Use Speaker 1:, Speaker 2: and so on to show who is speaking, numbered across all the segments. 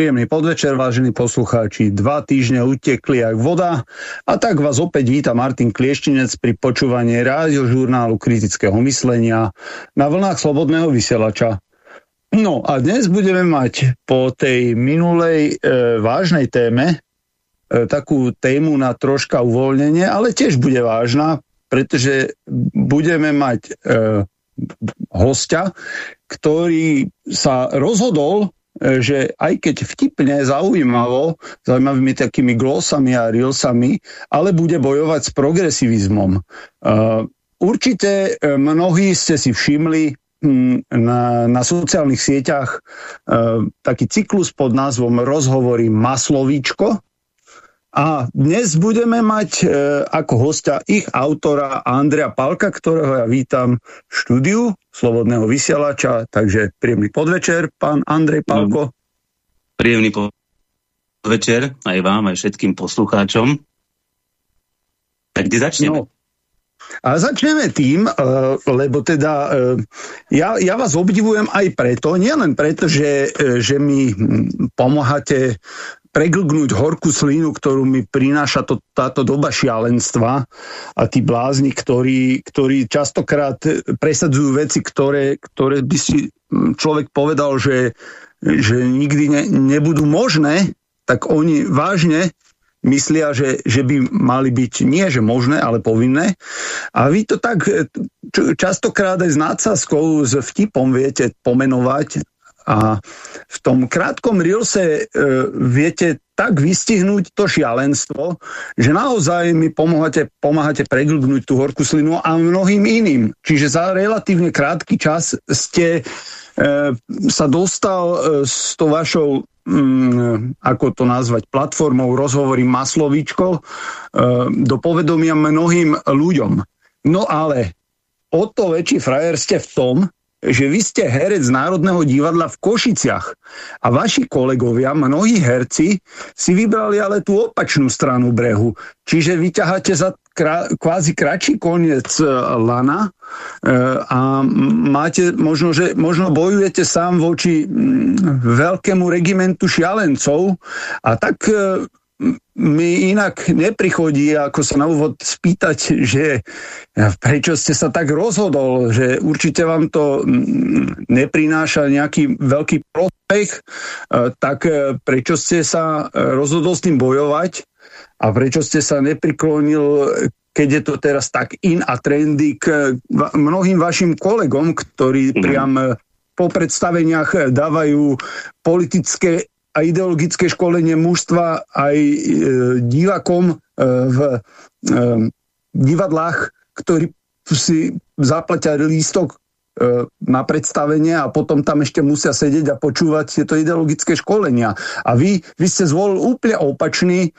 Speaker 1: Príjemný podvečer, vážení poslucháči. Dva týždne utekli jak voda a tak vás opäť víta Martin Klieštinec pri počúvaní rádiožurnálu kritického myslenia na vlnách Slobodného vysielača. No a dnes budeme mať po tej minulej e, vážnej téme e, takú tému na troška uvoľnenie, ale tiež bude vážna, pretože budeme mať e, hostia, ktorý sa rozhodol že aj keď vtipne, zaujímavo, zaujímavými takými glosami a reelsami, ale bude bojovať s progresivizmom. E, určite e, mnohí ste si všimli hm, na, na sociálnych sieťach taký cyklus pod názvom Rozhovory Maslovíčko, a dnes budeme mať e, ako hostia ich autora Andrea Palka, ktorého ja vítam v štúdiu Slobodného vysielača. Takže príjemný podvečer, pán Andrej Palko.
Speaker 2: Príjemný podvečer aj vám, aj všetkým poslucháčom. Tak kde začneme? No.
Speaker 1: A začneme tým, e, lebo teda e, ja, ja vás obdivujem aj preto, nielen preto, že, e, že mi pomáhate preglgnúť horkú slinu, ktorú mi prináša to, táto doba šialenstva a tí blázni, ktorí, ktorí častokrát presadzujú veci, ktoré, ktoré by si človek povedal, že, že nikdy ne, nebudú možné, tak oni vážne myslia, že, že by mali byť nie, že možné, ale povinné. A vy to tak častokrát aj s nácaskou, s vtipom viete pomenovať a v tom krátkom Reelse e, viete tak vystihnúť to šialenstvo, že naozaj mi pomáhate, pomáhate preglbnúť tú horkú slinu a mnohým iným. Čiže za relatívne krátky čas ste e, sa dostal e, s tou vašou mm, ako to nazvať, platformou rozhovory Maslovičko e, do povedomia mnohým ľuďom. No ale o to väčší frajer ste v tom, že vy ste herec Národného divadla v Košiciach a vaši kolegovia, mnohí herci, si vybrali ale tú opačnú stranu brehu. Čiže vyťaháte za krá, kvázi kratší koniec e, lana e, a máte možno, že možno bojujete sám voči veľkému regimentu šialencov a tak e, mi inak neprichodí, ako sa na úvod spýtať, že prečo ste sa tak rozhodol, že určite vám to mm, neprináša nejaký veľký prospech, e, tak e, prečo ste sa rozhodol s tým bojovať a prečo ste sa nepriklonil keď je to teraz tak in a trendy k mnohým vašim kolegom, ktorí mhm. priam po predstaveniach dávajú politické a ideologické školenie mužstva aj e, divakom e, v e, divadlách, ktorí si zaplatia lístok e, na predstavenie a potom tam ešte musia sedieť a počúvať tieto ideologické školenia. A vy, vy ste zvolili úplne opačný e,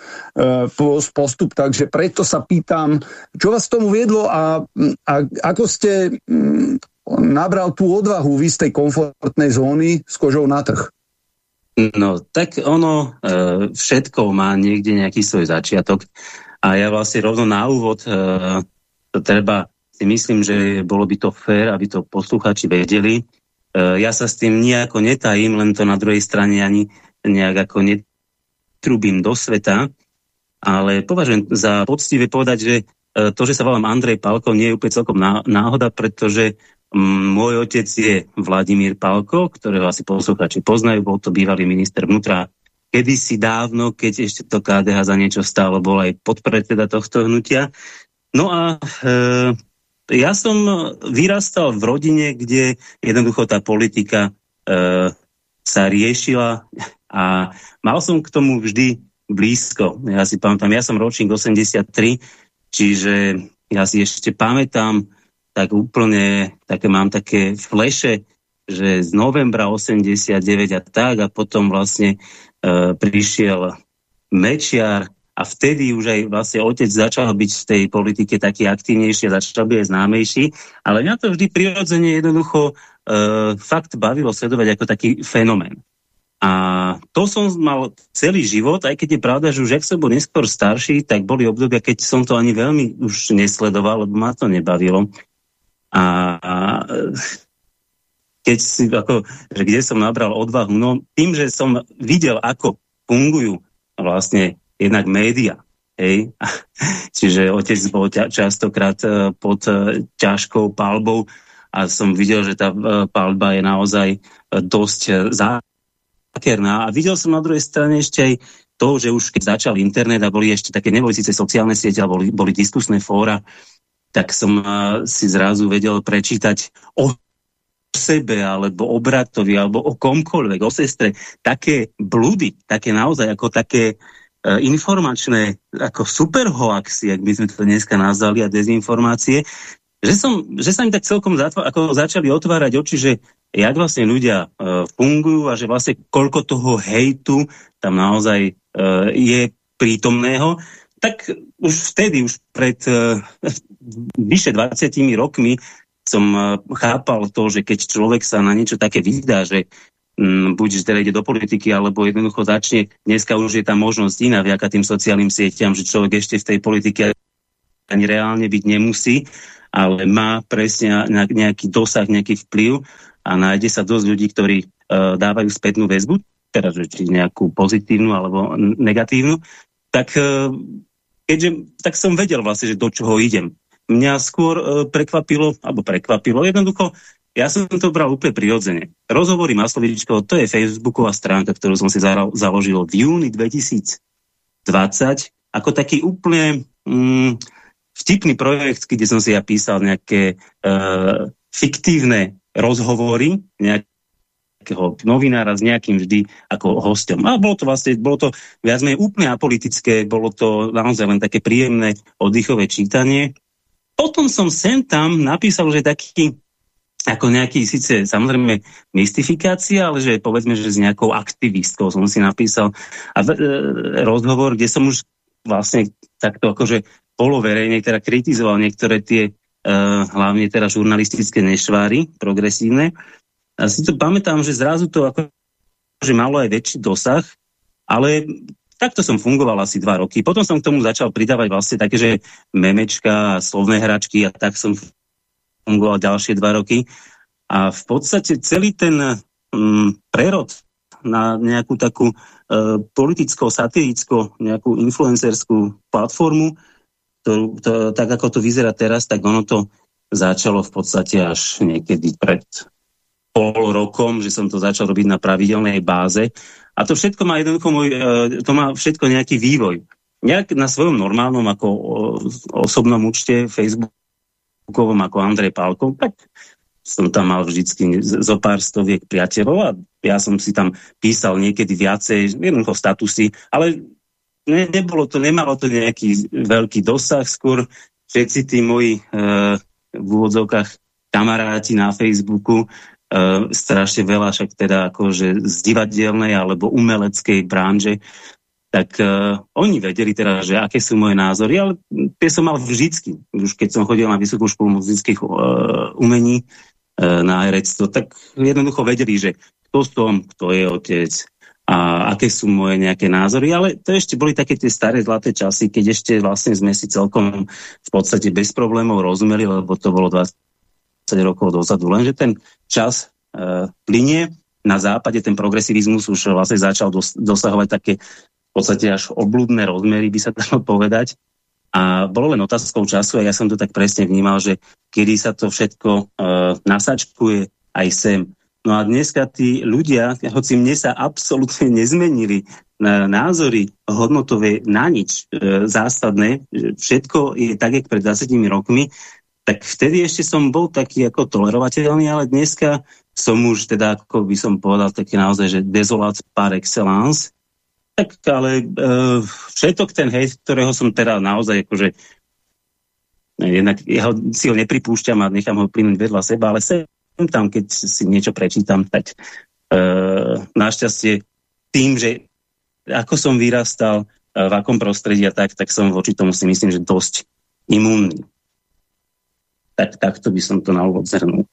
Speaker 1: postup, takže preto sa pýtam, čo vás tomu viedlo a, a ako ste m, nabral tú odvahu v tej komfortnej zóny s kožou na trh?
Speaker 2: No, tak ono e, všetko má niekde nejaký svoj začiatok a ja vlastne rovno na úvod e, to treba, si myslím, že bolo by to fér, aby to posluchači vedeli. E, ja sa s tým nejako netajím, len to na druhej strane ani nejak ako netrubím do sveta, ale považujem za poctivé povedať, že e, to, že sa volám Andrej Palko, nie je úplne celkom náhoda, pretože môj otec je Vladimír Palko, ktorého asi posluchači poznajú, bol to bývalý minister vnútra kedysi dávno, keď ešte to KDH za niečo stálo, bol aj podpredseda tohto hnutia. No a e, ja som vyrastal v rodine, kde jednoducho tá politika e, sa riešila a mal som k tomu vždy blízko. Ja si pamätám, ja som ročník 83, čiže ja si ešte pamätám, tak úplne také mám také fleše, že z novembra 89 a tak a potom vlastne e, prišiel Mečiar a vtedy už aj vlastne otec začal byť v tej politike taký aktívnejší, začal byť aj známejší, ale mňa to vždy prirodzene jednoducho e, fakt bavilo sledovať ako taký fenomén. A to som mal celý život, aj keď je pravda, že už ak som bol neskôr starší, tak boli obdobia, keď som to ani veľmi už nesledoval, lebo ma to nebavilo. A, keď si, ako, že kde som nabral odvahu, no tým, že som videl, ako fungujú vlastne jednak média, hej, čiže otec bol častokrát e, pod e, ťažkou palbou a som videl, že tá e, palba je naozaj dosť zákerná. A videl som na druhej strane ešte aj to, že už keď začal internet a boli ešte také, neboli síce sociálne siete, ale boli, boli diskusné fóra, tak som si zrazu vedel prečítať o sebe, alebo o bratovi, alebo o komkoľvek, o sestre, také blúdy, také naozaj ako také uh, informačné, ako superhoaxy, ak by sme to dneska nazvali, a dezinformácie, že, som, že sa mi tak celkom zatva, ako začali otvárať oči, že jak vlastne ľudia uh, fungujú a že vlastne koľko toho hejtu tam naozaj uh, je prítomného, tak už vtedy, už pred uh, vyše 20 rokmi som eh, chápal to, že keď človek sa na niečo také vydá, že mm, buď teda ide do politiky, alebo jednoducho začne, dneska už je tá možnosť iná vďaka tým sociálnym sieťam, že človek ešte v tej politike ani reálne byť nemusí, ale má presne nejaký dosah, nejaký vplyv a nájde sa dosť ľudí, ktorí uh, dávajú spätnú väzbu, teda či nejakú pozitívnu alebo negatívnu, tak uh, keďže, tak som vedel vlastne, že do čoho idem mňa skôr e, prekvapilo, alebo prekvapilo, jednoducho, ja som to bral úplne prirodzene. Rozhovory Maslovičko, to je facebooková stránka, ktorú som si založil v júni 2020, ako taký úplne mm, vtipný projekt, kde som si ja písal nejaké e, fiktívne rozhovory, nejakého novinára s nejakým vždy ako hostom. A bolo to vlastne, bolo to viac menej úplne apolitické, bolo to naozaj len také príjemné oddychové čítanie potom som sem tam napísal, že taký ako nejaký, síce samozrejme mystifikácia, ale že povedzme, že s nejakou aktivistkou som si napísal a e, rozhovor, kde som už vlastne takto akože poloverejne teda kritizoval niektoré tie e, hlavne teda žurnalistické nešváry, progresívne. A si to pamätám, že zrazu to ako že malo aj väčší dosah, ale Takto som fungoval asi dva roky. Potom som k tomu začal pridávať vlastne také, že memečka slovné hračky a tak som fungoval ďalšie dva roky. A v podstate celý ten mm, prerod na nejakú takú e, politicko-satiricko, nejakú influencerskú platformu, to, to, tak ako to vyzerá teraz, tak ono to začalo v podstate až niekedy pred pol rokom, že som to začal robiť na pravidelnej báze a to všetko má jednoducho môj, e, to má všetko nejaký vývoj. Nejak na svojom normálnom ako osobnom účte Facebookovom ako Andrej Pálkov, tak som tam mal vždycky zo pár stoviek priateľov a ja som si tam písal niekedy viacej, jednoducho statusy, ale ne, nebolo to, nemalo to nejaký veľký dosah, skôr všetci tí moji e, v úvodzovkách kamaráti na Facebooku strašne veľa, však teda akože z divadelnej alebo umeleckej branže, tak uh, oni vedeli teda, že aké sú moje názory, ale tie som mal vždycky. Už keď som chodil na Vysokú školu muzických uh, umení uh, na herectvo, tak jednoducho vedeli, že kto som, kto je otec a aké sú moje nejaké názory, ale to ešte boli také tie staré zlaté časy, keď ešte vlastne sme si celkom v podstate bez problémov rozumeli, lebo to bolo 20 rokov dozadu. Lenže ten čas e, plinie. Na západe ten progresivizmus už vlastne začal dos dosahovať také v podstate až oblúdne rozmery, by sa dalo povedať. A bolo len otázkou času a ja som to tak presne vnímal, že kedy sa to všetko e, nasačkuje aj sem. No a dneska tí ľudia, hoci mne sa absolútne nezmenili na názory hodnotové na nič e, zásadné, všetko je tak, jak pred 20 rokmi, tak vtedy ešte som bol taký ako tolerovateľný, ale dneska som už teda, ako by som povedal, taký naozaj, že dezolát par excellence. Tak ale e, všetok ten hejt, ktorého som teda naozaj akože jednak ja ho, si ho nepripúšťam a nechám ho plynúť vedľa seba, ale sem tam, keď si niečo prečítam, tak e, našťastie tým, že ako som vyrastal, e, v akom prostredí a tak, tak som voči tomu si myslím, že dosť imunný. Tak takto by som to na úvod zhrnul.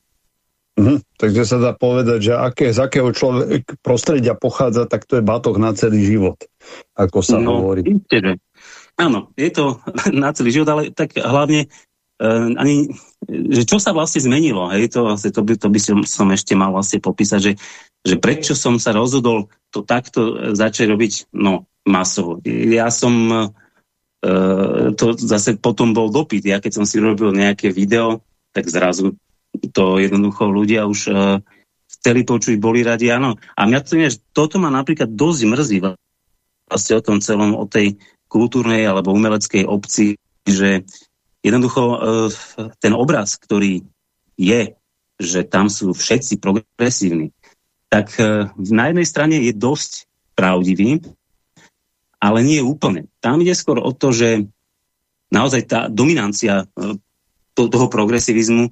Speaker 1: Mhm, takže sa dá povedať, že aké, z akého človek prostredia pochádza, tak to je batoh na celý život, ako sa no, hovorí.
Speaker 2: Áno, je to na celý život, ale tak hlavne ani, že čo sa vlastne zmenilo, hej, to, vlastne, to, by, to by som, som ešte mal vlastne popísať, že, že prečo som sa rozhodol to takto začať robiť, no, masovo. Ja som, e, to zase potom bol dopyt, ja keď som si robil nejaké video, tak zrazu to jednoducho ľudia už e, chceli počuť, boli radi, áno. A mňa to nie, toto ma napríklad dosť mrzí vlastne o tom celom, o tej kultúrnej alebo umeleckej obci, že jednoducho e, ten obraz, ktorý je, že tam sú všetci progresívni, tak e, na jednej strane je dosť pravdivý, ale nie úplne. Tam ide skôr o to, že naozaj tá dominancia e, toho progresivizmu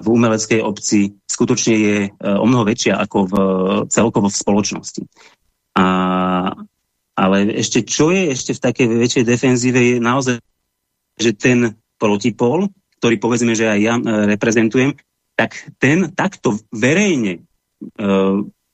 Speaker 2: v umeleckej obci skutočne je o mnoho väčšia ako v, celkovo v spoločnosti. A, ale ešte čo je ešte v takej väčšej defenzíve je naozaj že ten protipol, ktorý povedzme, že aj ja e, reprezentujem, tak ten takto verejne e,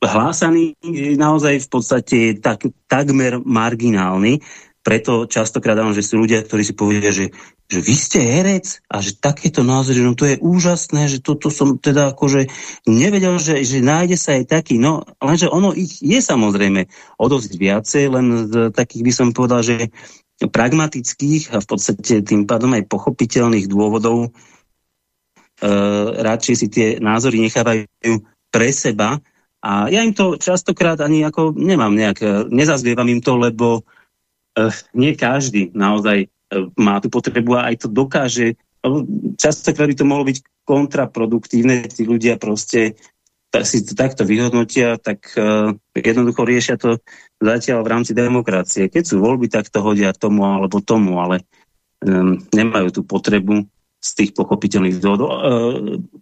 Speaker 2: hlásaný naozaj v podstate tak, takmer marginálny. Preto častokrát že sú ľudia, ktorí si povedia, že, že vy ste herec a že takéto názory, no to je úžasné, že toto som teda akože nevedel, že, že nájde sa aj taký. No, lenže ono ich je samozrejme o dosť viacej, len z takých by som povedal, že pragmatických a v podstate tým pádom aj pochopiteľných dôvodov e, radšej si tie názory nechávajú pre seba a ja im to častokrát ani ako nemám nejak, e, nezazvievam im to, lebo e, nie každý naozaj e, má tú potrebu a aj to dokáže, častokrát by to mohlo byť kontraproduktívne, tí ľudia proste si to takto vyhodnotia, tak uh, jednoducho riešia to zatiaľ v rámci demokracie. Keď sú voľby, tak to hodia tomu alebo tomu, ale um, nemajú tú potrebu z tých pochopiteľných dôvodov uh,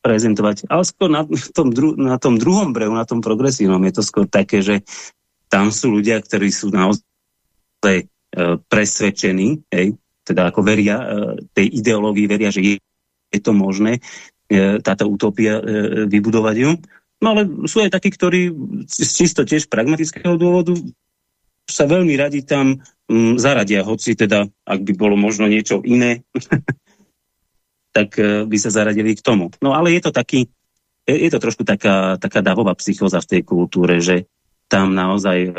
Speaker 2: prezentovať. Ale skôr na tom, dru na tom druhom brehu, na tom progresívnom je to skôr také, že tam sú ľudia, ktorí sú naozaj uh, presvedčení, hej, teda ako veria uh, tej ideológii, veria, že je, je to možné, táto utopia vybudovať ju No ale sú aj takí, ktorí z čisto tiež pragmatického dôvodu sa veľmi radi tam mm, zaradia, hoci teda, ak by bolo možno niečo iné, tak e, by sa zaradili k tomu. No ale je to taký, je, to trošku taká, taká davová psychóza v tej kultúre, že tam naozaj e,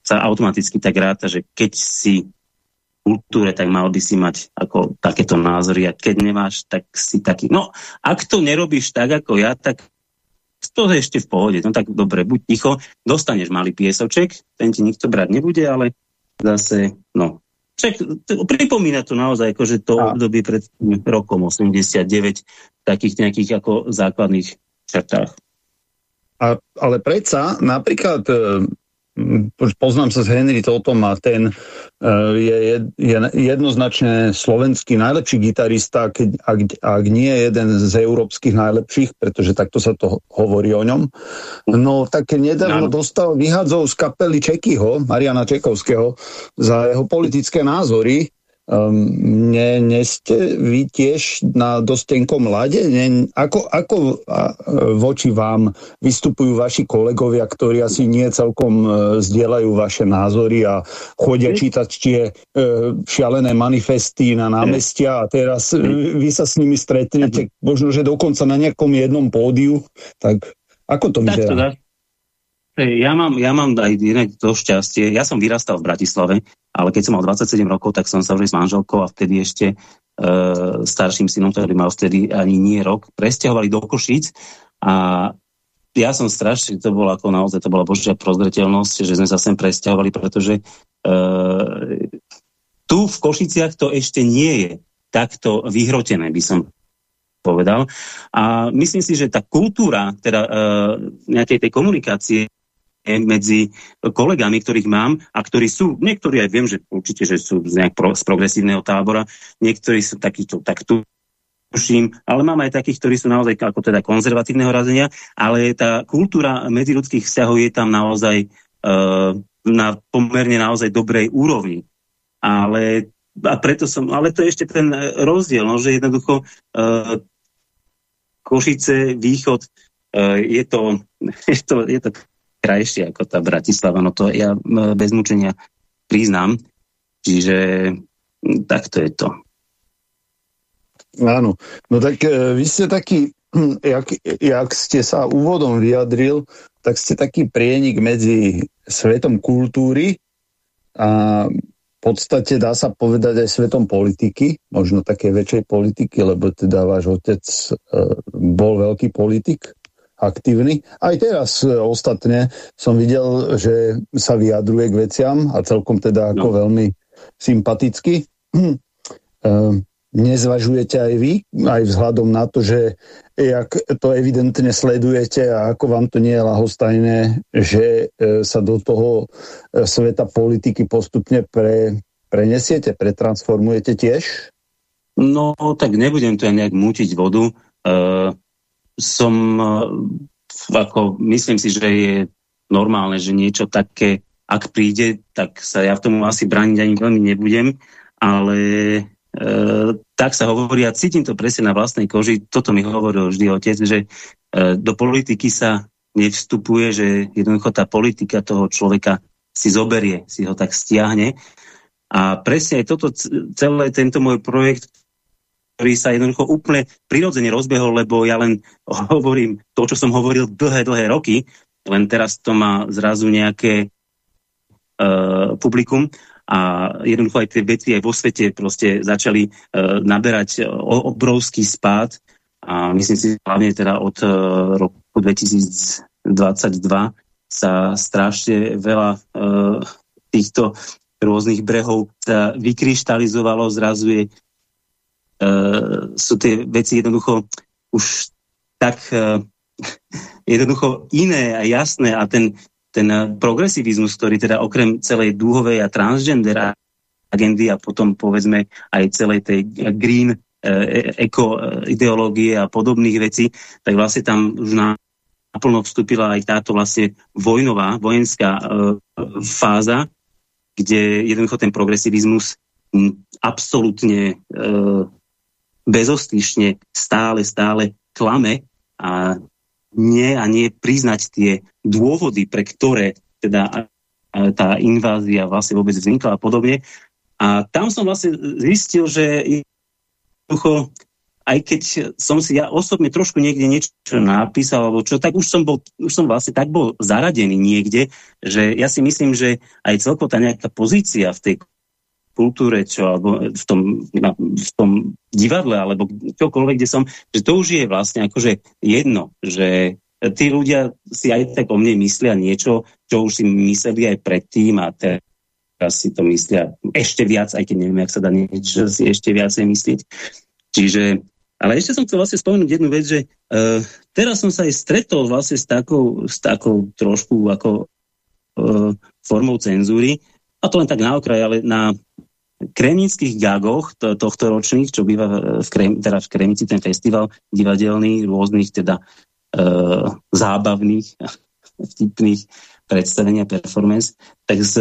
Speaker 2: sa automaticky tak ráta, že keď si kultúre, tak mal by si mať ako takéto názory a keď nemáš, tak si taký. No, ak to nerobíš tak ako ja, tak to je ešte v pohode, no tak dobre, buď ticho, dostaneš malý piesoček, ten ti nikto brať nebude, ale zase, no, Čak, pripomína to naozaj akože to a. obdobie pred rokom 89 v takých nejakých ako základných črtách.
Speaker 1: A, ale predsa napríklad poznám sa s Henry Totom a ten uh, je, je jednoznačne slovenský najlepší gitarista, keď, ak, ak nie jeden z európskych najlepších, pretože takto sa to hovorí o ňom. No tak nedávno dostal vyhadzov z kapely Čekyho, Mariana Čekovského, za jeho politické názory Um, ne, ne ste vy tiež na dosť tenkom lade? Ne, ako, ako a, voči vám vystupujú vaši kolegovia, ktorí asi nie celkom uh, zdieľajú vaše názory a chodia mm. čítať tie uh, šialené manifesty na námestia a teraz uh, vy sa s nimi stretnete možno, že dokonca na nejakom jednom pódiu, tak ako to vyzerá?
Speaker 2: Ja mám, ja mám aj iné to šťastie. Ja som vyrastal v Bratislave, ale keď som mal 27 rokov, tak som sa už s manželkou a vtedy ešte e, starším synom, ktorý mal vtedy ani nie rok, presťahovali do Košíc a ja som strašne, to bolo ako naozaj, to bola božia prozreteľnosť, že sme sa sem presťahovali, pretože e, tu v Košiciach to ešte nie je takto vyhrotené, by som povedal. A myslím si, že tá kultúra teda e, nejakej tej komunikácie medzi kolegami, ktorých mám a ktorí sú, niektorí aj viem, že určite, že sú z, nejak pro, z progresívneho tábora, niektorí sú takíto, tak tu tuším, ale mám aj takých, ktorí sú naozaj ako teda konzervatívneho razenia, ale tá kultúra medziludských vzťahov je tam naozaj uh, na pomerne naozaj dobrej úrovni. Ale a preto som, ale to je ešte ten rozdiel, no, že jednoducho uh, Košice, Východ, uh, je, to, je, to, je to krajšie ako tá Bratislava. No to ja bez mučenia priznám. Čiže takto je to.
Speaker 1: Áno, no tak e, vy ste taký, jak, jak ste sa úvodom vyjadril, tak ste taký prienik medzi svetom kultúry a v podstate dá sa povedať aj svetom politiky, možno také väčšej politiky, lebo teda váš otec e, bol veľký politik, aktívny. Aj teraz e, ostatne som videl, že sa vyjadruje k veciam a celkom teda ako no. veľmi sympaticky. E, nezvažujete aj vy, aj vzhľadom na to, že jak to evidentne sledujete a ako vám to nie je lahostajné, že e, sa do toho sveta politiky postupne pre, prenesiete, pretransformujete tiež?
Speaker 2: No, tak nebudem to ja nejak mútiť vodu. Uh, som, uh, ako, myslím si, že je normálne, že niečo také, ak príde, tak sa ja v tom asi brániť ani veľmi nebudem, ale E, tak sa hovorí, a cítim to presne na vlastnej koži, toto mi hovoril vždy otec, že e, do politiky sa nevstupuje, že jednoducho tá politika toho človeka si zoberie, si ho tak stiahne. A presne aj toto, celé tento môj projekt, ktorý sa jednoducho úplne prirodzene rozbehol, lebo ja len hovorím to, čo som hovoril dlhé, dlhé roky, len teraz to má zrazu nejaké uh, publikum a jednoducho aj tie veci aj vo svete proste začali uh, naberať obrovský spád. A myslím si hlavne teda od uh, roku 2022 sa strašne veľa uh, týchto rôznych brehov sa vykryštalizovalo, zrazu je, sú tie veci jednoducho už tak uh, jednoducho iné a jasné a ten, ten progresivizmus, ktorý teda okrem celej dúhovej a transgender agendy a potom povedzme aj celej tej green e, eko ideológie a podobných vecí, tak vlastne tam už naplno vstúpila aj táto vlastne vojnová, vojenská e, fáza, kde jednoducho ten progresivizmus absolútne e, bezostyšne stále, stále klame a nie a nie priznať tie dôvody, pre ktoré teda tá invázia vlastne vôbec vznikla a podobne. A tam som vlastne zistil, že jednoducho, aj keď som si ja osobne trošku niekde niečo napísal, alebo čo, tak už som, bol, už som vlastne tak bol zaradený niekde, že ja si myslím, že aj celkovo tá nejaká pozícia v tej kultúre, čo, alebo v tom, na, v tom divadle, alebo čokoľvek, kde som, že to už je vlastne akože jedno, že tí ľudia si aj tak o mne myslia niečo, čo už si mysleli aj predtým a teraz si to myslia ešte viac, aj keď neviem, jak sa dá niečo si ešte viacej myslieť. Čiže, ale ešte som chcel vlastne spomenúť jednu vec, že uh, teraz som sa aj stretol vlastne s takou, s takou trošku ako uh, formou cenzúry, a to len tak na okraj, ale na kremnických gagoch to, tohto ročných, čo býva v, Krem, teda v Kremnici, ten festival divadelný, rôznych teda e, zábavných vtipných predstavenia performance, tak s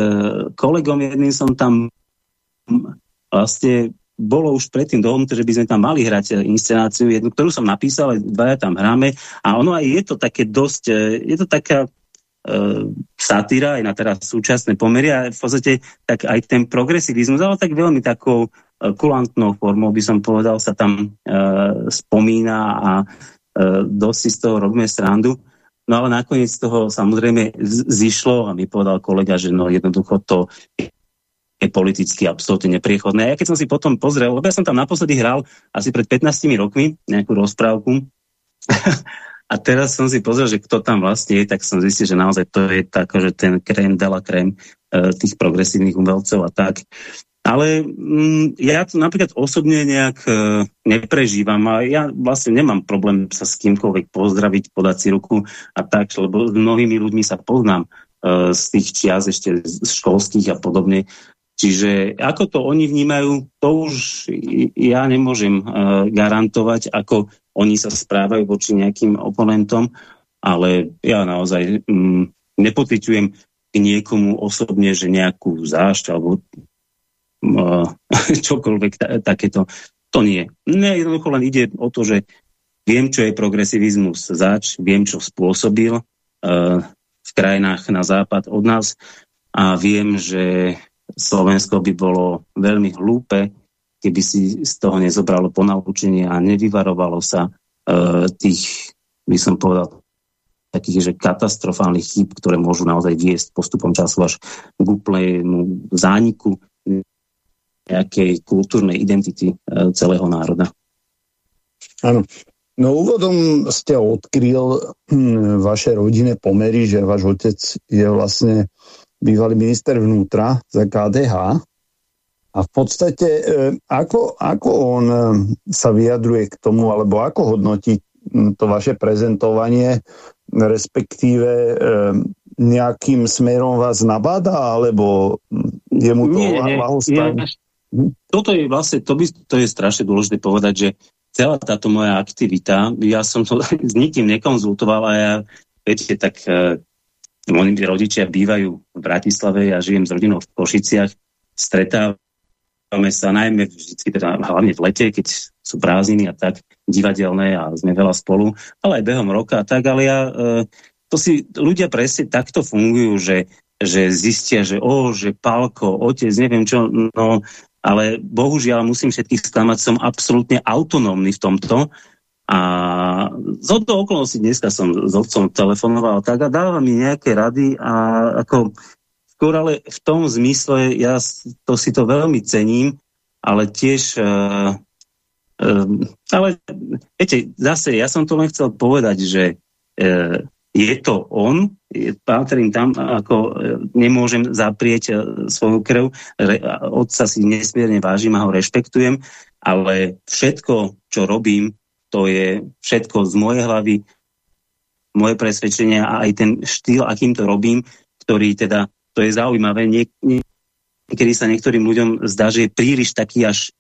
Speaker 2: kolegom jedným som tam vlastne bolo už predtým dohodnuté, že by sme tam mali hrať inscenáciu, jednu, ktorú som napísal, dvaja tam hráme a ono aj je to také dosť, e, je to taká satíra aj na teraz súčasné pomery a v podstate tak aj ten progresivizmus, ale tak veľmi takou uh, kulantnou formou by som povedal, sa tam uh, spomína a uh, dosť si z toho robíme srandu. No ale nakoniec z toho samozrejme zišlo a mi povedal kolega, že no jednoducho to je politicky absolútne nepriechodné. A ja keď som si potom pozrel, lebo ja som tam naposledy hral asi pred 15 rokmi nejakú rozprávku A teraz som si pozrel, že kto tam vlastne je, tak som zistil, že naozaj to je tak, že ten krém de la krém e, tých progresívnych umelcov a tak. Ale mm, ja to napríklad osobne nejak e, neprežívam a ja vlastne nemám problém sa s kýmkoľvek pozdraviť, podať si ruku a tak, lebo s mnohými ľuďmi sa poznám e, z tých čias ešte z školských a podobne. Čiže ako to oni vnímajú, to už ja nemôžem uh, garantovať, ako oni sa správajú voči nejakým oponentom, ale ja naozaj mm, nepociťujem k niekomu osobne, že nejakú zášť alebo uh, čokoľvek ta, takéto. To nie. Ne, jednoducho len ide o to, že viem, čo je progresivizmus zač, viem, čo spôsobil uh, v krajinách na západ od nás a viem, že Slovensko by bolo veľmi hlúpe, keby si z toho nezobralo ponaučenie a nevyvarovalo sa uh, tých, by som povedal, takých že katastrofálnych chýb, ktoré môžu naozaj viesť postupom času až k úplnému zániku nejakej kultúrnej identity uh, celého národa.
Speaker 1: Áno. No úvodom ste odkryl hm, vaše rodinné pomery, že váš otec je vlastne bývalý minister vnútra za KDH a v podstate, e, ako, ako on e, sa vyjadruje k tomu, alebo ako hodnotí to vaše prezentovanie, respektíve e, nejakým smerom vás nabáda, alebo je mu to nie, ja,
Speaker 2: Toto je vlastne, to, by, to je strašne dôležité povedať, že celá táto moja aktivita, ja som to s nikým nekonzultoval a ja, viete, tak uh, moji rodičia bývajú v Bratislave, ja žijem s rodinou v Košiciach, stretávam Stretávame sa najmä vždy, teda hlavne v lete, keď sú prázdniny a tak divadelné a sme veľa spolu, ale aj behom roka a tak, ale ja, e, to si ľudia presne takto fungujú, že, že zistia, že o, že Pálko, otec, neviem čo, no, ale bohužiaľ musím všetkých sklamať, som absolútne autonómny v tomto a z do okolností dneska som s otcom telefonoval tak a dáva mi nejaké rady a ako skôr ale v tom zmysle, ja to si to veľmi cením, ale tiež uh, uh, ale viete, zase ja som to len chcel povedať, že uh, je to on, patrím tam, ako nemôžem zaprieť svoju krv, otca si nesmierne vážim a ho rešpektujem, ale všetko, čo robím, to je všetko z mojej hlavy, moje presvedčenia a aj ten štýl, akým to robím, ktorý teda to je zaujímavé. Nie, nie, niekedy sa niektorým ľuďom zdá, že je príliš taký až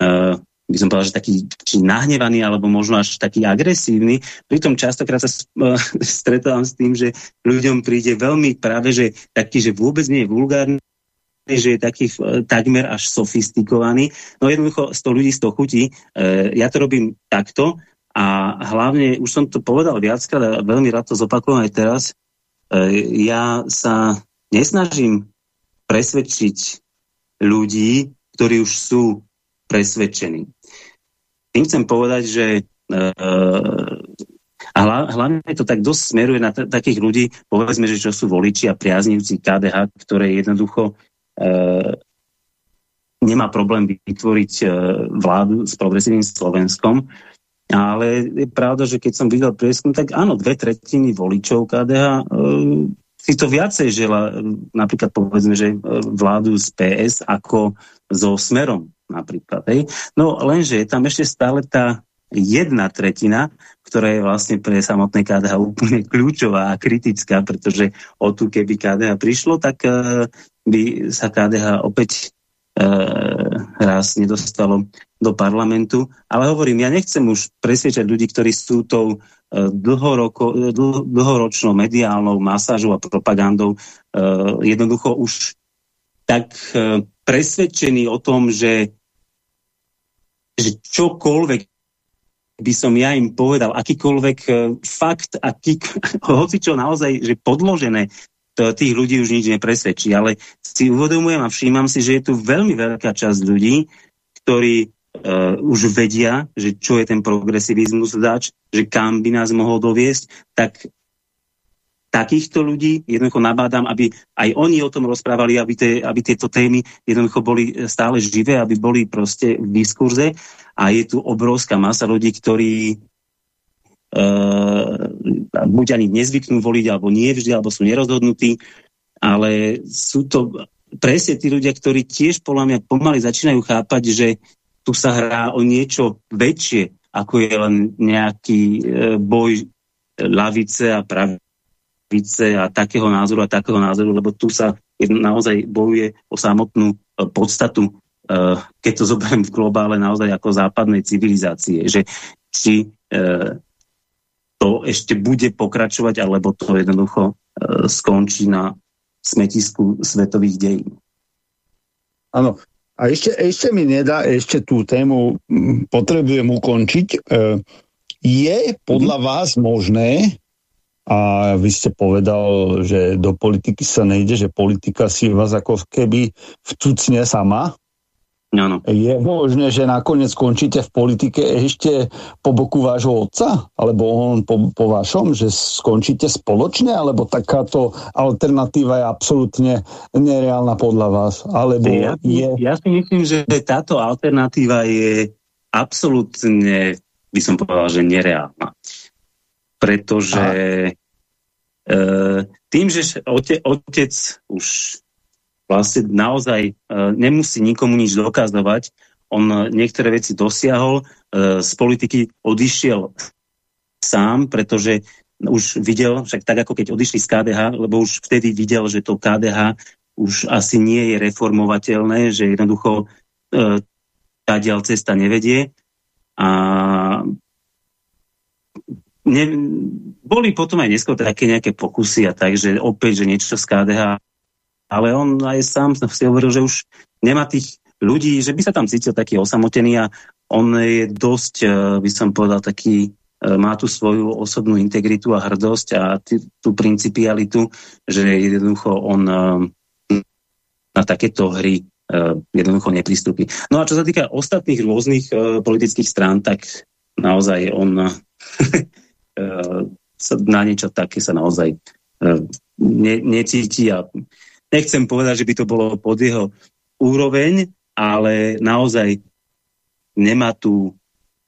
Speaker 2: uh, by som povedal, že taký či nahnevaný, alebo možno až taký agresívny. Pritom častokrát sa uh, stretávam s tým, že ľuďom príde veľmi práve, že taký, že vôbec nie je vulgárny, že je taký uh, takmer až sofistikovaný. No jednoducho z toho ľudí z toho chutí. Uh, ja to robím takto a hlavne, už som to povedal viackrát a veľmi rád to zopakujem aj teraz, ja sa nesnažím presvedčiť ľudí, ktorí už sú presvedčení. Tým chcem povedať, že uh, a hlavne to tak dosť smeruje na takých ľudí, povedzme, že čo sú voliči a priaznivci KDH, ktoré jednoducho uh, nemá problém vytvoriť uh, vládu s progresívnym Slovenskom. Ale je pravda, že keď som videl prieskum, tak áno, dve tretiny voličov KDH uh, si to viacej žela, napríklad povedzme, že e, vládu z PS ako so Smerom napríklad. Hej. No lenže je tam ešte stále tá jedna tretina, ktorá je vlastne pre samotné KDH úplne kľúčová a kritická, pretože o tu keby KDH prišlo, tak uh, by sa KDH opäť raz nedostalo do parlamentu. Ale hovorím, ja nechcem už presviečať ľudí, ktorí sú tou dlhoroko, dl, dlhoročnou mediálnou masážou a propagandou jednoducho už tak presvedčený o tom, že, že čokoľvek by som ja im povedal, akýkoľvek fakt, aký, hoci čo naozaj, že podložené, to tých ľudí už nič nepresvedčí. Ale si uvedomujem a všímam si, že je tu veľmi veľká časť ľudí, ktorí uh, už vedia, že čo je ten progresivizmus zač, že kam by nás mohol doviesť, tak takýchto ľudí jednoducho nabádam, aby aj oni o tom rozprávali, aby, te, aby tieto témy jednoducho boli stále živé, aby boli proste v diskurze a je tu obrovská masa ľudí, ktorí uh, buď ani nezvyknú voliť, alebo nie vždy, alebo sú nerozhodnutí, ale sú to presne tí ľudia, ktorí tiež podľa mňa pomaly začínajú chápať, že tu sa hrá o niečo väčšie, ako je len nejaký e, boj lavice a pravice a takého názoru a takého názoru, lebo tu sa naozaj bojuje o samotnú e, podstatu, e, keď to zoberiem v globále naozaj ako západnej civilizácie, že či to ešte bude pokračovať, alebo to jednoducho skončí na smetisku svetových dejín.
Speaker 1: Áno, a ešte, ešte mi nedá, ešte tú tému potrebujem ukončiť. E, je podľa vás možné, a vy ste povedal, že do politiky sa nejde, že politika si vás ako keby vcucne sama,
Speaker 2: Ano.
Speaker 1: Je možné, že nakoniec skončíte v politike ešte po boku vášho otca? Alebo on po, po vašom, že skončíte spoločne? Alebo takáto alternatíva je absolútne nereálna podľa vás? Alebo
Speaker 2: ja,
Speaker 1: je...
Speaker 2: ja si myslím, že táto alternatíva je absolútne, by som povedal, že nereálna. Pretože e, tým, že ote, otec už vlastne naozaj e, nemusí nikomu nič dokazovať. On e, niektoré veci dosiahol, e, z politiky odišiel sám, pretože už videl, však tak ako keď odišli z KDH, lebo už vtedy videl, že to KDH už asi nie je reformovateľné, že jednoducho e, tá diel cesta nevedie. A ne, boli potom aj neskôr také nejaké pokusy a tak, že opäť, že niečo z KDH ale on aj sám si hovoril, že už nemá tých ľudí, že by sa tam cítil taký osamotený a on je dosť, eh, by som povedal, taký, eh, má tu svoju osobnú integritu a hrdosť a tú principialitu, že jednoducho on eh, na takéto hry jednoducho nepristúpi. No a čo sa týka ostatných rôznych politických strán, tak naozaj on na niečo také sa naozaj ne, necíti a Nechcem povedať, že by to bolo pod jeho úroveň, ale naozaj nemá tú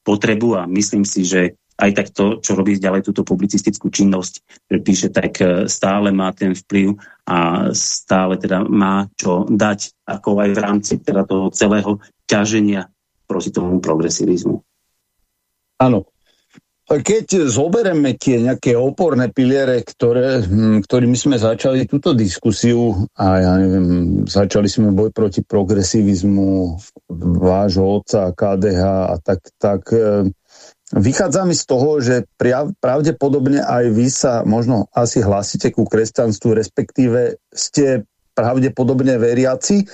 Speaker 2: potrebu a myslím si, že aj tak to, čo robí ďalej túto publicistickú činnosť, že píše, tak e, stále má ten vplyv a stále teda má čo dať, ako aj v rámci teda toho celého ťaženia proti tomu progresivizmu.
Speaker 1: Áno, keď zobereme tie nejaké oporné piliere, ktoré, hm, ktorými sme začali túto diskusiu a ja neviem, začali sme boj proti progresivizmu vášho otca KDH a tak, tak e, vychádzame z toho, že pravdepodobne aj vy sa možno asi hlasíte ku kresťanstvu, respektíve ste pravdepodobne veriaci. E,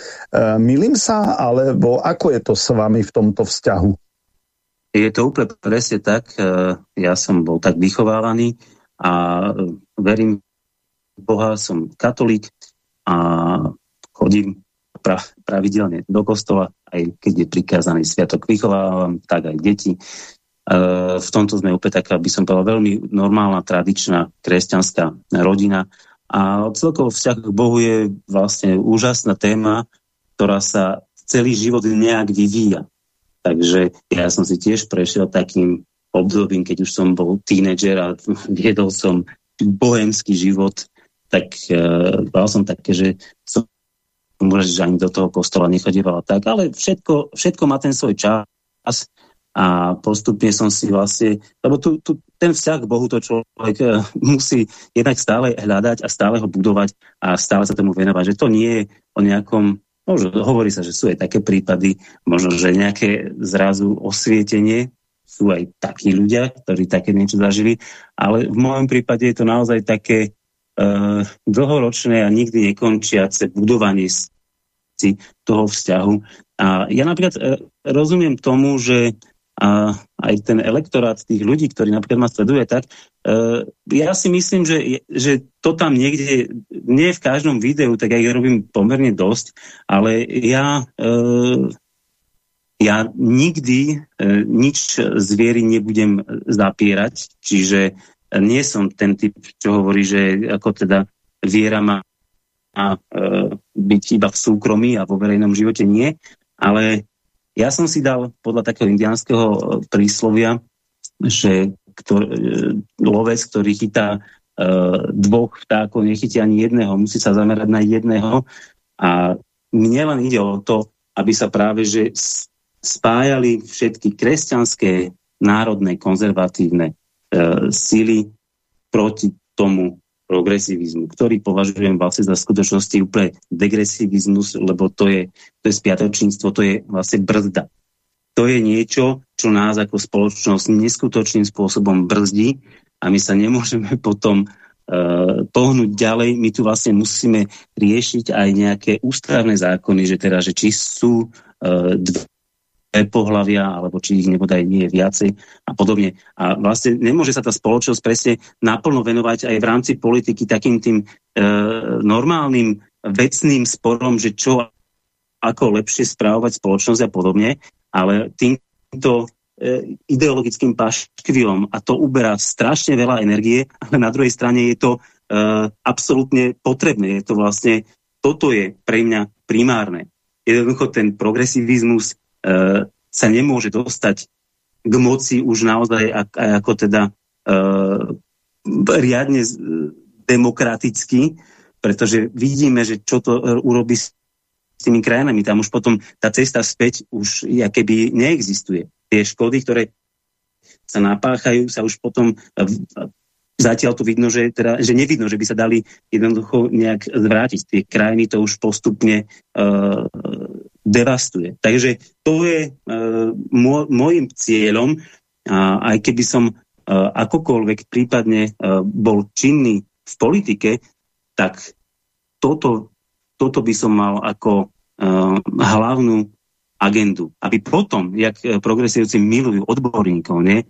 Speaker 1: milím sa, alebo ako je to s vami v tomto vzťahu?
Speaker 2: Je to úplne presne tak. E, ja som bol tak vychovávaný a verím Boha, som katolík a chodím pra, pravidelne do kostola, aj keď je prikázaný sviatok, vychovávam, tak aj deti. E, v tomto sme úplne taká, by som povedal, veľmi normálna, tradičná kresťanská rodina a celkovo vzťah k Bohu je vlastne úžasná téma, ktorá sa celý život nejak vyvíja. Takže ja som si tiež prešiel takým obdobím, keď už som bol tínedžer a viedol som bohemský život, tak uh, mal som také, že som možno, že ani do toho kostola nechodieval tak, ale všetko, všetko má ten svoj čas a postupne som si vlastne, lebo tu, tu, ten vzťah k Bohu to človek uh, musí jednak stále hľadať a stále ho budovať a stále sa tomu venovať, že to nie je o nejakom Možno, hovorí sa, že sú aj také prípady, možno, že nejaké zrazu osvietenie, sú aj takí ľudia, ktorí také niečo zažili, ale v môjom prípade je to naozaj také uh, dlhoročné a nikdy nekončiace budovanie si toho vzťahu. A ja napríklad uh, rozumiem tomu, že a aj ten elektorát tých ľudí, ktorí napríklad ma sleduje, tak uh, ja si myslím, že, že to tam niekde, nie v každom videu, tak ja robím pomerne dosť, ale ja, uh, ja nikdy uh, nič zviery nebudem zapierať, čiže nie som ten typ, čo hovorí, že ako teda viera má a byť iba v súkromí a vo verejnom živote nie, ale ja som si dal podľa takého indiánskeho e, príslovia, že ktor, e, lovec, ktorý chytá e, dvoch vtákov, nechytí ani jedného, musí sa zamerať na jedného. A mne len ide o to, aby sa práve že spájali všetky kresťanské, národné, konzervatívne e, síly proti tomu progresivizmu, ktorý považujem vlastne za skutočnosti úplne degresivizmus, lebo to je, to je spiatočníctvo, to je vlastne brzda. To je niečo, čo nás ako spoločnosť neskutočným spôsobom brzdí a my sa nemôžeme potom uh, pohnúť ďalej. My tu vlastne musíme riešiť aj nejaké ústavné zákony, že teda, že či sú uh, pohľavia, alebo či ich nebodaj nie je viacej a podobne. A vlastne nemôže sa tá spoločnosť presne naplno venovať aj v rámci politiky takým tým e, normálnym vecným sporom, že čo ako lepšie správovať spoločnosť a podobne, ale týmto e, ideologickým paškvilom a to uberá strašne veľa energie, ale na druhej strane je to e, absolútne potrebné. Je to vlastne, toto je pre mňa primárne. Jednoducho ten progresivizmus sa nemôže dostať k moci už naozaj ako teda e, riadne demokraticky, pretože vidíme, že čo to urobí s tými krajinami. Tam už potom tá cesta späť už keby neexistuje. Tie škody, ktoré sa napáchajú, sa už potom zatiaľ to vidno, že, teda, že nevidno, že by sa dali jednoducho nejak zvrátiť. Tie krajiny to už postupne devastuje. Takže to je uh, môjim cieľom, a aj keby som uh, akokoľvek prípadne uh, bol činný v politike, tak toto, toto by som mal ako uh, hlavnú agendu. Aby potom, jak progresívci milujú odborníkov, nie?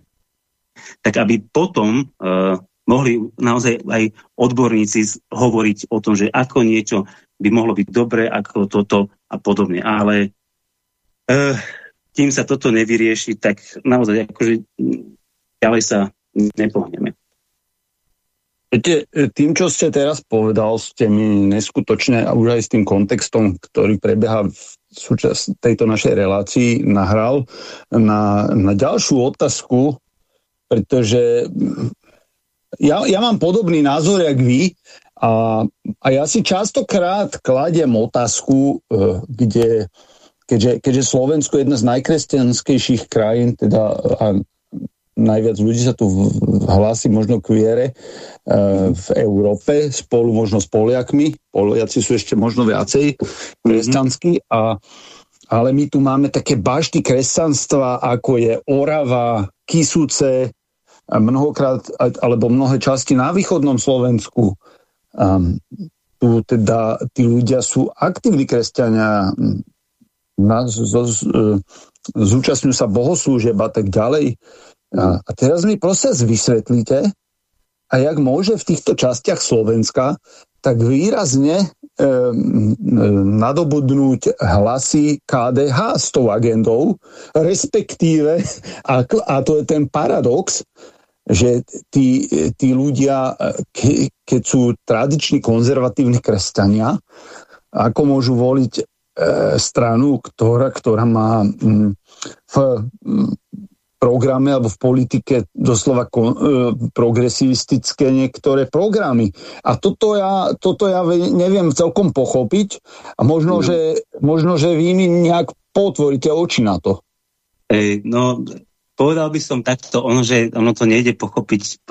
Speaker 2: tak aby potom uh, mohli naozaj aj odborníci hovoriť o tom, že ako niečo by mohlo byť dobre, ako toto a podobne. Ale uh, kým sa toto nevyrieši, tak naozaj akože ďalej sa nepohneme.
Speaker 1: Viete, tým, čo ste teraz povedal, ste mi neskutočne, a už aj s tým kontextom, ktorý prebieha v súčas tejto našej relácii, nahral na, na ďalšiu otázku, pretože ja, ja mám podobný názor, jak vy, a, a ja si častokrát kladiem otázku, e, kde, keďže, keďže Slovensko je jedna z najkresťanskejších krajín, teda a najviac ľudí sa tu hlási možno k viere e, v Európe, spolu možno s Poliakmi. Poliaci sú ešte možno viacej kresťanskí, a, ale my tu máme také bašty kresťanstva, ako je Orava, Kisúce, mnohokrát, alebo mnohé časti na východnom Slovensku. Um, tu teda tí ľudia sú aktívni kresťania, na, z, z, zúčastňujú sa bohoslúžeb a tak ďalej. A, a teraz mi prosím vysvetlíte, a jak môže v týchto častiach Slovenska tak výrazne e, nadobudnúť hlasy KDH s tou agendou, respektíve, a, a to je ten paradox, že tí, tí ľudia, ke, keď sú tradiční konzervatívni kresťania, ako môžu voliť e, stranu, ktorá, ktorá má m, v m, programe alebo v politike doslova kon, e, progresivistické niektoré programy. A toto ja, toto ja neviem celkom pochopiť a možno, no. že, možno že vy mi nejak potvoríte oči na to.
Speaker 2: Ej, no, povedal by som takto, ono, že ono to nejde pochopiť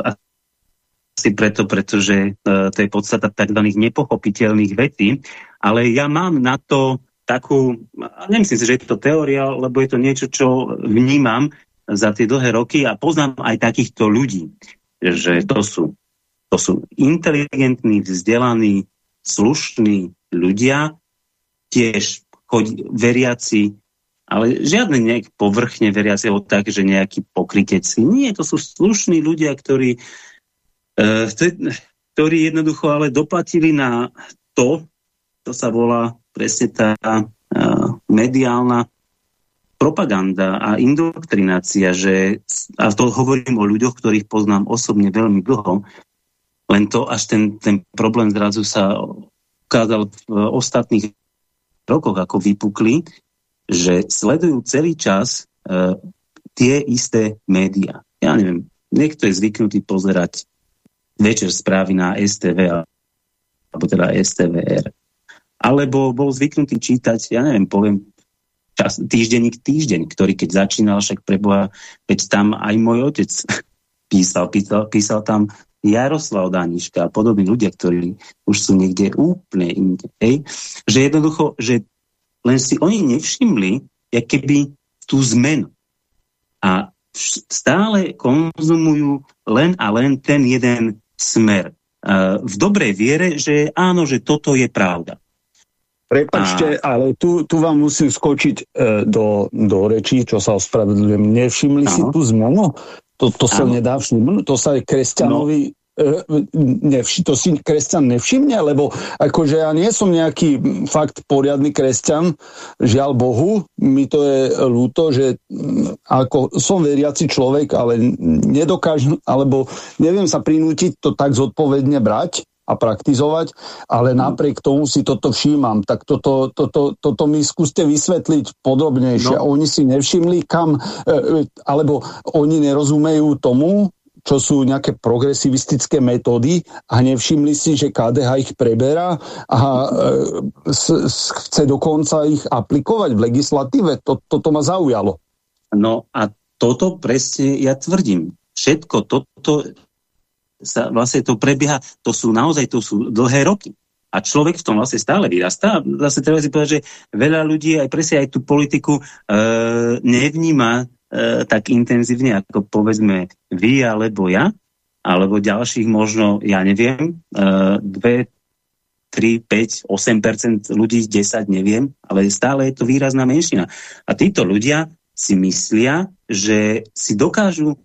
Speaker 2: asi preto, pretože uh, to je podstata tzv. nepochopiteľných vecí, ale ja mám na to takú, nemyslím si, že je to teória, lebo je to niečo, čo vnímam za tie dlhé roky a poznám aj takýchto ľudí, že to sú, to sú inteligentní, vzdelaní, slušní ľudia, tiež chodí, veriaci, ale žiadne nejak povrchne veriaci o tak, že nejaký pokryteci. Nie, to sú slušní ľudia, ktorí, uh, ktorí jednoducho ale doplatili na to, to sa volá presne tá uh, mediálna propaganda a indoktrinácia, že, a to hovorím o ľuďoch, ktorých poznám osobne veľmi dlho, len to až ten, ten problém zrazu sa ukázal v ostatných rokoch, ako vypukli, že sledujú celý čas uh, tie isté médiá. Ja neviem, niekto je zvyknutý pozerať večer správy na STV alebo teda STVR. Alebo bol zvyknutý čítať, ja neviem, poviem čas, týždenník týždeň, ktorý keď začínal, však preboha, veď tam aj môj otec písal, písal, písal tam Jaroslav Daniška a podobní ľudia, ktorí už sú niekde úplne inde. Hej? Že jednoducho, že len si oni nevšimli, keby tú zmenu. A stále konzumujú len a len ten jeden smer. V dobrej viere, že áno, že toto je pravda.
Speaker 1: Prepačte, a... ale tu, tu vám musím skočiť e, do, do rečí, čo sa ospravedlňujem. Nevšimli ano. si tú zmenu? To, to sa nedá všimnúť. To sa aj kresťanovi no. E, nevši, to si kresťan nevšimne, lebo akože ja nie som nejaký fakt poriadny kresťan, žiaľ Bohu, mi to je ľúto, že ako som veriaci človek, ale nedokážem, alebo neviem sa prinútiť to tak zodpovedne brať a praktizovať, ale napriek tomu si toto všímam. Tak toto, toto, toto mi skúste vysvetliť podrobnejšie. No. Oni si nevšimli kam, e, alebo oni nerozumejú tomu, čo sú nejaké progresivistické metódy a nevšimli si, že KDH ich preberá a e, chce dokonca ich aplikovať v legislatíve. To, toto ma zaujalo.
Speaker 2: No a toto presne ja tvrdím. Všetko toto sa vlastne to prebieha, to sú naozaj to sú dlhé roky. A človek v tom vlastne stále vyrastá. Zase treba si povedať, že veľa ľudí aj presne aj tú politiku e, nevníma tak intenzívne ako povedzme vy alebo ja, alebo ďalších možno, ja neviem, e, 2, 3, 5, 8% ľudí, 10, neviem, ale stále je to výrazná menšina. A títo ľudia si myslia, že si dokážu e,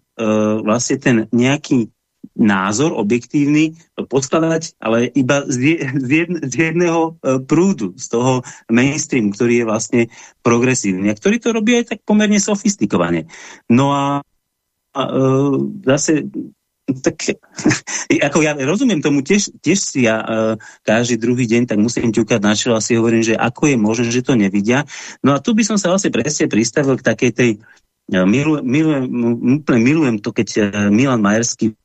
Speaker 2: vlastne ten nejaký názor objektívny podkladať, ale iba z, jedn, z jedného e, prúdu, z toho mainstreamu, ktorý je vlastne progresívny a ktorý to robí aj tak pomerne sofistikovane. No a, a e, zase tak ako ja rozumiem tomu, tiež, tiež si ja uh, každý druhý deň tak musím ťukať na čelo a si hovorím, že ako je možné, že to nevidia. No a tu by som sa vlastne presne pristavil k takej tej uh, milujem, milujem, úplne milujem to, keď Milan Majerský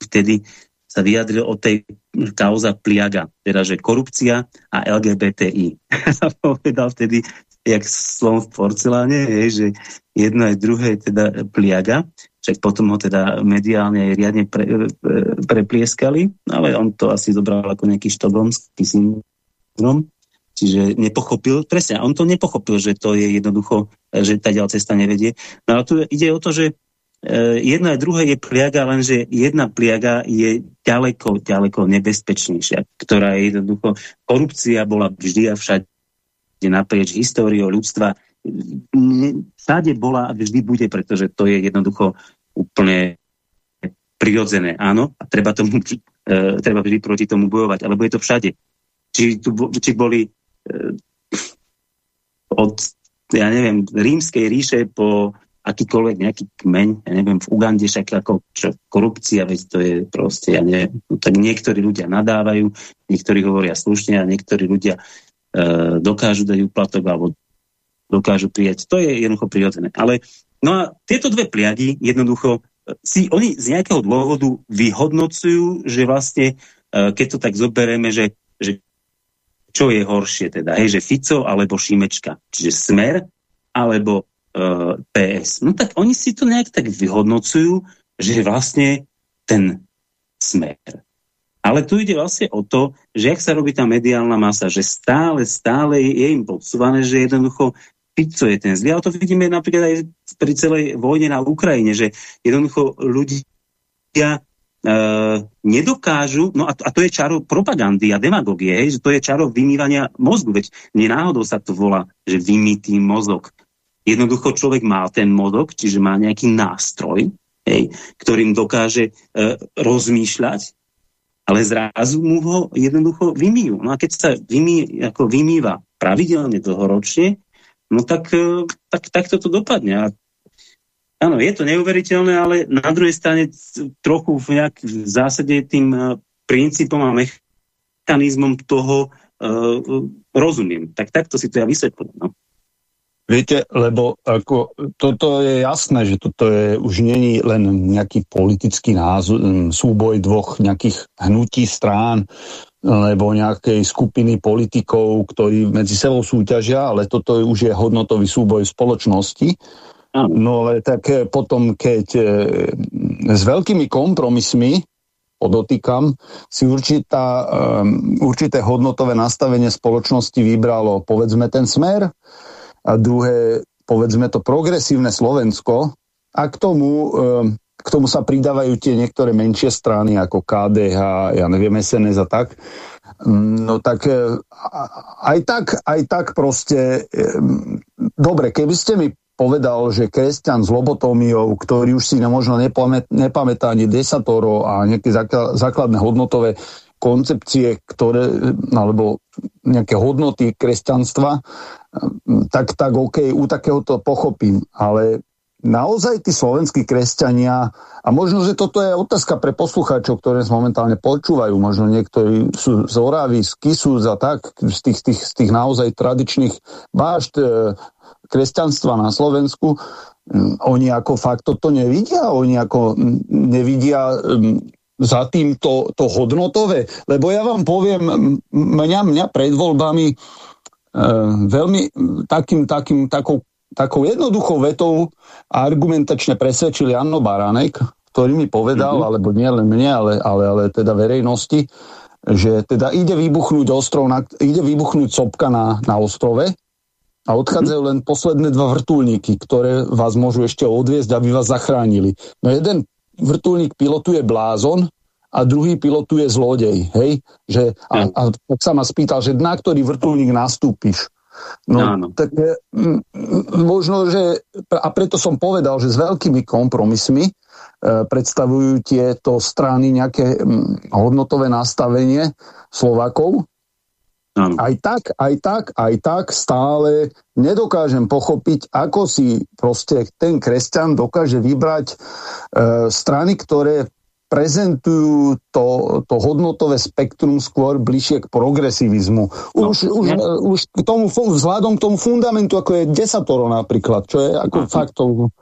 Speaker 2: vtedy sa vyjadril o tej kauza pliaga, teda že korupcia a LGBTI. sa povedal vtedy, jak slon v porceláne, je, že jedno aj druhé je teda pliaga, však potom ho teda mediálne riadne pre, pre, preplieskali, ale on to asi zobral ako nejaký štokholmský syndrom, čiže nepochopil, presne, on to nepochopil, že to je jednoducho, že tá ďalá cesta nevedie. No ale tu ide o to, že E, jedna a druhé je pliaga, lenže jedna pliaga je ďaleko, ďaleko nebezpečnejšia, ktorá je jednoducho, korupcia bola vždy a všade naprieč históriou ľudstva, všade bola a vždy bude, pretože to je jednoducho úplne prirodzené, áno, a treba, tomu, e, treba vždy proti tomu bojovať, alebo je to všade. Či, tu, či boli e, od, ja neviem, rímskej ríše po akýkoľvek nejaký kmeň, ja neviem, v Ugande však ako čo, korupcia, veď to je proste, ja neviem, no, tak niektorí ľudia nadávajú, niektorí hovoria slušne a niektorí ľudia e, dokážu dať úplatok alebo dokážu prijať. To je jednoducho prirodzené. Ale no a tieto dve pliagy jednoducho e, si oni z nejakého dôvodu vyhodnocujú, že vlastne, e, keď to tak zoberieme, že, že čo je horšie teda, hej, že Fico alebo Šimečka, čiže Smer alebo PS. No tak oni si to nejak tak vyhodnocujú, že vlastne ten smer. Ale tu ide vlastne o to, že ak sa robí tá mediálna masa, že stále, stále je im podsúvané, že jednoducho Fico je ten zlý. Ale to vidíme napríklad aj pri celej vojne na Ukrajine, že jednoducho ľudia Uh, nedokážu, no a to, a to je čaro propagandy a demagogie, hej, že to je čaro vymývania mozgu, veď nenáhodou sa to volá, že vymýtý mozog. Jednoducho človek má ten mozog, čiže má nejaký nástroj, hej, ktorým dokáže e, rozmýšľať, ale zrazu mu ho jednoducho vymývajú. No a keď sa vymý, ako vymýva pravidelne dlhoročne, no tak, e, tak, tak toto dopadne. A áno, je to neuveriteľné, ale na druhej strane trochu v, nejak, v zásade tým e, princípom a mechanizmom toho uh, rozumiem. Tak takto si to ja vysvetľujem. No.
Speaker 1: Viete, lebo ako, toto je jasné, že toto je, už není len nejaký politický názor, súboj dvoch nejakých hnutí strán, alebo nejakej skupiny politikov, ktorí medzi sebou súťažia, ale toto už je hodnotový súboj spoločnosti. No ale tak eh, potom, keď e, s veľkými kompromismi, podotýkam, si určitá, um, určité hodnotové nastavenie spoločnosti vybralo, povedzme, ten smer, a druhé, povedzme to, progresívne Slovensko a k tomu, ehm, k tomu sa pridávajú tie niektoré menšie strany ako KDH, ja neviem, SNS a tak. No tak e, aj tak, aj tak proste, ehm, dobre, keby ste mi povedal, že kresťan s lobotómiou, ktorý už si možno nepamät, nepamätá ani desatoro a nejaké základné hodnotové koncepcie, ktoré, alebo nejaké hodnoty kresťanstva, tak, tak OK, u takéhoto pochopím. Ale naozaj tí slovenskí kresťania, a možno, že toto je otázka pre poslucháčov, ktoré momentálne počúvajú, možno niektorí sú z Oravy, z Kisu, za tak, z tých, tých, z tých naozaj tradičných bášt e, kresťanstva na Slovensku, oni ako fakt toto nevidia, oni ako nevidia za tým to, to hodnotové. Lebo ja vám poviem, mňa, mňa pred voľbami veľmi takým, takým, takou, takou jednoduchou vetou argumentačne presvedčili Anno Baránek, ktorý mi povedal, mm-hmm. alebo nie len mne, ale, ale, ale teda verejnosti, že teda ide vybuchnúť ostrov, na, ide vybuchnúť sopka na, na ostrove a odchádzajú len posledné dva vrtulníky, ktoré vás môžu ešte odviezť, aby vás zachránili. No jeden vrtulník pilotuje blázon a druhý pilotuje zlodej, hej? Že, a, a tak sa ma spýtal, že na ktorý vrtulník nastúpiš. No, tak m, možno, že a preto som povedal, že s veľkými kompromismi e, predstavujú tieto strany nejaké m, hodnotové nastavenie Slovakov. Ano. Aj tak, aj tak, aj tak stále nedokážem pochopiť, ako si proste ten kresťan dokáže vybrať e, strany, ktoré prezentujú to, to hodnotové spektrum skôr bližšie k progresivizmu. Už, no, už, už k tomu, vzhľadom k tomu fundamentu, ako je desatoro napríklad, čo je ako uh-huh. fakt to...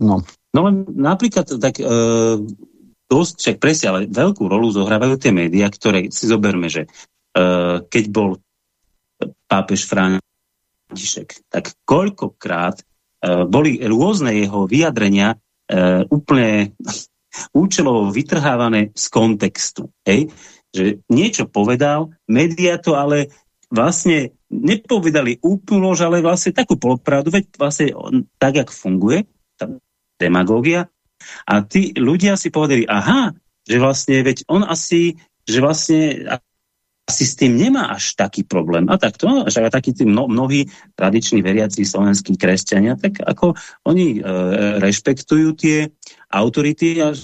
Speaker 2: No. no len napríklad tak e, dosť, však presne, ale veľkú rolu zohrávajú tie médiá, ktoré si zoberme, že e, keď bol pápež František, tak koľkokrát e, boli rôzne jeho vyjadrenia e, úplne účelovo vytrhávané z kontextu. Hej? Že niečo povedal, médiá to ale vlastne nepovedali úplnú ale vlastne takú polopravdu, veď vlastne tak, jak funguje tá demagógia. A tí ľudia si povedali, aha, že vlastne, veď on asi, že vlastne asi s tým nemá až taký problém. A tak to, však takí tí mno, mnohí tradiční veriaci slovenskí kresťania, tak ako oni e, rešpektujú tie autority a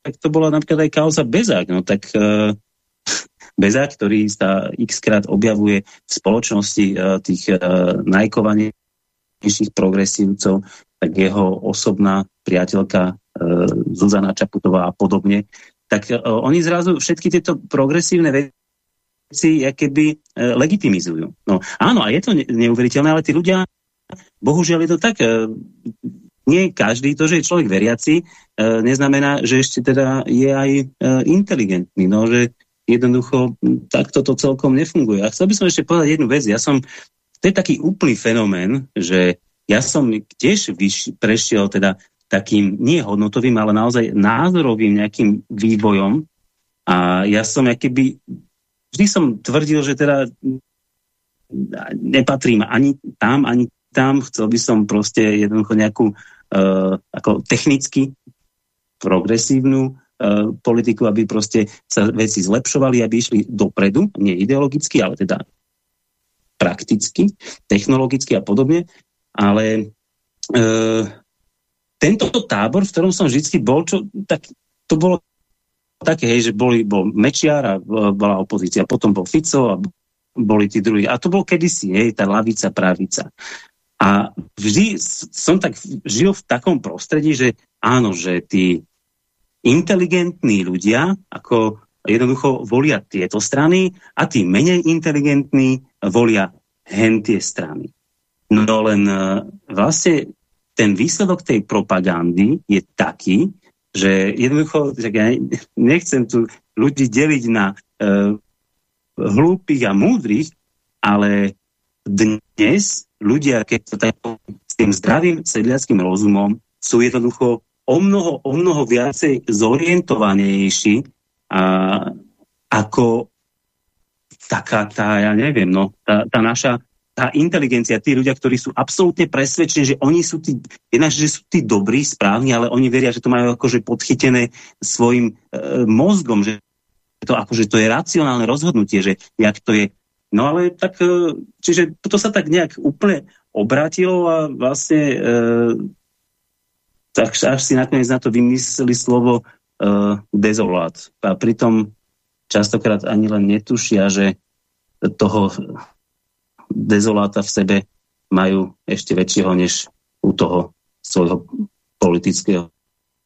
Speaker 2: tak to bola napríklad aj kauza Bezák. No tak e, Bezák, ktorý sa x krát objavuje v spoločnosti e, tých e, najkovanejších progresívcov, tak jeho osobná priateľka e, Zuzana Čaputová a podobne, tak e, oni zrazu všetky tieto progresívne veci keby e, legitimizujú. No áno, a je to neuveriteľné, ale tí ľudia, bohužiaľ je to tak, e, nie každý, to, že je človek veriaci, e, neznamená, že ešte teda je aj inteligentný, no, že jednoducho takto to celkom nefunguje. A chcel by som ešte povedať jednu vec. Ja som, to je taký úplný fenomén, že ja som tiež vyš, prešiel teda takým nie hodnotovým, ale naozaj názorovým nejakým vývojom a ja som keby vždy som tvrdil, že teda nepatrím ani tam, ani tam, chcel by som proste jednoducho nejakú uh, ako technicky progresívnu uh, politiku, aby proste sa veci zlepšovali, aby išli dopredu, nie ideologicky, ale teda prakticky, technologicky a podobne. Ale uh, tento tábor, v ktorom som vždy bol, čo, tak to bolo také, hej, že boli, bol Mečiar a bola opozícia, potom bol Fico a boli tí druhí. A to bol kedysi, hej, tá lavica, pravica. A vždy som tak žil v takom prostredí, že áno, že tí inteligentní ľudia ako jednoducho volia tieto strany a tí menej inteligentní volia hen tie strany. No len e, vlastne ten výsledok tej propagandy je taký, že jednoducho, že ja nechcem tu ľudí deliť na uh, hlúpych a múdrych, ale dnes ľudia, keď to tak s tým zdravým sedliackým rozumom, sú jednoducho o mnoho, o mnoho viacej zorientovanejší a, ako taká tá, ja neviem, no, tá, tá naša tá inteligencia, tí ľudia, ktorí sú absolútne presvedčení, že oni sú tí, jednak, že sú tí dobrí, správni, ale oni veria, že to majú akože podchytené svojim e, mozgom, že to, akože to je racionálne rozhodnutie, že jak to je No ale tak, e, čiže to sa tak nejak úplne obratilo a vlastne e, tak až si nakoniec na to vymysleli slovo e, dezolát. A pritom častokrát ani len netušia, že toho dezoláta v sebe majú ešte väčšieho než u toho svojho politického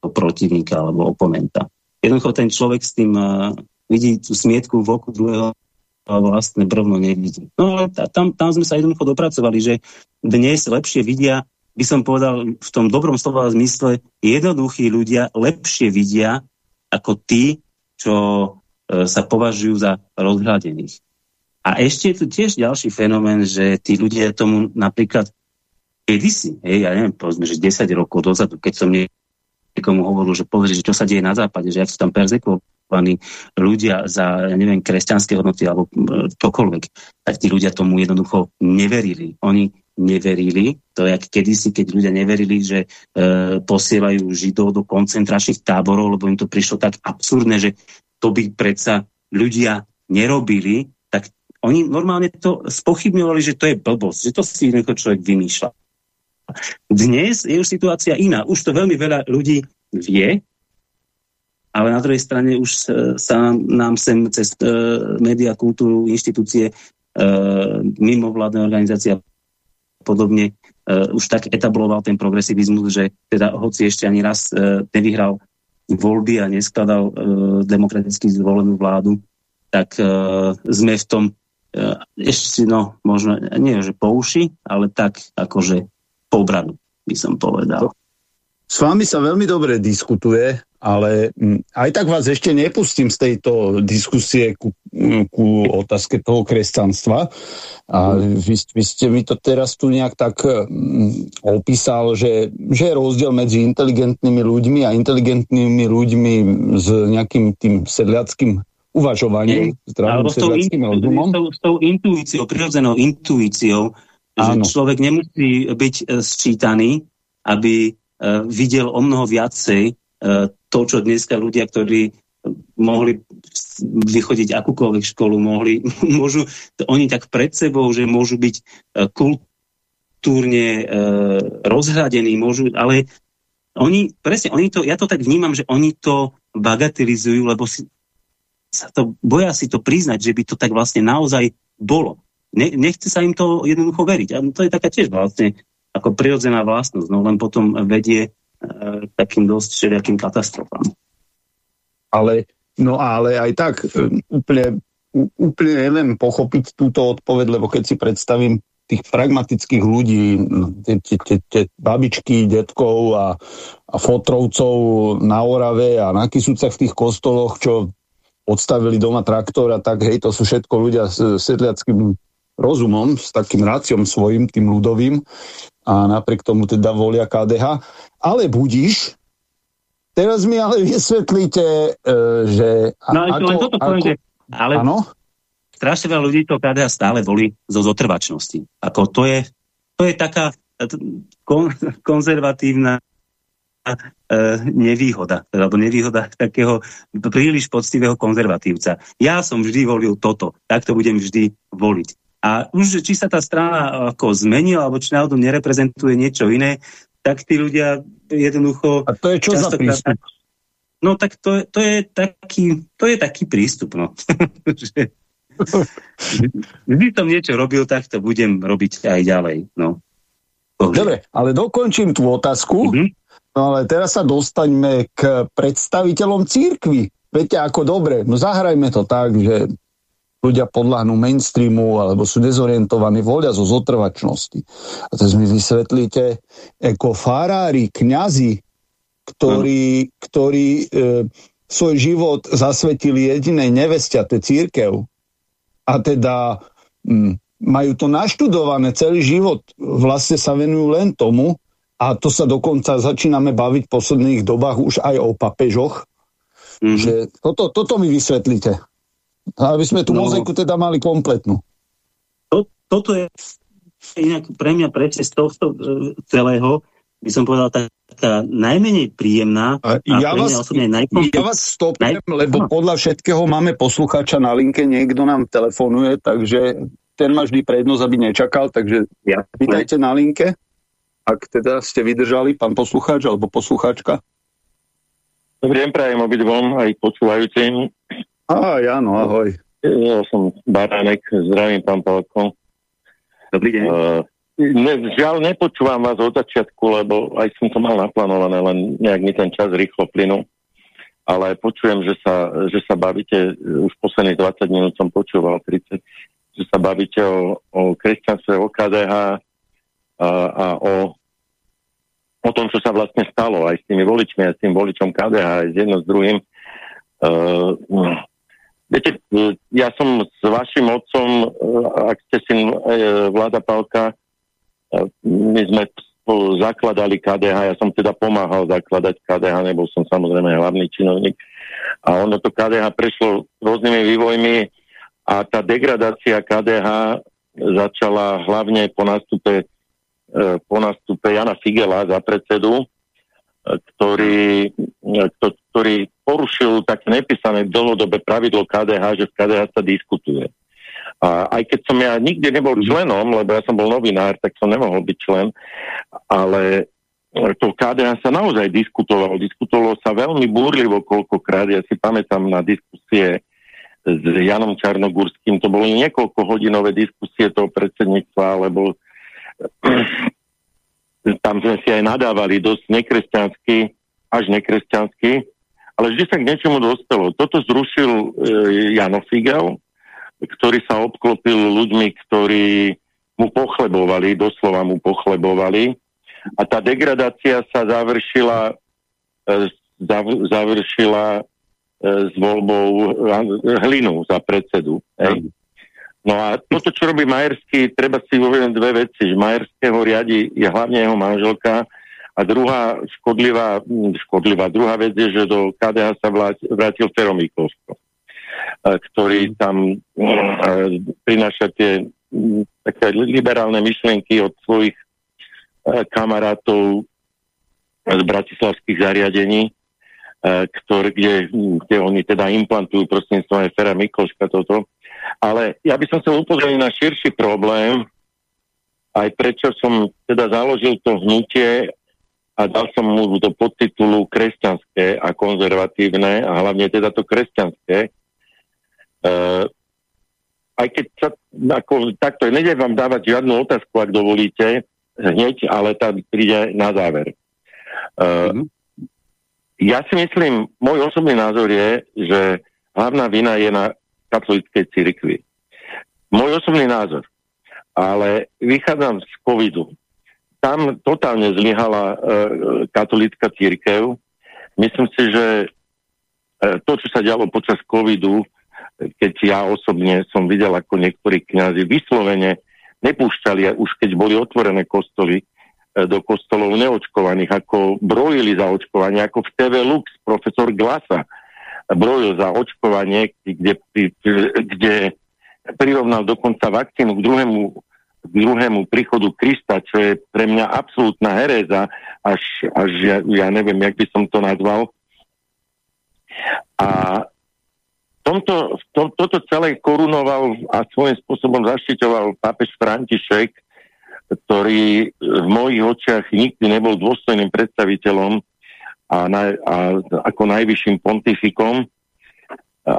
Speaker 2: protivníka alebo oponenta. Jednoducho ten človek s tým uh, vidí tú smietku v oku druhého a vlastne brvno nevidí. No ale tam, tam sme sa jednoducho dopracovali, že dnes lepšie vidia by som povedal v tom dobrom slova zmysle, jednoduchí ľudia lepšie vidia ako tí, čo e, sa považujú za rozhľadených. A ešte je tu tiež ďalší fenomén, že tí ľudia tomu napríklad kedysi, hej, ja neviem, povedzme, že 10 rokov dozadu, keď som niekomu hovoril, že pozri, že čo sa deje na západe, že ak sú tam perzekovaní ľudia za, neviem, kresťanské hodnoty alebo čokoľvek, tak tí ľudia tomu jednoducho neverili. Oni neverili. To je kedysi, keď ľudia neverili, že e, posielajú Židov do koncentračných táborov, lebo im to prišlo tak absurdné, že to by predsa ľudia nerobili, oni normálne to spochybňovali, že to je blbosť, že to si nejaký človek vymýšľa. Dnes je už situácia iná. Už to veľmi veľa ľudí vie, ale na druhej strane už sa nám sem cez e, média, kultúru, inštitúcie, e, mimovládne organizácie podobne uh, už tak etabloval ten progresivizmus, že teda hoci ešte ani raz uh, nevyhral voľby a neskladal uh, demokraticky zvolenú vládu, tak uh, sme v tom uh, ešte, no, možno, nie že po uši, ale tak akože po obradu, by som povedal.
Speaker 1: S vami sa veľmi dobre diskutuje ale mm, aj tak vás ešte nepustím z tejto diskusie ku, mm, ku otázke toho kresťanstva. A vy, vy ste mi to teraz tu nejak tak um, opísal, že, že je rozdiel medzi inteligentnými ľuďmi a inteligentnými ľuďmi s nejakým tým sedliackým uvažovaním,
Speaker 2: zdravým rozumom. S tou, s tou intuíciou, prirodzenou intuíciou, že Áno. človek nemusí byť uh, sčítaný, aby uh, videl o mnoho viacej uh, to, čo dneska ľudia, ktorí mohli vychodiť akúkoľvek školu, mohli, môžu, oni tak pred sebou, že môžu byť e, kultúrne e, rozhľadení, môžu, ale oni, presne, oni to, ja to tak vnímam, že oni to bagatelizujú, lebo si, sa to, boja si to priznať, že by to tak vlastne naozaj bolo. Ne, nechce sa im to jednoducho veriť. A to je taká tiež vlastne ako prirodzená vlastnosť, no len potom vedie E, takým dosť všelijakým katastrofám.
Speaker 1: Ale, no ale aj tak e, úplne, úplne neviem pochopiť túto odpoveď, lebo keď si predstavím tých pragmatických ľudí, no, tie babičky, detkov a, a fotrovcov na Orave a na Kisúcach v tých kostoloch, čo odstavili doma traktor a tak, hej, to sú všetko ľudia s sedliackým rozumom, s takým ráciom svojim, tým ľudovým a napriek tomu teda volia KDH. Ale budíš, teraz mi ale vysvetlíte, e, že...
Speaker 2: No ale ako, len toto poviem, ako, že... Ale ano? strašne veľa ľudí to KDH stále volí zo zotrvačnosti. Ako to je, to je taká kon, konzervatívna e, nevýhoda, alebo nevýhoda takého príliš poctivého konzervatívca. Ja som vždy volil toto, tak to budem vždy voliť. A už či sa tá strana ako zmenila, alebo či náhodou nereprezentuje niečo iné, tak tí ľudia jednoducho...
Speaker 1: A to je čo za prístup?
Speaker 2: No tak to, to, je taký, to je taký prístup, no. Vždy som niečo robil, tak to budem robiť aj ďalej, no.
Speaker 1: Dobre, ale dokončím tú otázku. Mm-hmm. No ale teraz sa dostaňme k predstaviteľom církvy. Viete, ako dobre, no zahrajme to tak, že ľudia podľahnú mainstreamu alebo sú dezorientovaní, voľia zo zotrvačnosti. A teraz mi vysvetlíte, ako farári, kňazi, ktorí, ktorí e, svoj život zasvetili jedinej nevestiate církev a teda m, majú to naštudované celý život, vlastne sa venujú len tomu a to sa dokonca začíname baviť v posledných dobách už aj o papežoch, mm-hmm. že toto, toto mi vysvetlíte. Aby sme tú no, mozaiku teda mali kompletnú.
Speaker 2: To, toto je inak pre mňa presne z tohto uh, celého, by som povedal, taká najmenej príjemná a, a
Speaker 1: ja vás, osobne. Ja vás stopnem, naj... lebo podľa všetkého máme poslucháča na linke, niekto nám telefonuje, takže ten má vždy prednosť, aby nečakal, takže ja, vítajte na linke. Ak teda ste vydržali, pán poslucháč alebo poslucháčka.
Speaker 3: Dobrý deň, prajem obidvom, aj počúvajúcim.
Speaker 1: Á, Jano, ahoj.
Speaker 3: Ja som Baránek, zdravím pán Palko.
Speaker 2: Dobrý deň. Uh,
Speaker 3: ne, žiaľ, nepočúvam vás od začiatku, lebo aj som to mal naplánované, len nejak mi ten čas rýchlo plynul. Ale počujem, že sa, že sa bavíte, už posledných 20 minút som počúval, 30, že sa bavíte o, o kresťanstve, o KDH a, a o o tom, čo sa vlastne stalo aj s tými voličmi, aj s tým voličom KDH, aj s jedno s druhým. Uh, viete, ja som s vašim otcom, uh, ak ste si vláda Palka, my sme spolu zakladali KDH, ja som teda pomáhal zakladať KDH, nebol som samozrejme hlavný činovník. A ono to KDH prešlo rôznymi vývojmi a tá degradácia KDH začala hlavne po nástupe E, po nastupe Jana Figela za predsedu, e, ktorý, e, ktorý porušil také nepísané dlhodobé pravidlo KDH, že v KDH sa diskutuje. A aj keď som ja nikdy nebol členom, lebo ja som bol novinár, tak som nemohol byť člen, ale to KDH sa naozaj diskutovalo. Diskutovalo sa veľmi búrlivo koľkokrát. Ja si pamätám na diskusie s Janom Čarnogurským. To boli niekoľko hodinové diskusie toho predsedníctva, lebo tam sme si aj nadávali dosť nekresťansky, až nekresťansky, ale vždy sa k niečomu dostalo. Toto zrušil e, Jano Figel, ktorý sa obklopil ľuďmi, ktorí mu pochlebovali, doslova mu pochlebovali. A tá degradácia sa završila, e, zav, završila e, s voľbou hlinu za predsedu. Hej. No a toto, čo robí Majersky, treba si uvedomiť dve veci. Majerského riadi je hlavne jeho manželka a druhá škodlivá, hm, škodlivá druhá vec je, že do KDH sa vrátil Fero Mikolsko, ktorý mhm. tam prináša tie hm, také liberálne myšlienky od svojich kamarátov z bratislavských zariadení, ktoré, kde, hm, kde oni teda implantujú prostredníctvom Fera Mikolška toto. Ale ja by som chcel upozorniť na širší problém, aj prečo som teda založil to hnutie a dal som mu do podtitulu kresťanské a konzervatívne a hlavne teda to kresťanské. Uh, aj keď sa, ako, takto, nedej vám dávať žiadnu otázku, ak dovolíte, hneď, ale tá príde na záver. Uh, mm-hmm. Ja si myslím, môj osobný názor je, že hlavná vina je na katolíckej cirkvi. Môj osobný názor. Ale vychádzam z covidu. Tam totálne zlyhala e, katolícka církev. Myslím si, že e, to, čo sa dialo počas covidu, keď ja osobne som videl, ako niektorí kňazi vyslovene nepúšťali, už keď boli otvorené kostoly, e, do kostolov neočkovaných, ako brojili za očkovanie, ako v TV Lux, profesor Glasa, brojil za očkovanie, kde, kde prirovnal dokonca vakcínu k druhému, k druhému príchodu Krista, čo je pre mňa absolútna heréza, až, až ja, ja neviem, jak by som to nazval. A tomto, to, toto celé korunoval a svojím spôsobom zaštitoval pápež František, ktorý v mojich očiach nikdy nebol dôstojným predstaviteľom a, na, a ako najvyšším pontifikom a,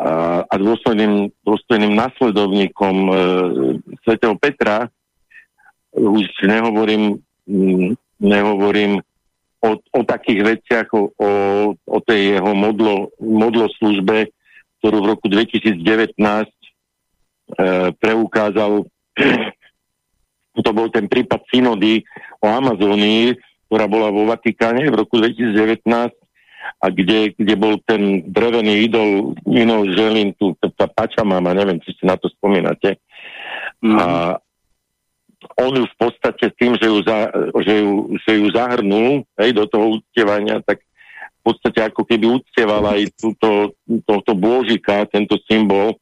Speaker 3: a dôstojným, dôstojným nasledovníkom e, svätého Petra. Už nehovorím, mm, nehovorím o, o takých veciach, o, o, tej jeho modlo, modlo ktorú v roku 2019 e, preukázal to bol ten prípad synody o Amazónii, ktorá bola vo Vatikáne v roku 2019 a kde, kde bol ten drevený idol inou želín, tu, tá Pačamama, neviem, či si na to spomínate. Mm. A on ju v podstate tým, že ju, za, že ju, že ju zahrnul hej, do toho uctievania, tak v podstate ako keby uctieval aj túto, tohto bôžika, tento symbol,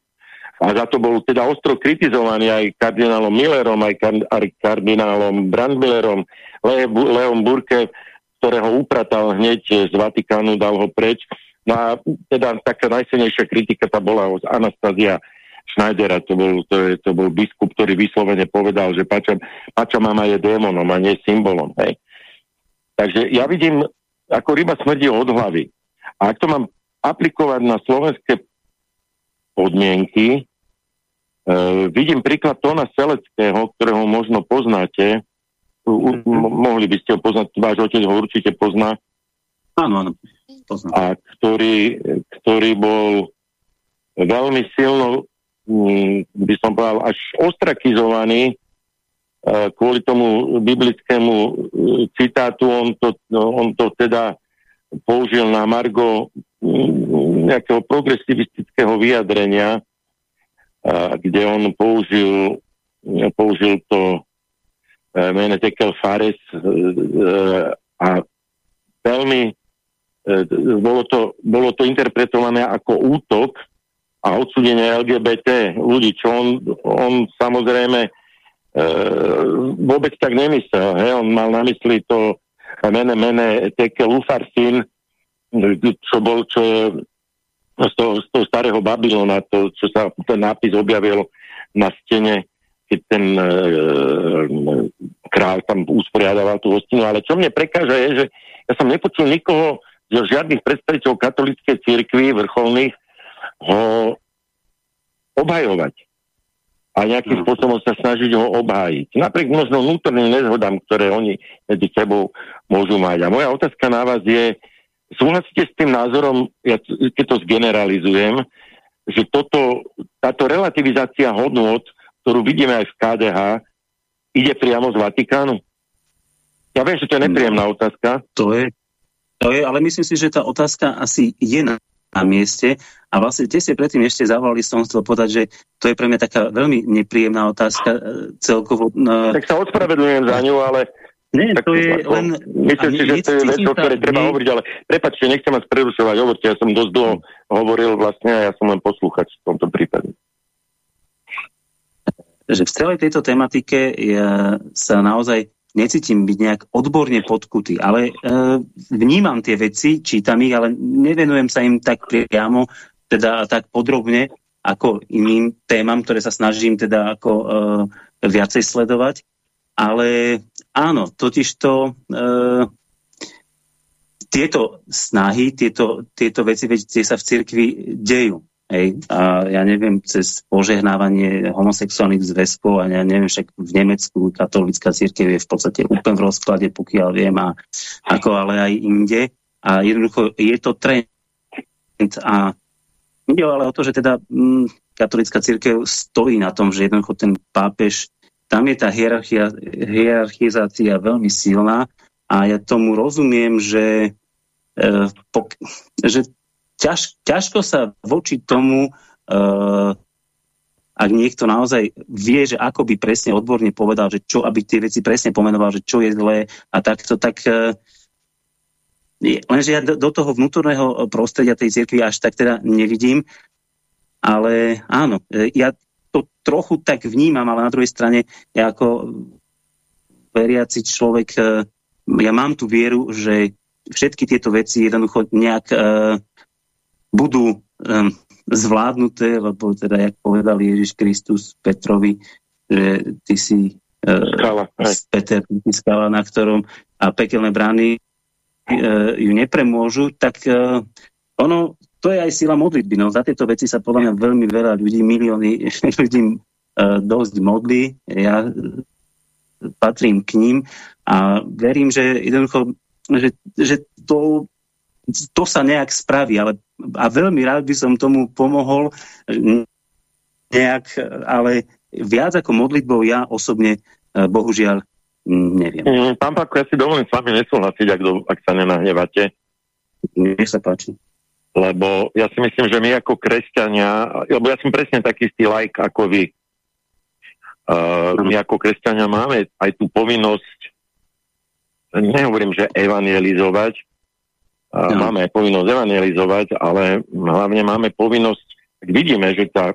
Speaker 3: a za to bol teda ostro kritizovaný aj kardinálom Millerom, aj, aj kardinálom Brandmillerom, Leom Burke, ktorého upratal hneď z Vatikánu, dal ho preč. No a teda taká najsilnejšia kritika tá bola od Anastázia Schneidera, to bol, to, je, to bol biskup, ktorý vyslovene povedal, že pača, pača mama je démonom a nie symbolom. Hej. Takže ja vidím, ako ryba smrdí od hlavy. A ak to mám aplikovať na slovenské podmienky, Uh, vidím príklad Tona Seleckého, ktorého možno poznáte. Uh, mohli by ste ho poznať, váš otec ho určite pozná.
Speaker 2: Áno, áno.
Speaker 3: Poznám. A ktorý, ktorý bol veľmi silno, um, by som povedal, až ostrakizovaný uh, kvôli tomu biblickému uh, citátu. On to, no, on to teda použil na margo um, nejakého progresivistického vyjadrenia, kde on použil, použil to e, mene Tekel Fares e, a veľmi bolo to, bolo to interpretované ako útok a odsudenie LGBT ľudí, čo on, on samozrejme vôbec tak nemyslel. He? On mal na mysli to mene, mene Tekel Ufarsin, čo bol, čo je z toho, z toho starého Babylona, to, čo sa ten nápis objavil na stene, keď ten e, král tam usporiadával tú hostinu. Ale čo mne prekáža je, že ja som nepočul nikoho zo žiadnych predstaviteľov katolíckej cirkvi vrcholných ho obhajovať a nejakým mm. spôsobom sa snažiť ho obhájiť. Napriek možno vnútorným nezhodám, ktoré oni medzi sebou môžu mať. A moja otázka na vás je, Súhlasíte s tým názorom, ja, keď to zgeneralizujem, že toto, táto relativizácia hodnot, ktorú vidíme aj v KDH, ide priamo z Vatikánu? Ja viem, že to je nepríjemná no, otázka.
Speaker 2: To je, to je, ale myslím si, že tá otázka asi je na, na mieste a vlastne tesne predtým ešte zavolali som chcel povedať, že to je pre mňa taká veľmi nepríjemná otázka e, celkovo.
Speaker 3: E, tak sa ospravedlňujem za ňu, ale
Speaker 2: nie, tak, to je len...
Speaker 3: Myslím si, že to je vec, o ktorej treba nie... hovoriť, ale prepačte, nechcem vás prerušovať, hovorte, ja som dosť dlho hovoril vlastne a ja som len poslúchať v tomto prípade.
Speaker 2: Že v celej tejto tematike ja sa naozaj necítim byť nejak odborne podkutý, ale e, vnímam tie veci, čítam ich, ale nevenujem sa im tak priamo, teda tak podrobne, ako iným témam, ktoré sa snažím teda ako e, viacej sledovať. Ale áno, totižto e, tieto snahy, tieto, tieto veci, veď tie sa v cirkvi dejú. Hej, a ja neviem, cez požehnávanie homosexuálnych zväzkov a ja neviem, však v Nemecku katolická církev je v podstate úplne v rozklade, pokiaľ viem, a ako ale aj inde. A jednoducho je to trend. A ide ale o to, že teda m, mm, katolická církev stojí na tom, že jednoducho ten pápež tam je tá hierarchizácia veľmi silná a ja tomu rozumiem, že, e, pok- že ťaž, ťažko sa voči tomu, e, ak niekto naozaj vie, že ako by presne odborne povedal, že čo, aby tie veci presne pomenoval, že čo je zlé a takto, tak e, lenže ja do, toho vnútorného prostredia tej cirkvi až tak teda nevidím, ale áno, ja to trochu tak vnímam, ale na druhej strane ja ako veriaci človek, ja mám tú vieru, že všetky tieto veci jednoducho nejak uh, budú um, zvládnuté, lebo teda, jak povedal Ježiš Kristus Petrovi, že ty si uh, skala, Peter, skala, na ktorom a pekelné brány uh, ju nepremôžu, tak uh, ono to je aj sila modlitby. No, za tieto veci sa podľa mňa veľmi veľa ľudí, milióny ľudí uh, dosť modlí. Ja patrím k ním a verím, že jednoducho, že, že to, to sa nejak spraví, ale a veľmi rád by som tomu pomohol nejak, ale viac ako modlitbou ja osobne uh, bohužiaľ neviem.
Speaker 3: Mm, pán Pako, ja si dovolím s vami nesúhlasiť, ak, do, ak sa nenahnevate.
Speaker 2: Nech sa páči
Speaker 3: lebo ja si myslím, že my ako kresťania, lebo ja som presne taký istý like ako vy, uh, my ako kresťania máme aj tú povinnosť, nehovorím, že evangelizovať, no. máme povinnosť evangelizovať, ale hlavne máme povinnosť, ak vidíme, že tá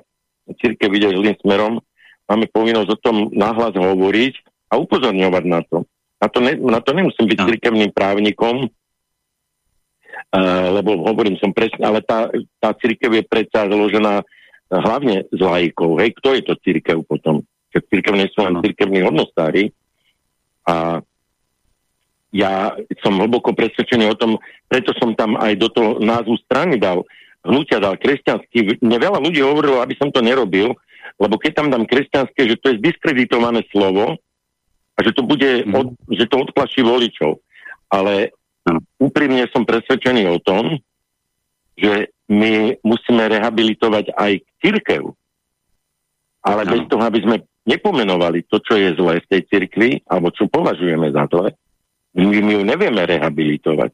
Speaker 3: církev ide zlým smerom, máme povinnosť o tom nahlas hovoriť a upozorňovať na to. Na to, ne, na to nemusím byť no. církevným právnikom, Uh, lebo hovorím som presne, ale tá, tá církev je predsa zložená hlavne z lajkov, hej, kto je to církev potom? Keď církev nie sú len církevní hodnostári a ja som hlboko presvedčený o tom, preto som tam aj do toho názvu strany dal, hnutia dal kresťanský. Mne veľa ľudí hovorilo, aby som to nerobil, lebo keď tam dám kresťanské, že to je diskreditované slovo a že to bude, mm. od, že to odplaší voličov. Ale úprimne som presvedčený o tom, že my musíme rehabilitovať aj církev. Ale no. bez toho, aby sme nepomenovali to, čo je zlé v tej cirkvi, alebo čo považujeme za zlé, my, my ju nevieme rehabilitovať.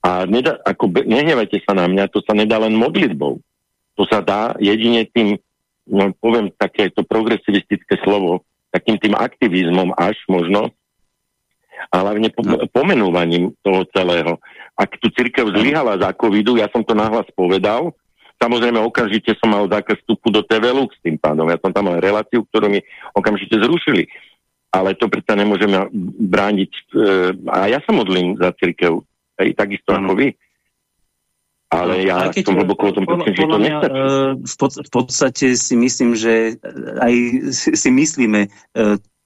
Speaker 3: A nedá, ako, nehnevajte sa na mňa, to sa nedá len modlitbou. To sa dá jedine tým, no, poviem takéto progresivistické slovo, takým tým aktivizmom až možno, a hlavne po, no. pomenúvaním toho celého. Ak tu církev zlyhala za covidu, ja som to nahlas povedal, Samozrejme, okamžite som mal zákaz vstupu do TV Lux tým pádom. Ja som tam mal reláciu, ktorú mi okamžite zrušili. Ale to predsa nemôžeme brániť. E, a ja sa modlím za církev, aj takisto ako vy. Ale ja keď, som hlboko o tom presvedčený, že to nestačí. E,
Speaker 2: v, pod, v podstate si myslím, že aj si myslíme e,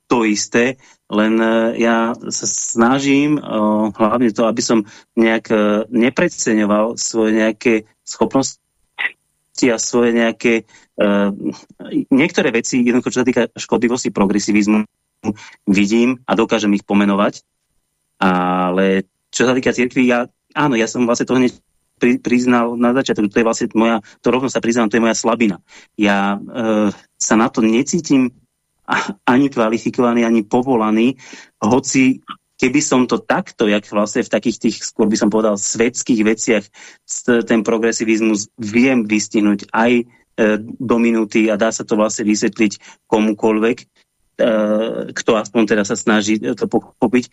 Speaker 2: to isté, len ja sa snažím hlavne to, aby som nejak nepredceňoval svoje nejaké schopnosti a svoje nejaké... Niektoré veci, jednoducho čo sa týka škodlivosti progresivizmu, vidím a dokážem ich pomenovať, ale čo sa týka cirkvi, ja, áno, ja som vlastne to hneď pri, priznal na začiatku, to je vlastne moja, to rovno sa priznám, to je moja slabina. Ja uh, sa na to necítim ani kvalifikovaný, ani povolaný, hoci keby som to takto, jak vlastne v takých tých, skôr by som povedal, svetských veciach ten progresivizmus viem vystihnúť aj e, do minúty a dá sa to vlastne vysvetliť komukoľvek, e, kto aspoň teda sa snaží to pochopiť,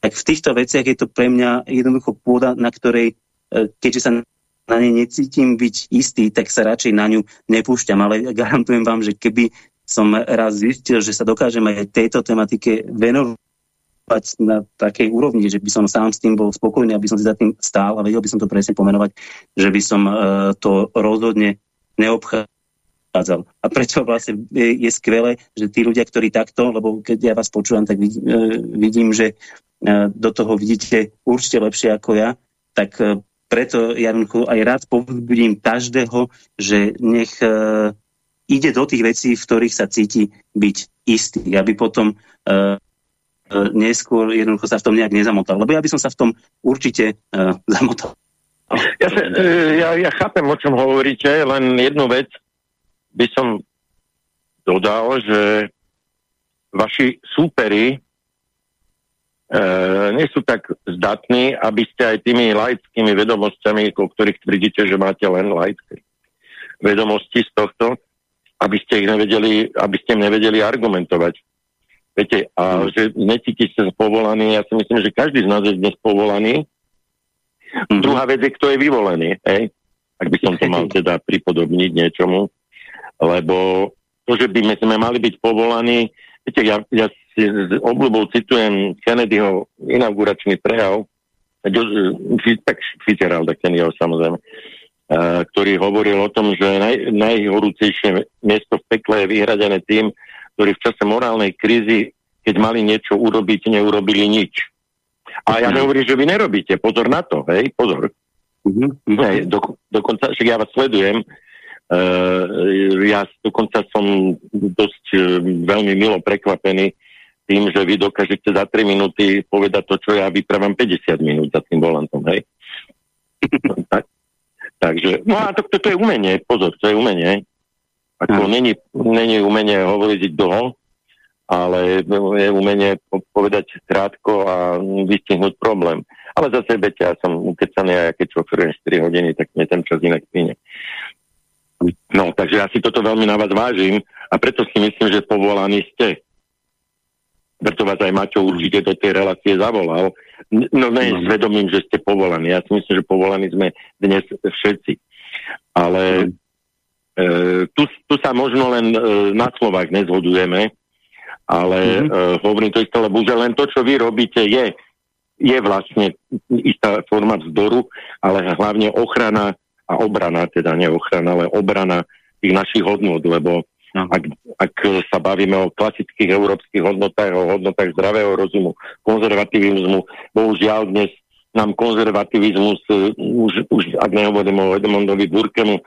Speaker 2: tak v týchto veciach je to pre mňa jednoducho pôda, na ktorej, e, keďže sa na nej necítim byť istý, tak sa radšej na ňu nepúšťam, ale garantujem vám, že keby som raz zistil, že sa dokážem aj tejto tematike venovať, na takej úrovni, že by som sám s tým bol spokojný, aby som si za tým stál a vedel by som to presne pomenovať, že by som uh, to rozhodne neobchádzal. A preto vlastne je, je skvelé, že tí ľudia, ktorí takto, lebo keď ja vás počúvam, tak vidím, uh, vidím že uh, do toho vidíte určite lepšie ako ja, tak uh, preto ja aj rád povzbudím každého, že nech uh, ide do tých vecí, v ktorých sa cíti byť istý, aby potom E, neskôr jednoducho sa v tom nejak nezamotal. Lebo ja by som sa v tom určite uh, zamotal.
Speaker 3: Ja, e, ja, ja chápem, o čom hovoríte, len jednu vec by som dodal, že vaši súperi e, nie sú tak zdatní, aby ste aj tými laickými vedomosťami, o ktorých tvrdíte, že máte len laické vedomosti z tohto, aby ste ich nevedeli, aby ste im nevedeli argumentovať. Viete, a mm. že necítiš sa povolaný, ja si myslím, že každý z nás je dnes povolaný. Mm. Druhá vec je, kto je vyvolený, hej? Ak by som to mal teda pripodobniť niečomu. Lebo to, že by sme mali byť povolaní, viete, ja, ja si s obľubou citujem Kennedyho inauguračný prejav, tak Fitzgerald Kennedyho samozrejme, ktorý hovoril o tom, že naj, najhorúcejšie miesto v pekle je vyhradené tým, ktorí v čase morálnej krízy, keď mali niečo urobiť, neurobili nič. A ja mhm. nehovorím, že vy nerobíte. Pozor na to, hej, pozor. Mm-hmm. Hej, do, dokonca, však ja vás sledujem, ja dokonca som dosť uh, veľmi milo prekvapený tým, že vy dokážete za 3 minúty povedať to, čo ja vyprávam 50 minút za tým volantom, hej. tak, takže, no a to, to, to je umenie, pozor, to je umenie. Ako není, není umenie hovoriť dlho, ale je umenie povedať krátko a vystihnúť problém. Ale zase, viete, ja som ukecaný a ja keď šoferujem 4 hodiny, tak mne ten čas inak plyne. No, takže ja si toto veľmi na vás vážim a preto si myslím, že povolaní ste. Preto vás aj Maťo určite do tej relácie zavolal. No ne, no. s vedomím, že ste povolaní. Ja si myslím, že povolaní sme dnes všetci. Ale E, tu, tu sa možno len e, na slovách nezhodujeme, ale mm-hmm. e, hovorím to isté, lebo že len to, čo vy robíte, je, je vlastne istá forma vzdoru, ale hlavne ochrana a obrana, teda nie ochrana, ale obrana tých našich hodnot, lebo no. ak, ak sa bavíme o klasických európskych hodnotách, o hodnotách zdravého rozumu, konzervativizmu, bohužiaľ dnes nám konzervativizmus, e, už, už ak nehovorím o Edmondovi Burkemu, e,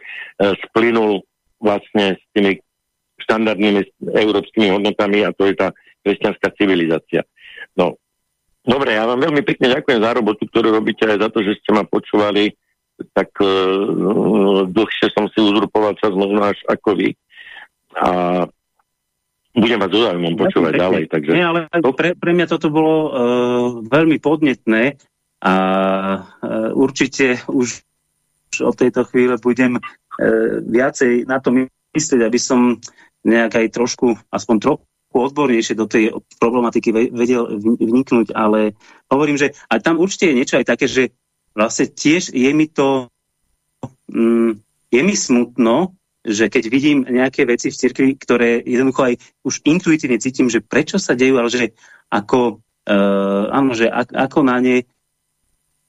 Speaker 3: splynul vlastne s tými štandardnými európskymi hodnotami a to je tá kresťanská civilizácia. No, dobre, ja vám veľmi pekne ďakujem za robotu, ktorú robíte aj za to, že ste ma počúvali tak uh, dlhšie som si uzurpoval čas možno až ako vy. A budem vás záujmom počúvať ja, ďalej. Takže...
Speaker 2: Nie, ale pre, pre mňa toto bolo uh, veľmi podnetné a uh, určite už, už od tejto chvíle budem uh, viacej na to myslieť, aby som nejak aj trošku, aspoň trochu odbornejšie do tej problematiky vedel vniknúť, ale hovorím, že a tam určite je niečo aj také, že vlastne tiež je mi to mm, je mi smutno, že keď vidím nejaké veci v cirkvi, ktoré jednoducho aj už intuitívne cítim, že prečo sa dejú, ale že ako, uh, áno, že ak, ako na ne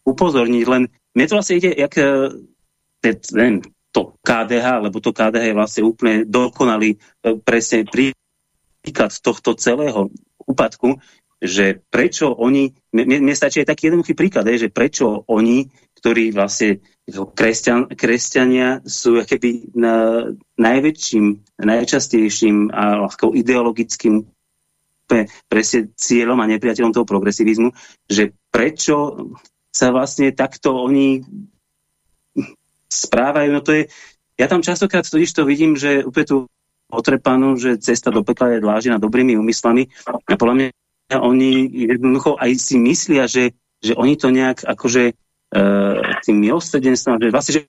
Speaker 2: upozorniť, len mne to vlastne ide, jak uh, neviem, to KDH, lebo to KDH je vlastne úplne dokonalý uh, presne príklad tohto celého úpadku, že prečo oni, mne, stačí aj taký jednoduchý príklad, je, že prečo oni, ktorí vlastne kresťan, kresťania sú keby na, najväčším, najčastejším a ideologickým presne cieľom a nepriateľom toho progresivizmu, že prečo sa vlastne takto oni správajú, no to je, ja tam častokrát totiž to vidím, že úplne tú otrepanú, že cesta do pekla je dlážená dobrými úmyslami. A podľa mňa oni jednoducho aj si myslia, že, že oni to nejak akože uh, tým milostredenstvom, že vlastne, že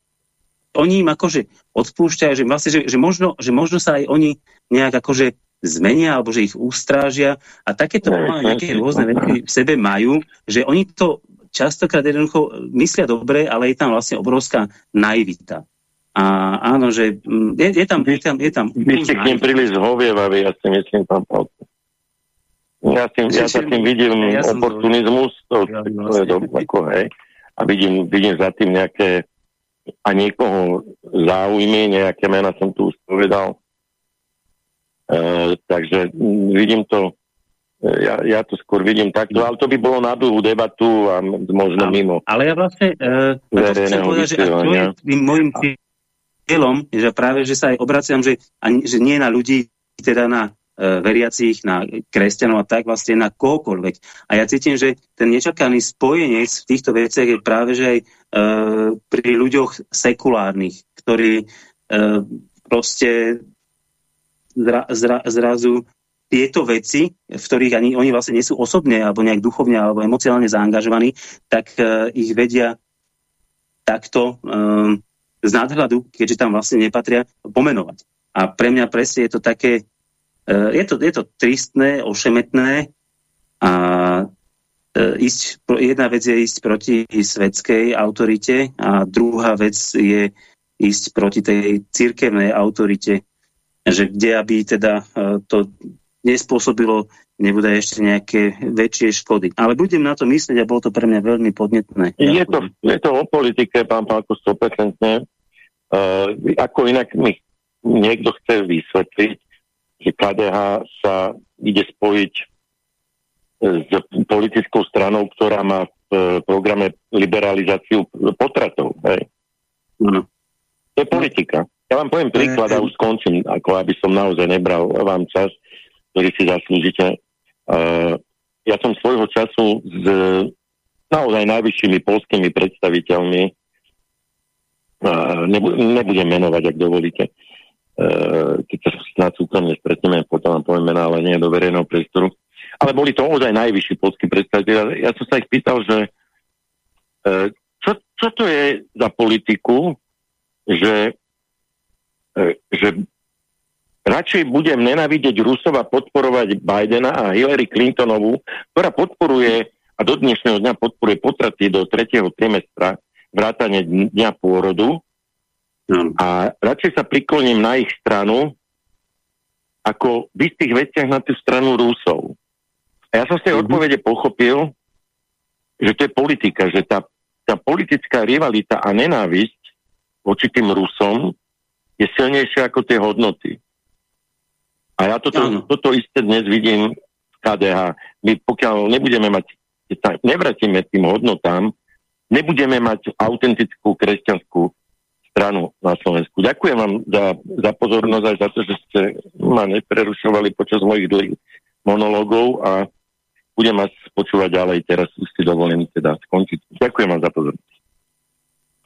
Speaker 2: oni im akože odpúšťajú, že vlastne, že, že, možno, že možno sa aj oni nejak akože zmenia, alebo že ich ustrážia a takéto nejaké rôzne veci v sebe majú, že oni to častokrát jednoducho myslia dobre, ale je tam vlastne obrovská naivita. A áno, že mm, je, je tam... Je tam, je tam
Speaker 3: Vy ste k ním príliš hovievaví, ja si myslím, pán Palko. Ja, tým, ja sa tým vidím ja oportunizmus, to, ja, to je do, ako, hej, a vidím, vidím za tým nejaké a niekoho záujmy, nejaké mena som tu už povedal. E, takže vidím to, e, ja, ja to skôr vidím takto, ale to by bolo na dlhú debatu a možno
Speaker 2: ale,
Speaker 3: mimo.
Speaker 2: Ale ja vlastne uh, verejného povedať, že to je tým môjim cieľom, že práve, že sa aj obraciam, že, ani, že nie na ľudí, teda na E, veriacich, na kresťanov a tak vlastne na kohokoľvek. A ja cítim, že ten nečakaný spojenec v týchto veciach je práve, že aj e, pri ľuďoch sekulárnych, ktorí e, proste zra, zra, zrazu tieto veci, v ktorých ani oni vlastne nie sú osobne alebo nejak duchovne alebo emocionálne zaangažovaní, tak e, ich vedia takto e, z nadhľadu, keďže tam vlastne nepatria, pomenovať. A pre mňa presne je to také E, je to, je to tristné, ošemetné a e, ísť, jedna vec je ísť proti svetskej autorite a druhá vec je ísť proti tej cirkevnej autorite, že kde aby teda e, to nespôsobilo nebude ešte nejaké väčšie škody. Ale budem na to myslieť a bolo to pre mňa veľmi podnetné.
Speaker 3: Je to, je to o politike, pán Pálko, 100%. Uh, ako inak mi niekto chce vysvetliť, že KDH sa ide spojiť e, s politickou stranou, ktorá má v e, programe liberalizáciu potratov. Hej. No. To je politika. Ja vám poviem príklad a už skončím, ako aby som naozaj nebral vám čas, ktorý si zaslúžite. Uh, ja som svojho času s naozaj najvyššími polskými predstaviteľmi, uh, nebudem menovať, ak dovolíte, keď sa snad súkromne stretneme, potom vám poviem ale nie do verejného priestoru. Ale boli to ozaj najvyšší polskí predstaviteľ. Ja som sa ich pýtal, že eh, čo, čo to je za politiku, že, eh, že radšej budem nenavidieť Rusov a podporovať Bidena a Hillary Clintonovú, ktorá podporuje a do dnešného dňa podporuje potraty do tretieho trimestra vrátane dňa pôrodu, a radšej sa prikloním na ich stranu, ako v istých veciach na tú stranu Rusov. A ja som z tej mm-hmm. odpovede pochopil, že to je politika, že tá, tá politická rivalita a nenávisť voči tým Rusom je silnejšia ako tie hodnoty. A ja toto, toto isté dnes vidím v KDH. My pokiaľ nebudeme mať, nevratíme tým hodnotám, nebudeme mať autentickú kresťanskú stranu na Slovensku. Ďakujem vám za, za pozornosť aj za to, že ste ma neprerušovali počas mojich dlhých monológov a budem vás počúvať ďalej. Teraz už si dovolím teda skončiť. Ďakujem vám za pozornosť.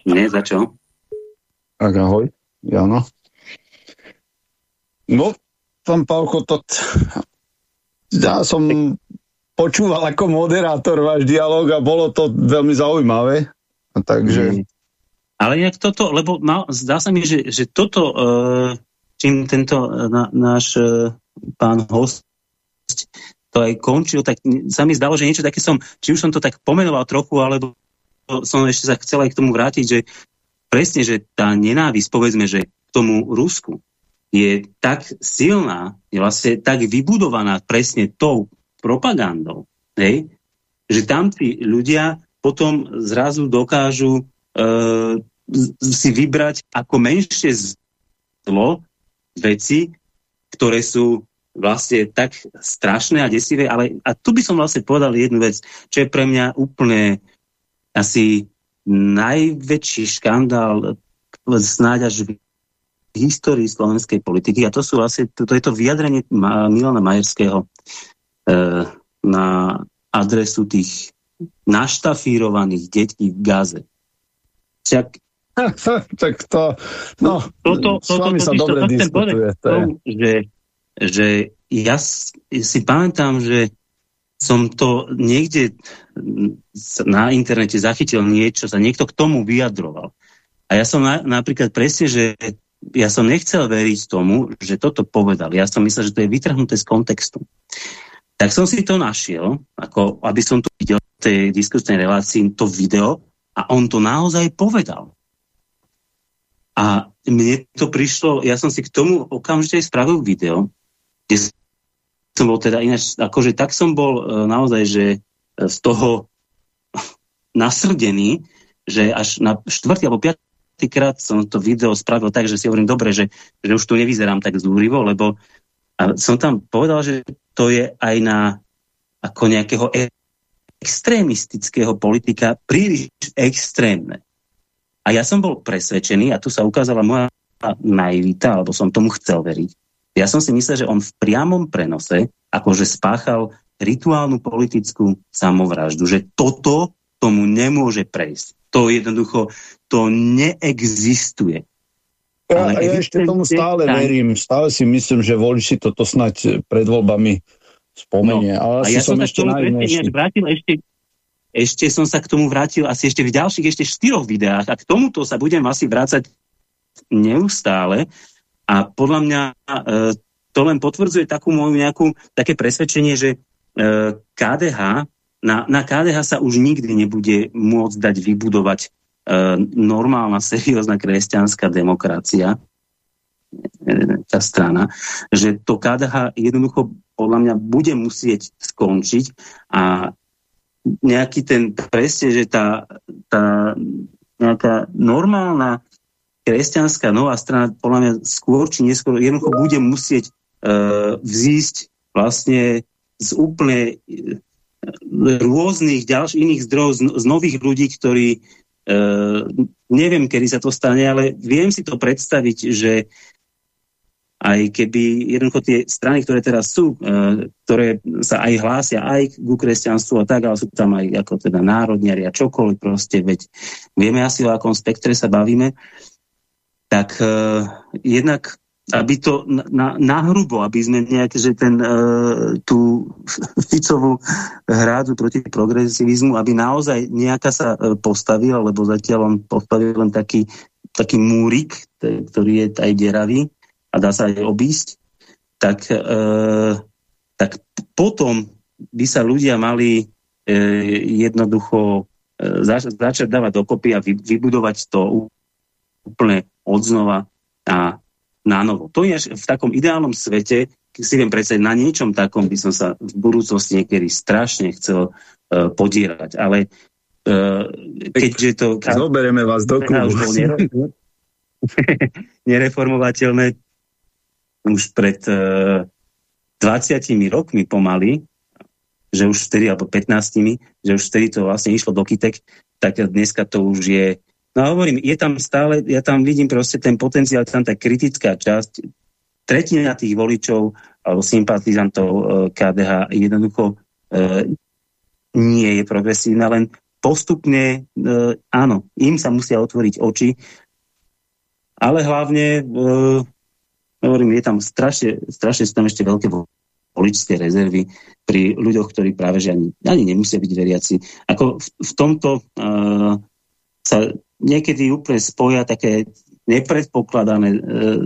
Speaker 2: Nie, za čo?
Speaker 1: Tak ahoj, Jano. No, pán Pálko, to... Ja som počúval ako moderátor váš dialog a bolo to veľmi zaujímavé. A takže... Mm.
Speaker 2: Ale jak toto, lebo mal, zdá sa mi, že, že toto, uh, čím tento uh, na, náš uh, pán host to aj končil, tak sa mi zdalo, že niečo také som, či už som to tak pomenoval trochu, alebo som ešte sa chcel aj k tomu vrátiť, že presne, že tá nenávisť, povedzme, že k tomu Rusku je tak silná, je vlastne tak vybudovaná presne tou propagandou, hej, že tam tí ľudia potom zrazu dokážu si vybrať ako menšie zlo veci, ktoré sú vlastne tak strašné a desivé, ale a tu by som vlastne povedal jednu vec, čo je pre mňa úplne asi najväčší škandál snáď až v histórii slovenskej politiky a to sú vlastne, to, to je to vyjadrenie Milana Majerského, E, na adresu tých naštafírovaných detí v Gaze.
Speaker 1: Čak, tak to, no, toto, s vami sa dobre diskutuje.
Speaker 2: Že, že ja si pamätám, že som to niekde na internete zachytil niečo, sa niekto k tomu vyjadroval. A ja som na, napríklad presne, že ja som nechcel veriť tomu, že toto povedal. Ja som myslel, že to je vytrhnuté z kontextu. Tak som si to našiel, ako aby som to videl v tej diskusnej relácii, to video, a on to naozaj povedal. A mne to prišlo, ja som si k tomu okamžite spravil video, kde som bol teda ináč, akože tak som bol e, naozaj, že e, z toho nasrdený, že až na štvrtý alebo piatý krát som to video spravil tak, že si hovorím, dobre, že, že už tu nevyzerám tak zúrivo, lebo a som tam povedal, že to je aj na ako nejakého extrémistického politika príliš extrémne. A ja som bol presvedčený, a tu sa ukázala moja naivita, alebo som tomu chcel veriť. Ja som si myslel, že on v priamom prenose akože spáchal rituálnu politickú samovraždu, že toto tomu nemôže prejsť. To jednoducho, to neexistuje.
Speaker 1: Ja, ale ja ešte tomu stále verím. Stále si myslím, že voliči toto snať pred voľbami spomenie. No, ale
Speaker 2: a ja som sa k tomu vrátil ešte, ešte som sa k tomu vrátil asi ešte v ďalších ešte štyroch videách. A k tomuto sa budem asi vrácať neustále. A podľa mňa e, to len potvrdzuje takú moju nejakú také presvedčenie, že e, KDH, na, na KDH sa už nikdy nebude môcť dať vybudovať E, normálna, seriózna kresťanská demokracia, tá strana, že to KDH jednoducho podľa mňa bude musieť skončiť a nejaký ten presne, že tá, tá nejaká normálna kresťanská nová strana podľa mňa skôr či neskôr jednoducho bude musieť uh, vzísť vlastne z úplne rôznych ďalších iných zdrojov, z, z nových ľudí, ktorí Uh, neviem, kedy sa to stane, ale viem si to predstaviť, že aj keby jednoducho tie strany, ktoré teraz sú, uh, ktoré sa aj hlásia aj ku kresťanstvu a tak, ale sú tam aj ako teda národniari a čokoľvek proste, veď vieme asi o akom spektre sa bavíme, tak uh, jednak aby to na, na hrubo, aby sme nejaké, že ten, e, tú Ficovú hrádu proti progresivizmu, aby naozaj nejaká sa e, postavila, lebo zatiaľ on postavil len taký, taký múrik, ktorý je aj deravý a dá sa aj obísť, tak, e, tak potom by sa ľudia mali e, jednoducho e, zač začať dávať dokopy a vy, vybudovať to úplne odznova a na novo. To je v takom ideálnom svete, si viem predstaviť, na niečom takom by som sa v budúcnosti niekedy strašne chcel uh, podierať. Ale uh, keďže to...
Speaker 1: Zoberieme vás do klubu.
Speaker 2: nereformovateľné už pred e, 20 rokmi pomaly, že už vtedy, alebo 15, že už vtedy to vlastne išlo do kytek, tak dneska to už je No a hovorím, je tam stále, ja tam vidím proste ten potenciál, tam tá kritická časť, tretina tých voličov alebo sympatizantov e, KDH jednoducho e, nie je progresívna, len postupne, e, áno, im sa musia otvoriť oči, ale hlavne, e, hovorím, je tam strašne, strašne sú tam ešte veľké voličské rezervy pri ľuďoch, ktorí práve že ani, ani nemusia byť veriaci. Ako v, v tomto e, sa niekedy úplne spoja také nepredpokladané e,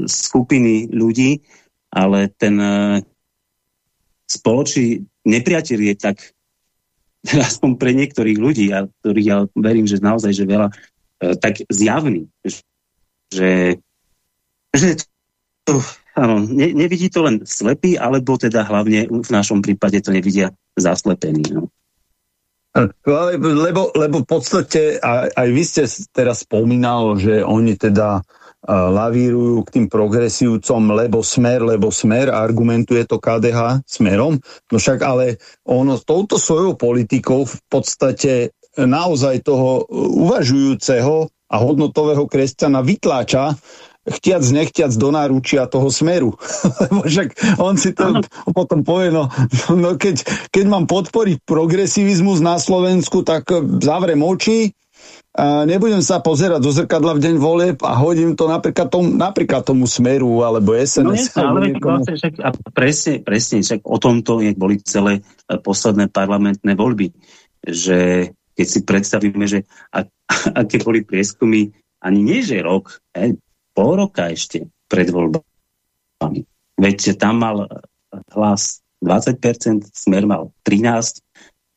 Speaker 2: skupiny ľudí, ale ten e, spoločný nepriateľ je tak aspoň pre niektorých ľudí, a ktorých ja verím, že naozaj, že veľa, e, tak zjavný, že, že áno, ne, nevidí to len slepý, alebo teda hlavne v našom prípade to nevidia zaslepení. No.
Speaker 1: Lebo, lebo v podstate aj, aj vy ste teraz spomínal, že oni teda lavírujú k tým progresívcom, lebo smer, lebo smer, argumentuje to KDH smerom. No však ale ono s touto svojou politikou v podstate naozaj toho uvažujúceho a hodnotového kresťana vytláča chtiac nechtiac do náručia toho smeru. Lebo však on si to potom povie, no, no keď, keď mám podporiť progresivizmus na Slovensku, tak zavrem oči, a nebudem sa pozerať do zrkadla v deň volieb a hodím to napríklad tomu, napríklad tomu smeru alebo SNS.
Speaker 2: No, ale vlastne však, a presne, presne, však o tomto boli celé e, posledné parlamentné voľby, že keď si predstavíme, že a, aké boli prieskumy, ani nie že rok, pol roka ešte pred voľbami. Veď tam mal hlas 20%, smer mal 13%,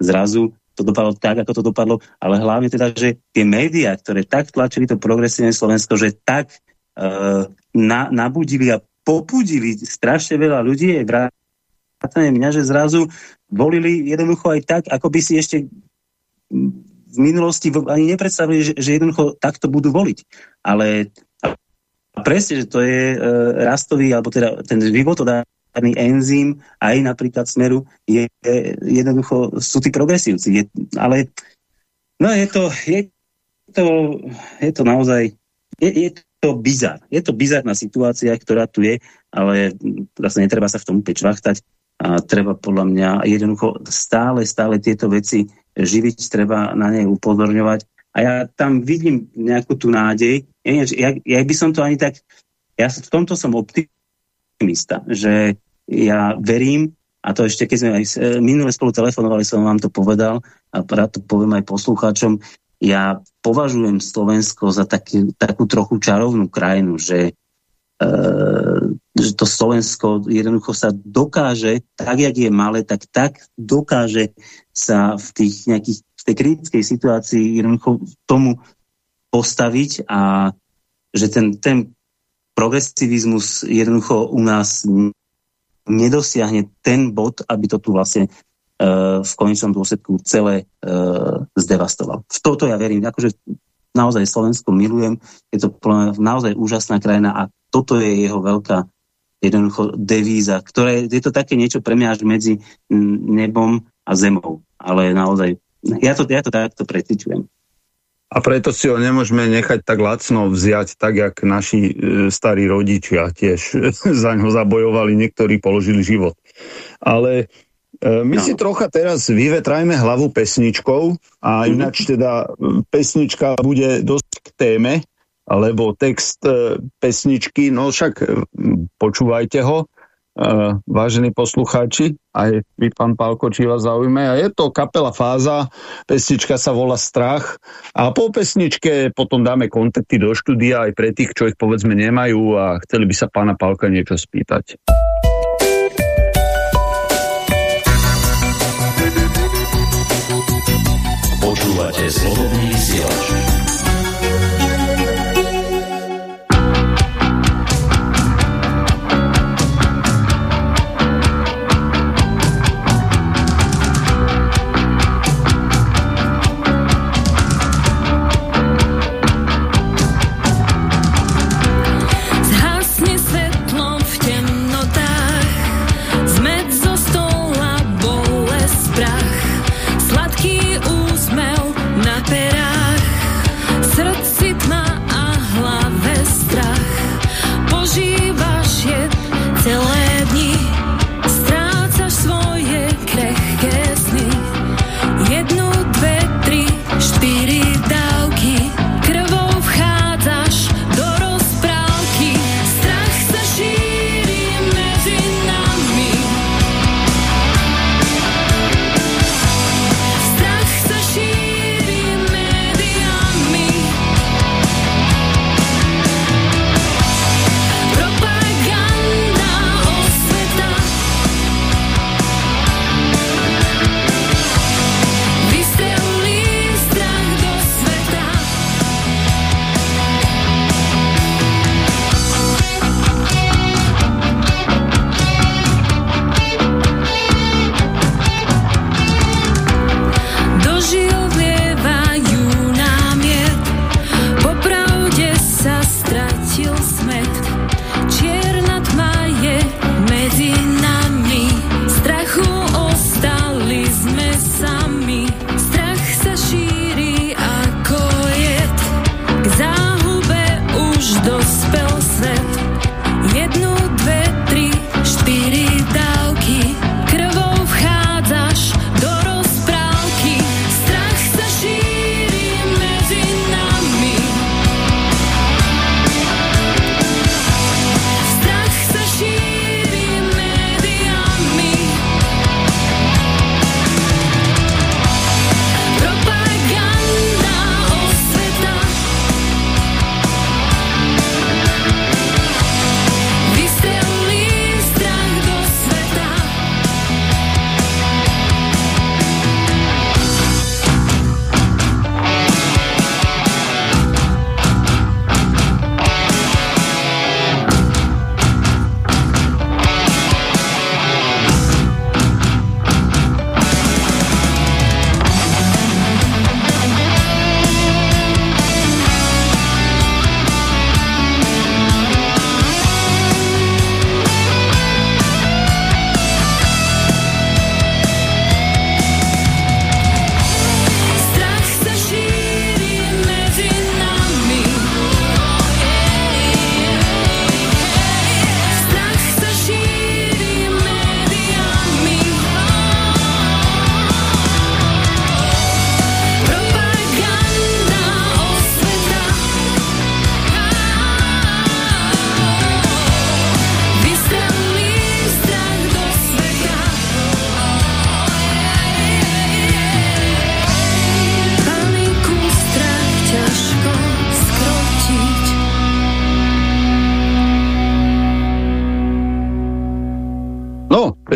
Speaker 2: zrazu to dopadlo tak, ako to dopadlo, ale hlavne teda, že tie médiá, ktoré tak tlačili to progresívne Slovensko, že tak uh, na, nabudili a popudili strašne veľa ľudí, vrátane mňa, že zrazu volili jednoducho aj tak, ako by si ešte v minulosti ani nepredstavili, že, že jednoducho takto budú voliť. Ale presne, že to je e, rastový, alebo teda ten životodárny enzym aj napríklad smeru je, je jednoducho, sú tí progresívci. Je, ale no je to, je to, je to naozaj, je, je to bizar. Je to bizarná situácia, ktorá tu je, ale vlastne netreba sa v tom úplne čvachtať a treba podľa mňa jednoducho stále, stále tieto veci živiť, treba na nej upozorňovať a ja tam vidím nejakú tú nádej. Ja, ja, ja by som to ani tak... Ja v tomto som optimista, že ja verím, a to ešte keď sme aj minule spolu telefonovali, som vám to povedal, a rád to poviem aj poslucháčom, ja považujem Slovensko za taký, takú trochu čarovnú krajinu, že, e, že to Slovensko jednoducho sa dokáže, tak jak je malé, tak tak dokáže sa v tých nejakých v tej kritickej situácii jednoducho tomu postaviť a že ten, ten progresivizmus jednoducho u nás nedosiahne ten bod, aby to tu vlastne uh, v konečnom dôsledku celé uh, zdevastoval. V toto ja verím, akože naozaj Slovensko milujem, je to naozaj úžasná krajina a toto je jeho veľká jednoducho devíza, ktoré je to také niečo pre mňa až medzi nebom a zemou, ale naozaj ja to, ja to takto preciťujem.
Speaker 1: A preto si ho nemôžeme nechať tak lacno vziať, tak jak naši e, starí rodičia tiež za ňo zabojovali, niektorí položili život. Ale e, my no. si trocha teraz vyvetrajme hlavu pesničkou a mhm. ináč teda e, pesnička bude dosť k téme, lebo text e, pesničky, no však počúvajte ho, Uh, vážení poslucháči, aj vy, pán Pálko, či vás zaujíme. A je to kapela Fáza, pesnička sa volá Strach a po pesničke potom dáme kontakty do štúdia aj pre tých, čo ich povedzme nemajú a chceli by sa pána Pálka niečo spýtať. Počúvate slobodný vysielač.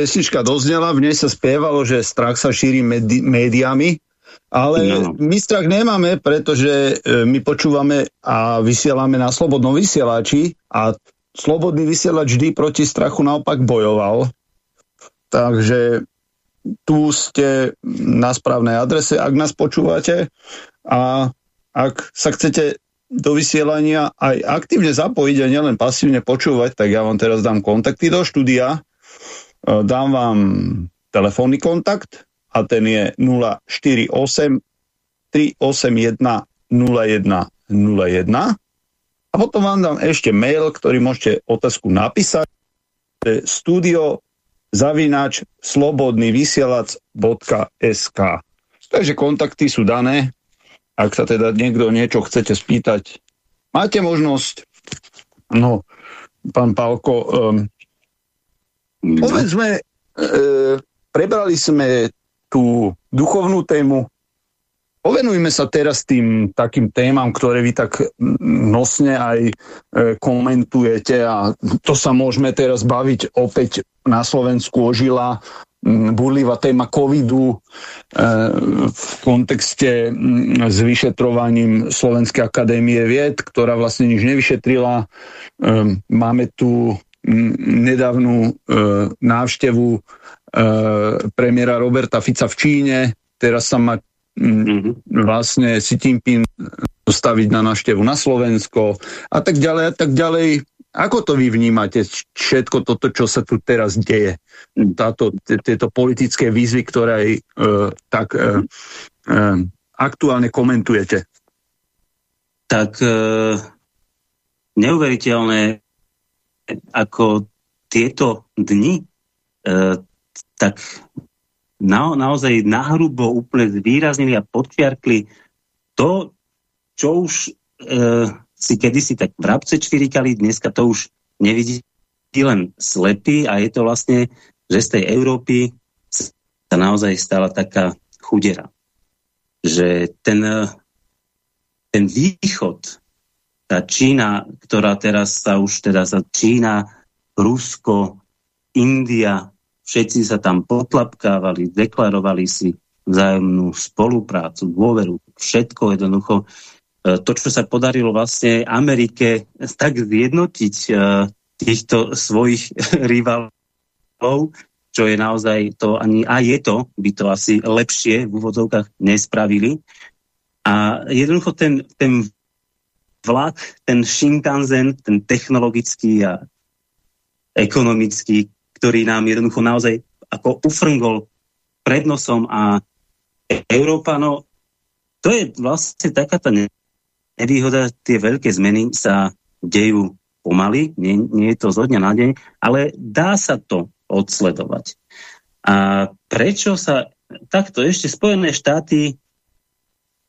Speaker 1: Pesnička doznela, v nej sa spievalo, že strach sa šíri médiami, ale no. my strach nemáme, pretože e, my počúvame a vysielame na slobodnom vysielači a slobodný vysielač vždy proti strachu naopak bojoval. Takže tu ste na správnej adrese, ak nás počúvate a ak sa chcete do vysielania aj aktívne zapojiť a nielen pasívne počúvať, tak ja vám teraz dám kontakty do štúdia dám vám telefónny kontakt a ten je 048 381 0101 a potom vám dám ešte mail, ktorý môžete otázku napísať studio zavinač slobodný vysielac.sk Takže kontakty sú dané. Ak sa teda niekto niečo chcete spýtať, máte možnosť. No, pán Pálko, um, Povedzme, e, prebrali sme tú duchovnú tému. Povenujme sa teraz tým takým témam, ktoré vy tak nosne aj e, komentujete a to sa môžeme teraz baviť opäť na Slovensku ožila burlivá téma covidu e, v kontexte s vyšetrovaním Slovenskej akadémie vied, ktorá vlastne nič nevyšetrila. E, máme tu nedávnu e, návštevu e, premiéra Roberta Fica v Číne. Teraz sa má mm-hmm. vlastne si Jinping dostaviť na návštevu na Slovensko a tak ďalej a tak ďalej. Ako to vy vnímate, všetko toto, čo sa tu teraz deje? Táto, tieto politické výzvy, ktoré aj e, tak e, e, aktuálne komentujete?
Speaker 2: Tak e, neuveriteľné, ako tieto dni, e, tak na, naozaj nahrubo úplne zvýraznili a podčiarkli to, čo už e, si kedysi tak vrabce čvirikali, dneska to už nevidí len slepý a je to vlastne, že z tej Európy sa naozaj stala taká chudera. Že ten, ten východ, tá Čína, ktorá teraz sa už teda za Čína, Rusko, India, všetci sa tam potlapkávali, deklarovali si vzájomnú spoluprácu, dôveru, všetko jednoducho. E, to, čo sa podarilo vlastne Amerike tak zjednotiť e, týchto svojich rivalov, čo je naozaj to ani, a je to, by to asi lepšie v úvodzovkách nespravili. A jednoducho ten, ten vlak, ten Shinkansen, ten technologický a ekonomický, ktorý nám jednoducho naozaj ako ufrngol pred nosom a Európa, no to je vlastne taká tá nevýhoda, tie veľké zmeny sa dejú pomaly, nie, nie je to zo dňa na deň, ale dá sa to odsledovať. A prečo sa takto ešte Spojené štáty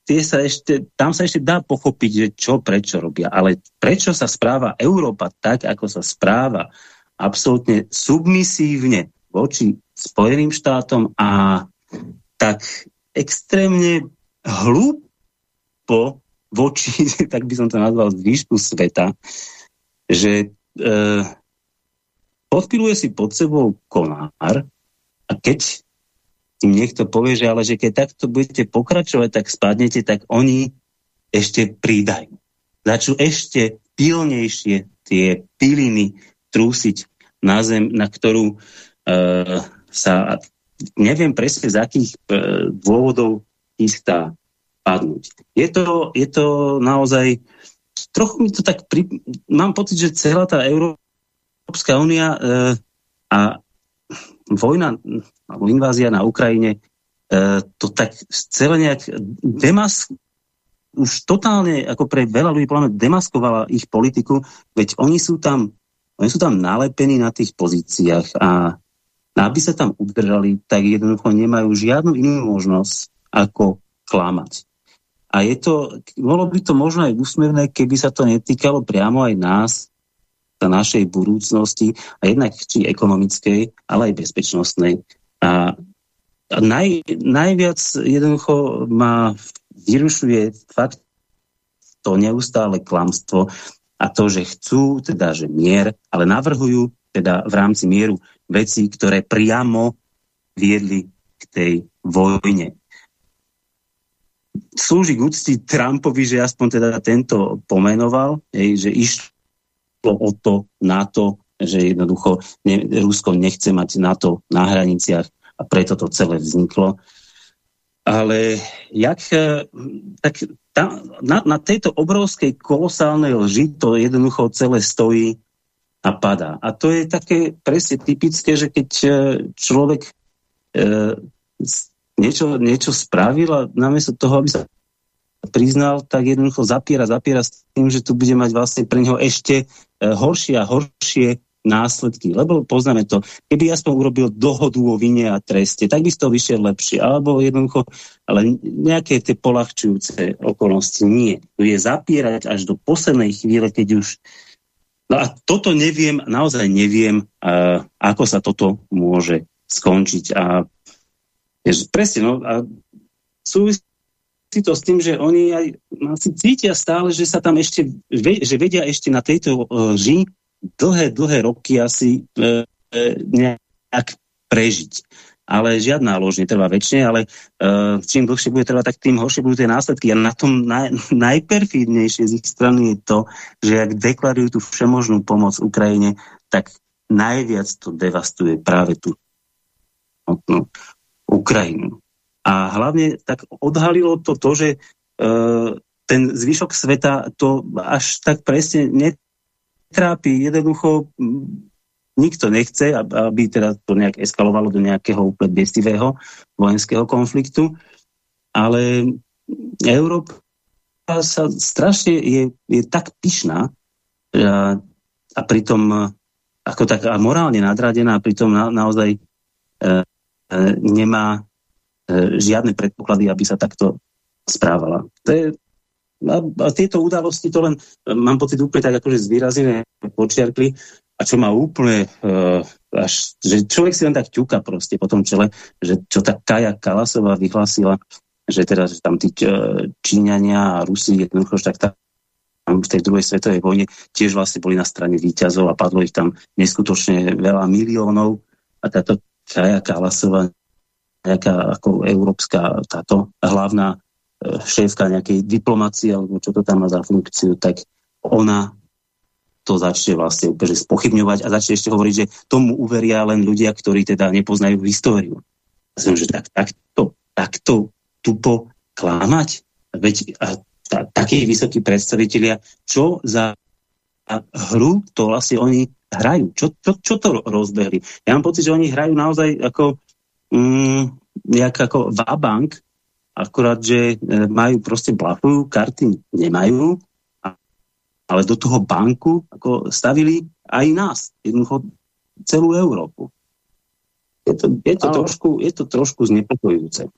Speaker 2: tie sa ešte, tam sa ešte dá pochopiť, že čo, prečo robia. Ale prečo sa správa Európa tak, ako sa správa absolútne submisívne voči Spojeným štátom a tak extrémne hlúpo voči, tak by som to nazval, zvyšku sveta, že e, podpiluje si pod sebou konár a keď tým niekto povie, že ale že keď takto budete pokračovať, tak spadnete, tak oni ešte pridajú. Začnú ešte pilnejšie tie piliny trúsiť na zem, na ktorú e, sa neviem presne z akých e, dôvodov chystá padnúť. Je to, je to naozaj trochu mi to tak pri, mám pocit, že celá tá Európska únia e, a vojna alebo invázia na Ukrajine e, to tak celé nejak demask už totálne ako pre veľa ľudí demaskovala ich politiku, veď oni sú tam oni sú tam nalepení na tých pozíciách a aby sa tam udržali, tak jednoducho nemajú žiadnu inú možnosť ako klamať. A je to, bolo by to možno aj úsmevné, keby sa to netýkalo priamo aj nás, na našej budúcnosti, a jednak či ekonomickej, ale aj bezpečnostnej. A naj, najviac jednoducho ma vyrušuje fakt to neustále klamstvo a to, že chcú teda, že mier, ale navrhujú teda v rámci mieru veci, ktoré priamo viedli k tej vojne slúži k úcti Trumpovi, že aspoň teda tento pomenoval, že išlo o to NATO, že jednoducho ne, Rusko nechce mať NATO na hraniciach a preto to celé vzniklo. Ale jak, e, tak tá, na, na tejto obrovskej kolosálnej lži to jednoducho celé stojí a padá. A to je také presne typické, že keď e, človek e, niečo, niečo spravil a namiesto toho, aby sa priznal, tak jednoducho zapiera, zapiera s tým, že tu bude mať vlastne pre neho ešte e, horšie a horšie následky, lebo poznáme to, keby aspoň urobil dohodu o vine a treste, tak by z toho vyšiel lepšie, alebo jednoducho, ale nejaké tie polahčujúce okolnosti nie. Tu je zapierať až do poslednej chvíle, keď už No a toto neviem, naozaj neviem, uh, ako sa toto môže skončiť. A presne, no a súvisí to s tým, že oni aj asi cítia stále, že sa tam ešte, že vedia ešte na tejto lži dlhé, dlhé roky asi e, e, nejak prežiť. Ale žiadna lož netrvá väčšine, ale e, čím dlhšie bude trvať, tak tým horšie budú tie následky. A na tom naj, najperfidnejšie z ich strany je to, že ak deklarujú tú všemožnú pomoc Ukrajine, tak najviac to devastuje práve tú no, Ukrajinu. A hlavne tak odhalilo to to, že e, ten zvyšok sveta to až tak presne netrápi. Jednoducho nikto nechce, aby teda to nejak eskalovalo do nejakého úplne bestivého vojenského konfliktu, ale Európa sa strašne je, je tak pyšná a, a pritom ako tak morálne nadradená a pritom na, naozaj e, e, nemá e, žiadne predpoklady, aby sa takto správala. To je, a, a tieto udalosti to len, mám pocit, úplne tak akože zvýrazené počiarkli a čo má úplne, uh, až, že človek si len tak ťuka proste po tom čele, že čo tá Kaja Kalasová vyhlásila, že teda že tam tí Číňania a Rusi jednoducho tak tam v tej druhej svetovej vojne tiež vlastne boli na strane výťazov a padlo ich tam neskutočne veľa miliónov a táto Kaja Kalasová nejaká ako európska táto hlavná uh, šéfka nejakej diplomácie alebo čo to tam má za funkciu, tak ona to začne vlastne úplne spochybňovať a začne ešte hovoriť, že tomu uveria len ľudia, ktorí teda nepoznajú históriu. Som, že tak, takto, takto tupo klamať? Veď a, ta, takí vysokí predstavitelia, čo za hru to vlastne oni hrajú? Čo, čo, čo to rozbehli? Ja mám pocit, že oni hrajú naozaj ako, mm, nejak ako vabank, akurát, že e, majú proste blafujú, karty nemajú ale do toho banku ako stavili aj nás, jednoducho celú Európu. Je to, je to, trošku, je to trošku znepokojujúce.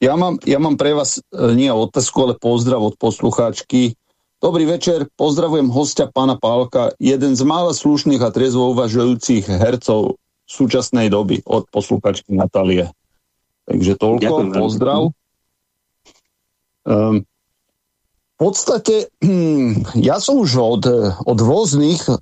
Speaker 1: Ja mám, ja mám pre vás e, nie otázku, ale pozdrav od poslucháčky. Dobrý večer, pozdravujem hostia pána Pálka, jeden z mála slušných a trezvo uvažujúcich hercov súčasnej doby od posluchačky Natálie. Takže toľko, Ďakujem, pozdrav. Um, podstate, hm, ja som už od, od rôznych, eh,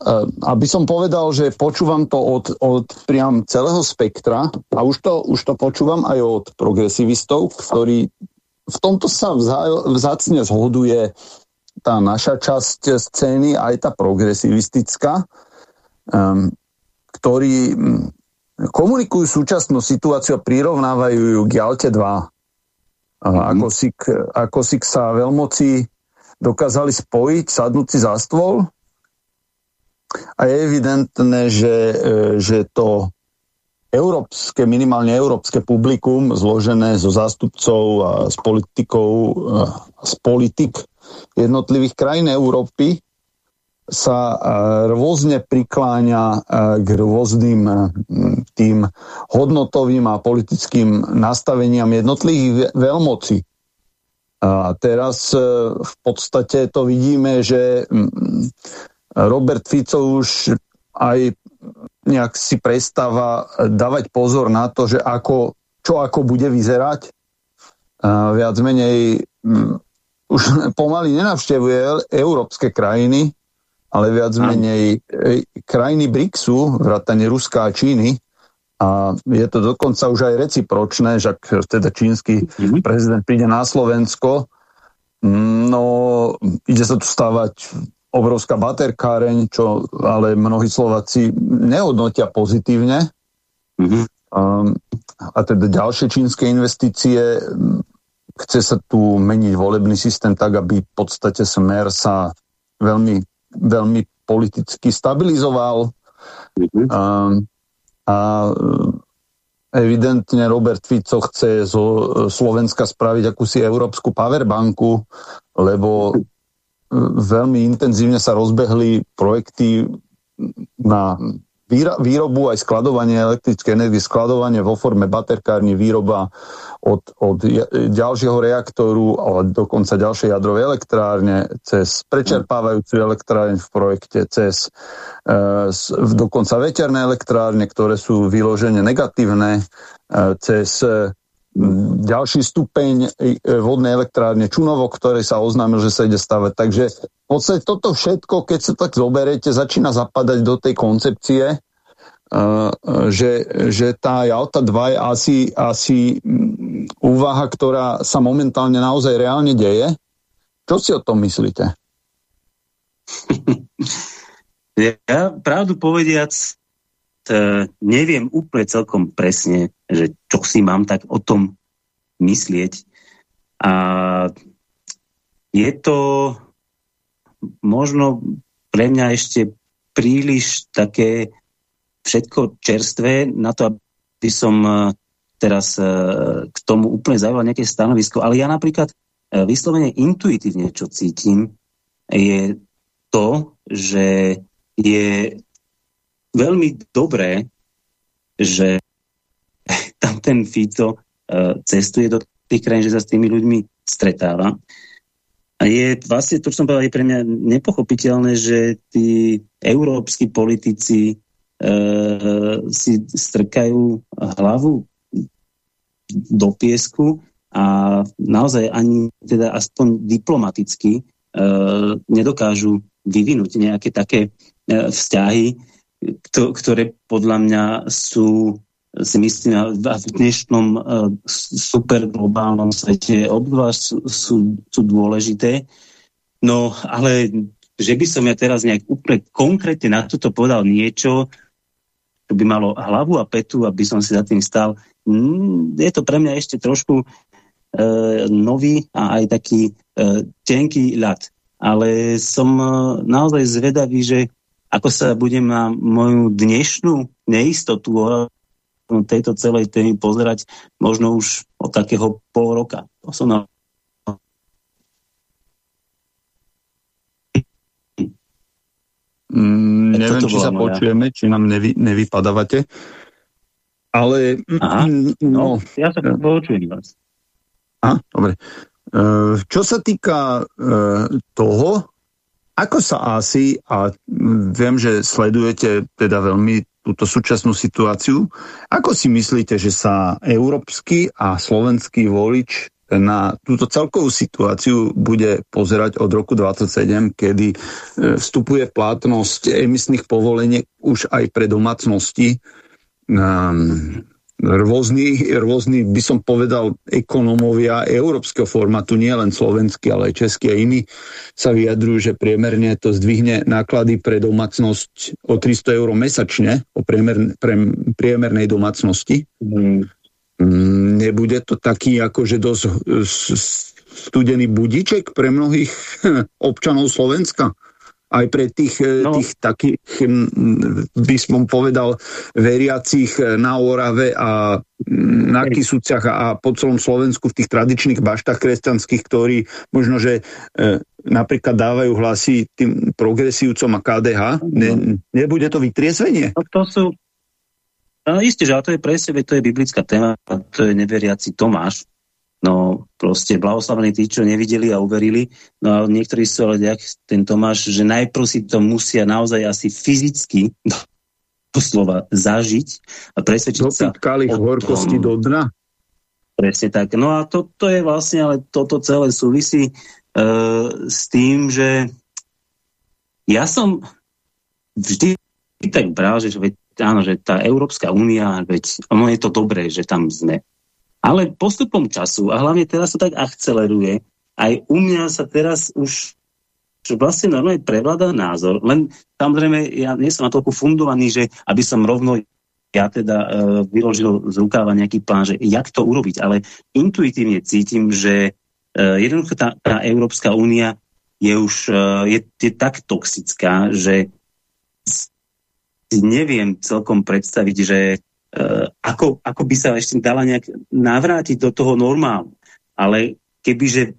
Speaker 1: aby som povedal, že počúvam to od, od priam celého spektra a už to, už to počúvam aj od progresivistov, ktorí v tomto sa vzácne zhoduje tá naša časť scény, aj tá progresivistická, um, ktorí komunikujú súčasnú situáciu a prirovnávajú ju k Jalte 2. Mm. Ako, si, ako si sa veľmoci dokázali spojiť, sadnúť si za stôl a je evidentné, že, e, že to európske, minimálne európske publikum, zložené zo zástupcov a z politikov, z politik jednotlivých krajín Európy, sa e, rôzne prikláňa e, k rôznym tým hodnotovým a politickým nastaveniam jednotlivých veľmocí. A teraz e, v podstate to vidíme, že Robert Fico už aj nejak si prestáva dávať pozor na to, že ako, čo ako bude vyzerať. A viac menej už pomaly nenavštevuje európske krajiny, ale viac menej krajiny BRICSu, vrátane Ruska a Číny, a je to dokonca už aj recipročné, že ak teda čínsky mm-hmm. prezident príde na Slovensko, no ide sa tu stávať obrovská baterkáreň, čo ale mnohí Slováci nehodnotia pozitívne. Mm-hmm. Um, a teda ďalšie čínske investície, chce sa tu meniť volebný systém tak, aby v podstate smer sa veľmi, veľmi politicky stabilizoval. Mm-hmm. Um, a e, evidentne Robert Fico chce zo Slovenska spraviť akúsi európsku powerbanku, lebo e, veľmi intenzívne sa rozbehli projekty na výrobu aj skladovanie elektrické energie, skladovanie vo forme baterkárny, výroba od, od ďalšieho reaktoru a dokonca ďalšej jadrovej elektrárne, cez prečerpávajúcu elektrárne v projekte, cez e, dokonca veterné elektrárne, ktoré sú vyložene negatívne, e, cez e, ďalší stupeň e, vodnej elektrárne Čunovo, ktoré sa oznámil, že sa ide stavať. Takže podstate toto všetko, keď sa tak zoberete, začína zapadať do tej koncepcie, e, že, že tá Jalta 2 je asi, asi mm, úvaha, ktorá sa momentálne naozaj reálne deje. Čo si o tom myslíte?
Speaker 2: Ja pravdu povediac E, neviem úplne celkom presne, že čo si mám tak o tom myslieť. A je to možno pre mňa ešte príliš také všetko čerstvé na to, aby som e, teraz e, k tomu úplne zaujal nejaké stanovisko. Ale ja napríklad vyslovene intuitívne, čo cítim, je to, že je veľmi dobré, že tam ten Fico cestuje do tých krajín, že sa s tými ľuďmi stretáva. A je vlastne, to, čo som povedal, je pre mňa nepochopiteľné, že tí európsky politici e, si strkajú hlavu do piesku a naozaj ani teda aspoň diplomaticky e, nedokážu vyvinúť nejaké také e, vzťahy, ktoré podľa mňa sú si myslím, v dnešnom uh, super globálnom svete obzvlášť sú, sú, sú dôležité. No, ale že by som ja teraz nejak úplne konkrétne na toto povedal niečo, čo by malo hlavu a petu, aby som si za tým stal, mm, je to pre mňa ešte trošku uh, nový a aj taký uh, tenký ľad. Ale som uh, naozaj zvedavý, že ako sa budem na moju dnešnú neistotu tejto celej témy pozerať možno už od takého pol roka. To som na...
Speaker 1: Mm, neviem, či sa moja... počujeme, či nám nevy, nevypadávate. Ale...
Speaker 2: Aha, mm, no, no, ja sa počujem vás.
Speaker 1: Aha, dobre. E, čo sa týka e, toho, ako sa asi, a viem, že sledujete teda veľmi túto súčasnú situáciu. Ako si myslíte, že sa európsky a slovenský volič na túto celkovú situáciu bude pozerať od roku 27, kedy e, vstupuje platnosť emisných povoleniek už aj pre domácnosti. Um, rôzni, rôzni, by som povedal, ekonomovia európskeho formátu, nie len slovenský, ale aj český a iní, sa vyjadrujú, že priemerne to zdvihne náklady pre domácnosť o 300 eur mesačne, o priemer, pre, priemernej domácnosti. Mm. Nebude to taký akože dosť studený budiček pre mnohých občanov Slovenska? Aj pre tých, e, no. tých takých, by som povedal, veriacich e, na Orave a na Kisúciach a po celom Slovensku v tých tradičných baštách kresťanských, ktorí možno, že e, napríklad dávajú hlasy tým progresívcom a KDH. Ne, nebude to vytriesvenie?
Speaker 2: No to sú No isté, že to je presne, to je biblická téma, to je neveriaci Tomáš, No proste blahoslavení tí, čo nevideli a uverili. No a niektorí sú ale jak ten Tomáš, že najprv si to musia naozaj asi fyzicky doslova zažiť a presvedčiť sa
Speaker 1: v horkosti do dna.
Speaker 2: Presne tak. No a to, to je vlastne, ale toto celé súvisí uh, s tým, že ja som vždy tak bral, že veď, áno, že tá Európska únia, veď ono je to dobré, že tam sme. Ale postupom času, a hlavne teraz to tak akceleruje, aj u mňa sa teraz už čo vlastne normálne prevláda názor, len samozrejme ja nie som natoľko fundovaný, že aby som rovno ja teda uh, vyložil z rukáva nejaký plán, že jak to urobiť, ale intuitívne cítim, že uh, jednoducho tá, tá Európska únia je už uh, je, je tak toxická, že si neviem celkom predstaviť, že ako, ako by sa ešte dala nejak navrátiť do toho normálu. Ale kebyže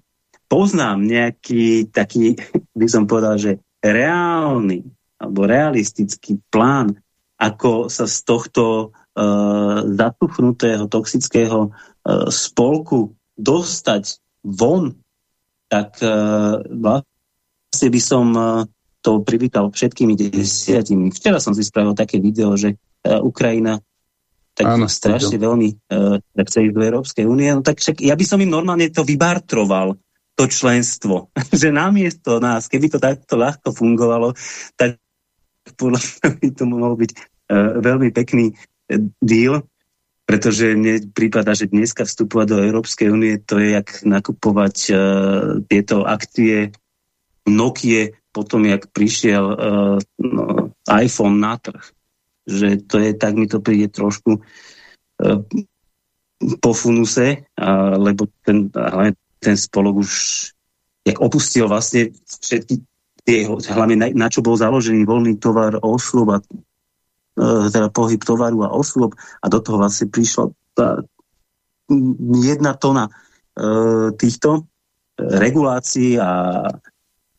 Speaker 2: poznám nejaký taký, by som povedal, že reálny alebo realistický plán, ako sa z tohto uh, zatuchnutého toxického uh, spolku dostať von, tak uh, vlastne by som uh, to privítal všetkými desiatimi. Včera som si spravil také video, že uh, Ukrajina tak Áno, strašne to. veľmi tak chce ísť do Európskej únie, no tak však ja by som im normálne to vybartroval, to členstvo. že namiesto nás, keby to takto ľahko fungovalo, tak podľa mňa by to mohol byť uh, veľmi pekný uh, deal, pretože mne prípada, že dneska vstupovať do Európskej únie, to je jak nakupovať uh, tieto akcie Nokia potom, jak prišiel uh, no, iPhone na trh že to je, tak mi to príde trošku uh, po funuse, lebo ten, ten spolok už jak opustil vlastne všetky tie, hlavne na, na čo bol založený voľný tovar osôb a e, teda pohyb tovaru a osôb a do toho vlastne prišla tá jedna tona e, týchto regulácií a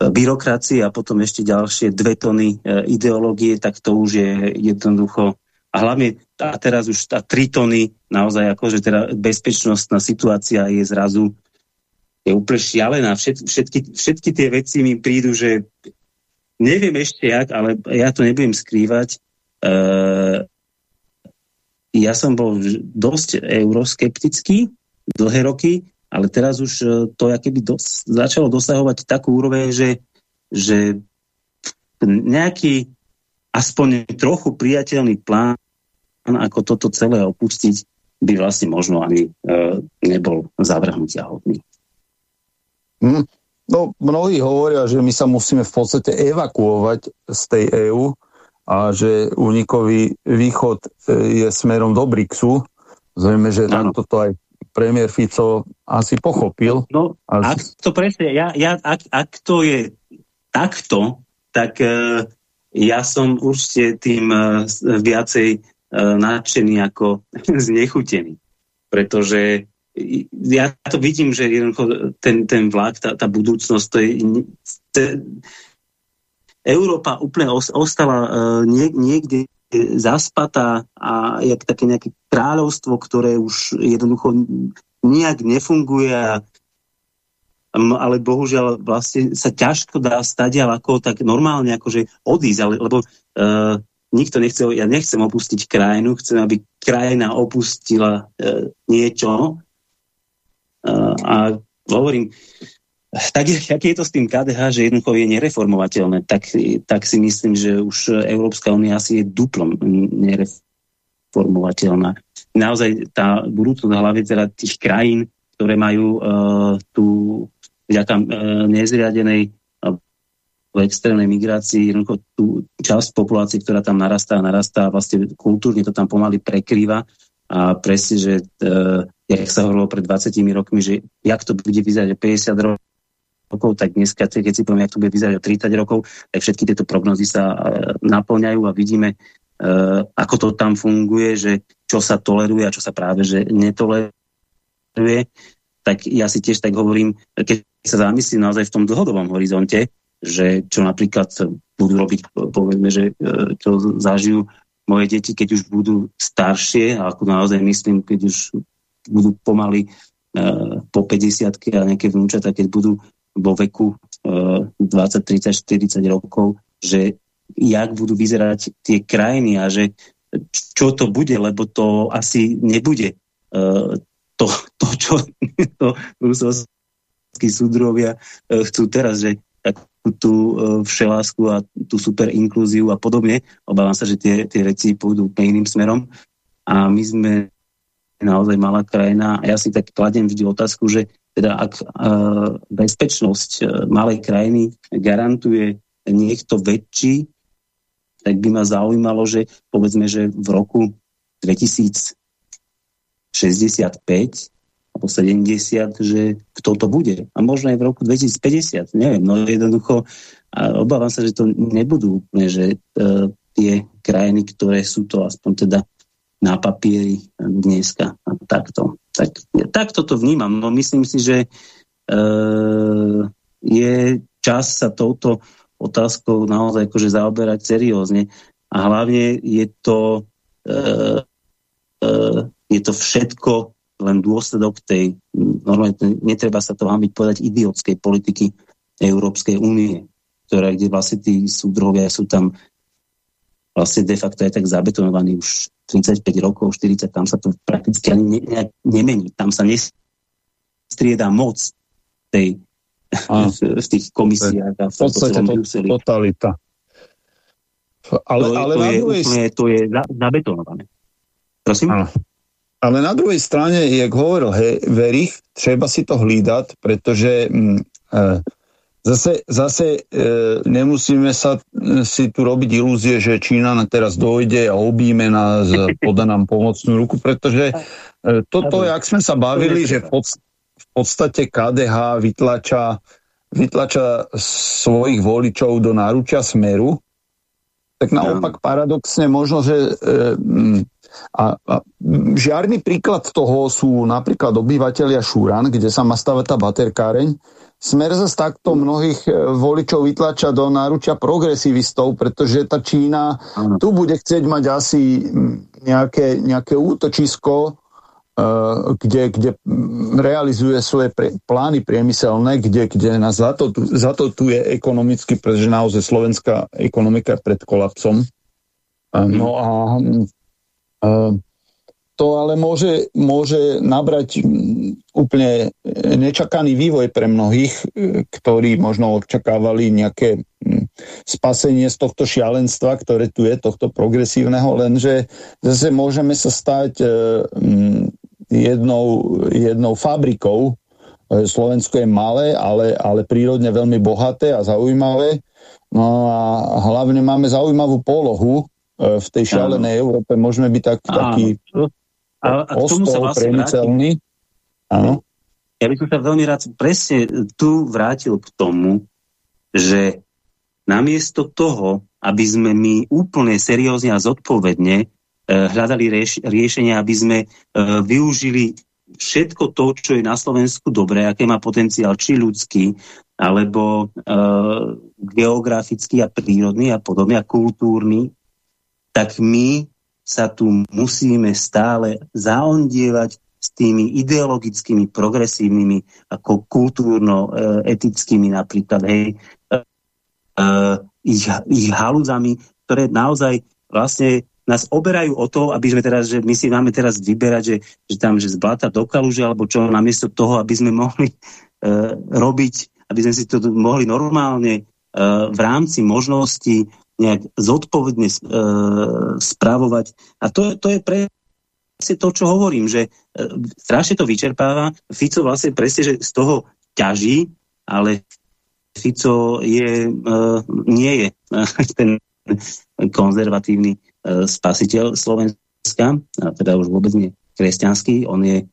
Speaker 2: byrokracie a potom ešte ďalšie dve tony e, ideológie, tak to už je jednoducho a hlavne a teraz už tá tri tony naozaj akože teda bezpečnostná situácia je zrazu je úplne šialená. Všet, všetky, všetky tie veci mi prídu, že neviem ešte jak, ale ja to nebudem skrývať. E, ja som bol dosť euroskeptický dlhé roky, ale teraz už e, to keby dos začalo dosahovať takú úroveň, že, že nejaký aspoň trochu priateľný plán, ako toto celé opustiť, by vlastne možno ani e, nebol zavrhnutia hodný.
Speaker 1: Mm. No, mnohí hovoria, že my sa musíme v podstate evakuovať z tej EÚ a že únikový východ e, je smerom do BRICSu. Zrejme, že nám toto aj premiér Fico asi pochopil.
Speaker 2: No, a... ak to presne, ja, ja, ak, ak to je takto, tak uh, ja som určite tým uh, viacej uh, nadšený ako znechutený. Pretože ja to vidím, že ten, ten vlak, tá, tá budúcnosť, to je... Te, Európa úplne ostala uh, nie, niekde zaspatá a jak také nejaké kráľovstvo, ktoré už jednoducho nijak nefunguje ale bohužiaľ vlastne sa ťažko dá stať ako tak normálne akože odísť, ale, lebo uh, nikto nechce, ja nechcem opustiť krajinu, chcem, aby krajina opustila uh, niečo. Uh, a hovorím, tak aký je to s tým KDH, že jednoducho je nereformovateľné, tak, tak si myslím, že už Európska únia asi je duplom nereformovateľná. Naozaj tá budúcnosť hlavne teda tých krajín, ktoré majú uh, tú vďaka uh, nezriadenej uh, extrémnej migrácii, jednoducho tú časť populácie, ktorá tam narastá a narastá, vlastne kultúrne to tam pomaly prekrýva a presne, že uh, jak sa hovorilo pred 20 rokmi, že jak to bude vyzerať 50 rokov, rokov, tak dneska, keď si poviem, jak to bude vyzerať o 30 rokov, tak všetky tieto prognozy sa e, naplňajú a vidíme, e, ako to tam funguje, že čo sa toleruje a čo sa práve že netoleruje, tak ja si tiež tak hovorím, keď sa zamyslím naozaj v tom dlhodobom horizonte, že čo napríklad budú robiť, povedzme, že e, čo zažijú moje deti, keď už budú staršie, ako naozaj myslím, keď už budú pomaly po 50 a nejaké vnúčata, keď budú vo veku 20, 30, 40 rokov, že jak budú vyzerať tie krajiny a že čo to bude, lebo to asi nebude uh, to, to, čo to bruselskí súdrovia uh, chcú teraz, že takú tú uh, všelásku a tú super inklúziu a podobne. Obávam sa, že tie, tie veci pôjdu iným smerom a my sme naozaj malá krajina a ja si tak kladiem vždy otázku, že teda ak uh, bezpečnosť uh, malej krajiny garantuje niekto väčší, tak by ma zaujímalo, že povedzme, že v roku 2065 alebo 70, že kto to bude. A možno aj v roku 2050, neviem, no jednoducho obávam sa, že to nebudú úplne, že uh, tie krajiny, ktoré sú to aspoň teda na papieri dneska takto. Tak, takto to vnímam. No myslím si, že e, je čas sa touto otázkou naozaj akože zaoberať seriózne a hlavne je to e, e, je to všetko len dôsledok tej, normálne netreba sa to hambiť povedať, idiotskej politiky Európskej únie, ktorá, kde vlastne tí súdrovia sú tam vlastne de facto je tak zabetonovaný už 35 rokov, 40, tam sa to prakticky ani ne, ne, nemení. Tam sa nestriedá moc tej, a, v tých komisiách a v
Speaker 1: podstate to, totalita.
Speaker 2: Ale, to, ale to, je, druhej... úplne, to je zabetonované. Prosím? A,
Speaker 1: ale na druhej strane, jak hovoril he, Verich, treba si to hlídať, pretože mm, e, Zase, zase e, nemusíme sa e, si tu robiť ilúzie, že Čína na teraz dojde a objíme nás, poda nám pomocnú ruku, pretože e, toto, jak sme sa bavili, že v, v podstate KDH vytlača vytlača svojich voličov do náručia smeru, tak naopak paradoxne možno, že e, a, a žiarný príklad toho sú napríklad obyvateľia Šúran, kde sa má stavať tá baterkáreň. Smer zase takto mnohých e, voličov vytlača do náručia progresivistov, pretože tá Čína ano. tu bude chcieť mať asi nejaké, nejaké útočisko, Uh, kde, kde realizuje svoje pre, plány priemyselné, kde, kde nás tu je ekonomicky, pretože naozaj slovenská ekonomika je pred kolapsom. Uh, no a to ale môže, môže nabrať úplne nečakaný vývoj pre mnohých, ktorí možno očakávali nejaké spasenie z tohto šialenstva, ktoré tu je, tohto progresívneho, lenže zase môžeme sa stať e, jednou, jednou fabrikou. E, Slovensko je malé, ale, ale prírodne veľmi bohaté a zaujímavé. No a hlavne máme zaujímavú polohu, E, v tej šialenej Európe môžeme byť tak, taký
Speaker 2: a, a ostol sa vlastne priemyselný. Áno. Ja by som sa veľmi rád presne tu vrátil k tomu, že namiesto toho, aby sme my úplne seriózne a zodpovedne e, hľadali rieš riešenia, aby sme e, využili všetko to, čo je na Slovensku dobré, aké má potenciál, či ľudský, alebo e, geografický a prírodný a podobne, a kultúrny, tak my sa tu musíme stále zaondievať s tými ideologickými, progresívnymi, ako kultúrno-etickými napríklad, hej, uh, ich, ich halúzami, ktoré naozaj vlastne nás oberajú o to, aby sme teraz, že my si máme teraz vyberať, že, že tam, že z blata do kaluže, alebo čo, namiesto toho, aby sme mohli uh, robiť, aby sme si to mohli normálne uh, v rámci možností nejak zodpovedne e, správovať. A to, to je presne to, čo hovorím, že e, strašne to vyčerpáva. Fico vlastne presne, že z toho ťaží, ale Fico je, e, nie je e, ten konzervatívny e, spasiteľ Slovenska, a teda už vôbec nie kresťanský, on je e,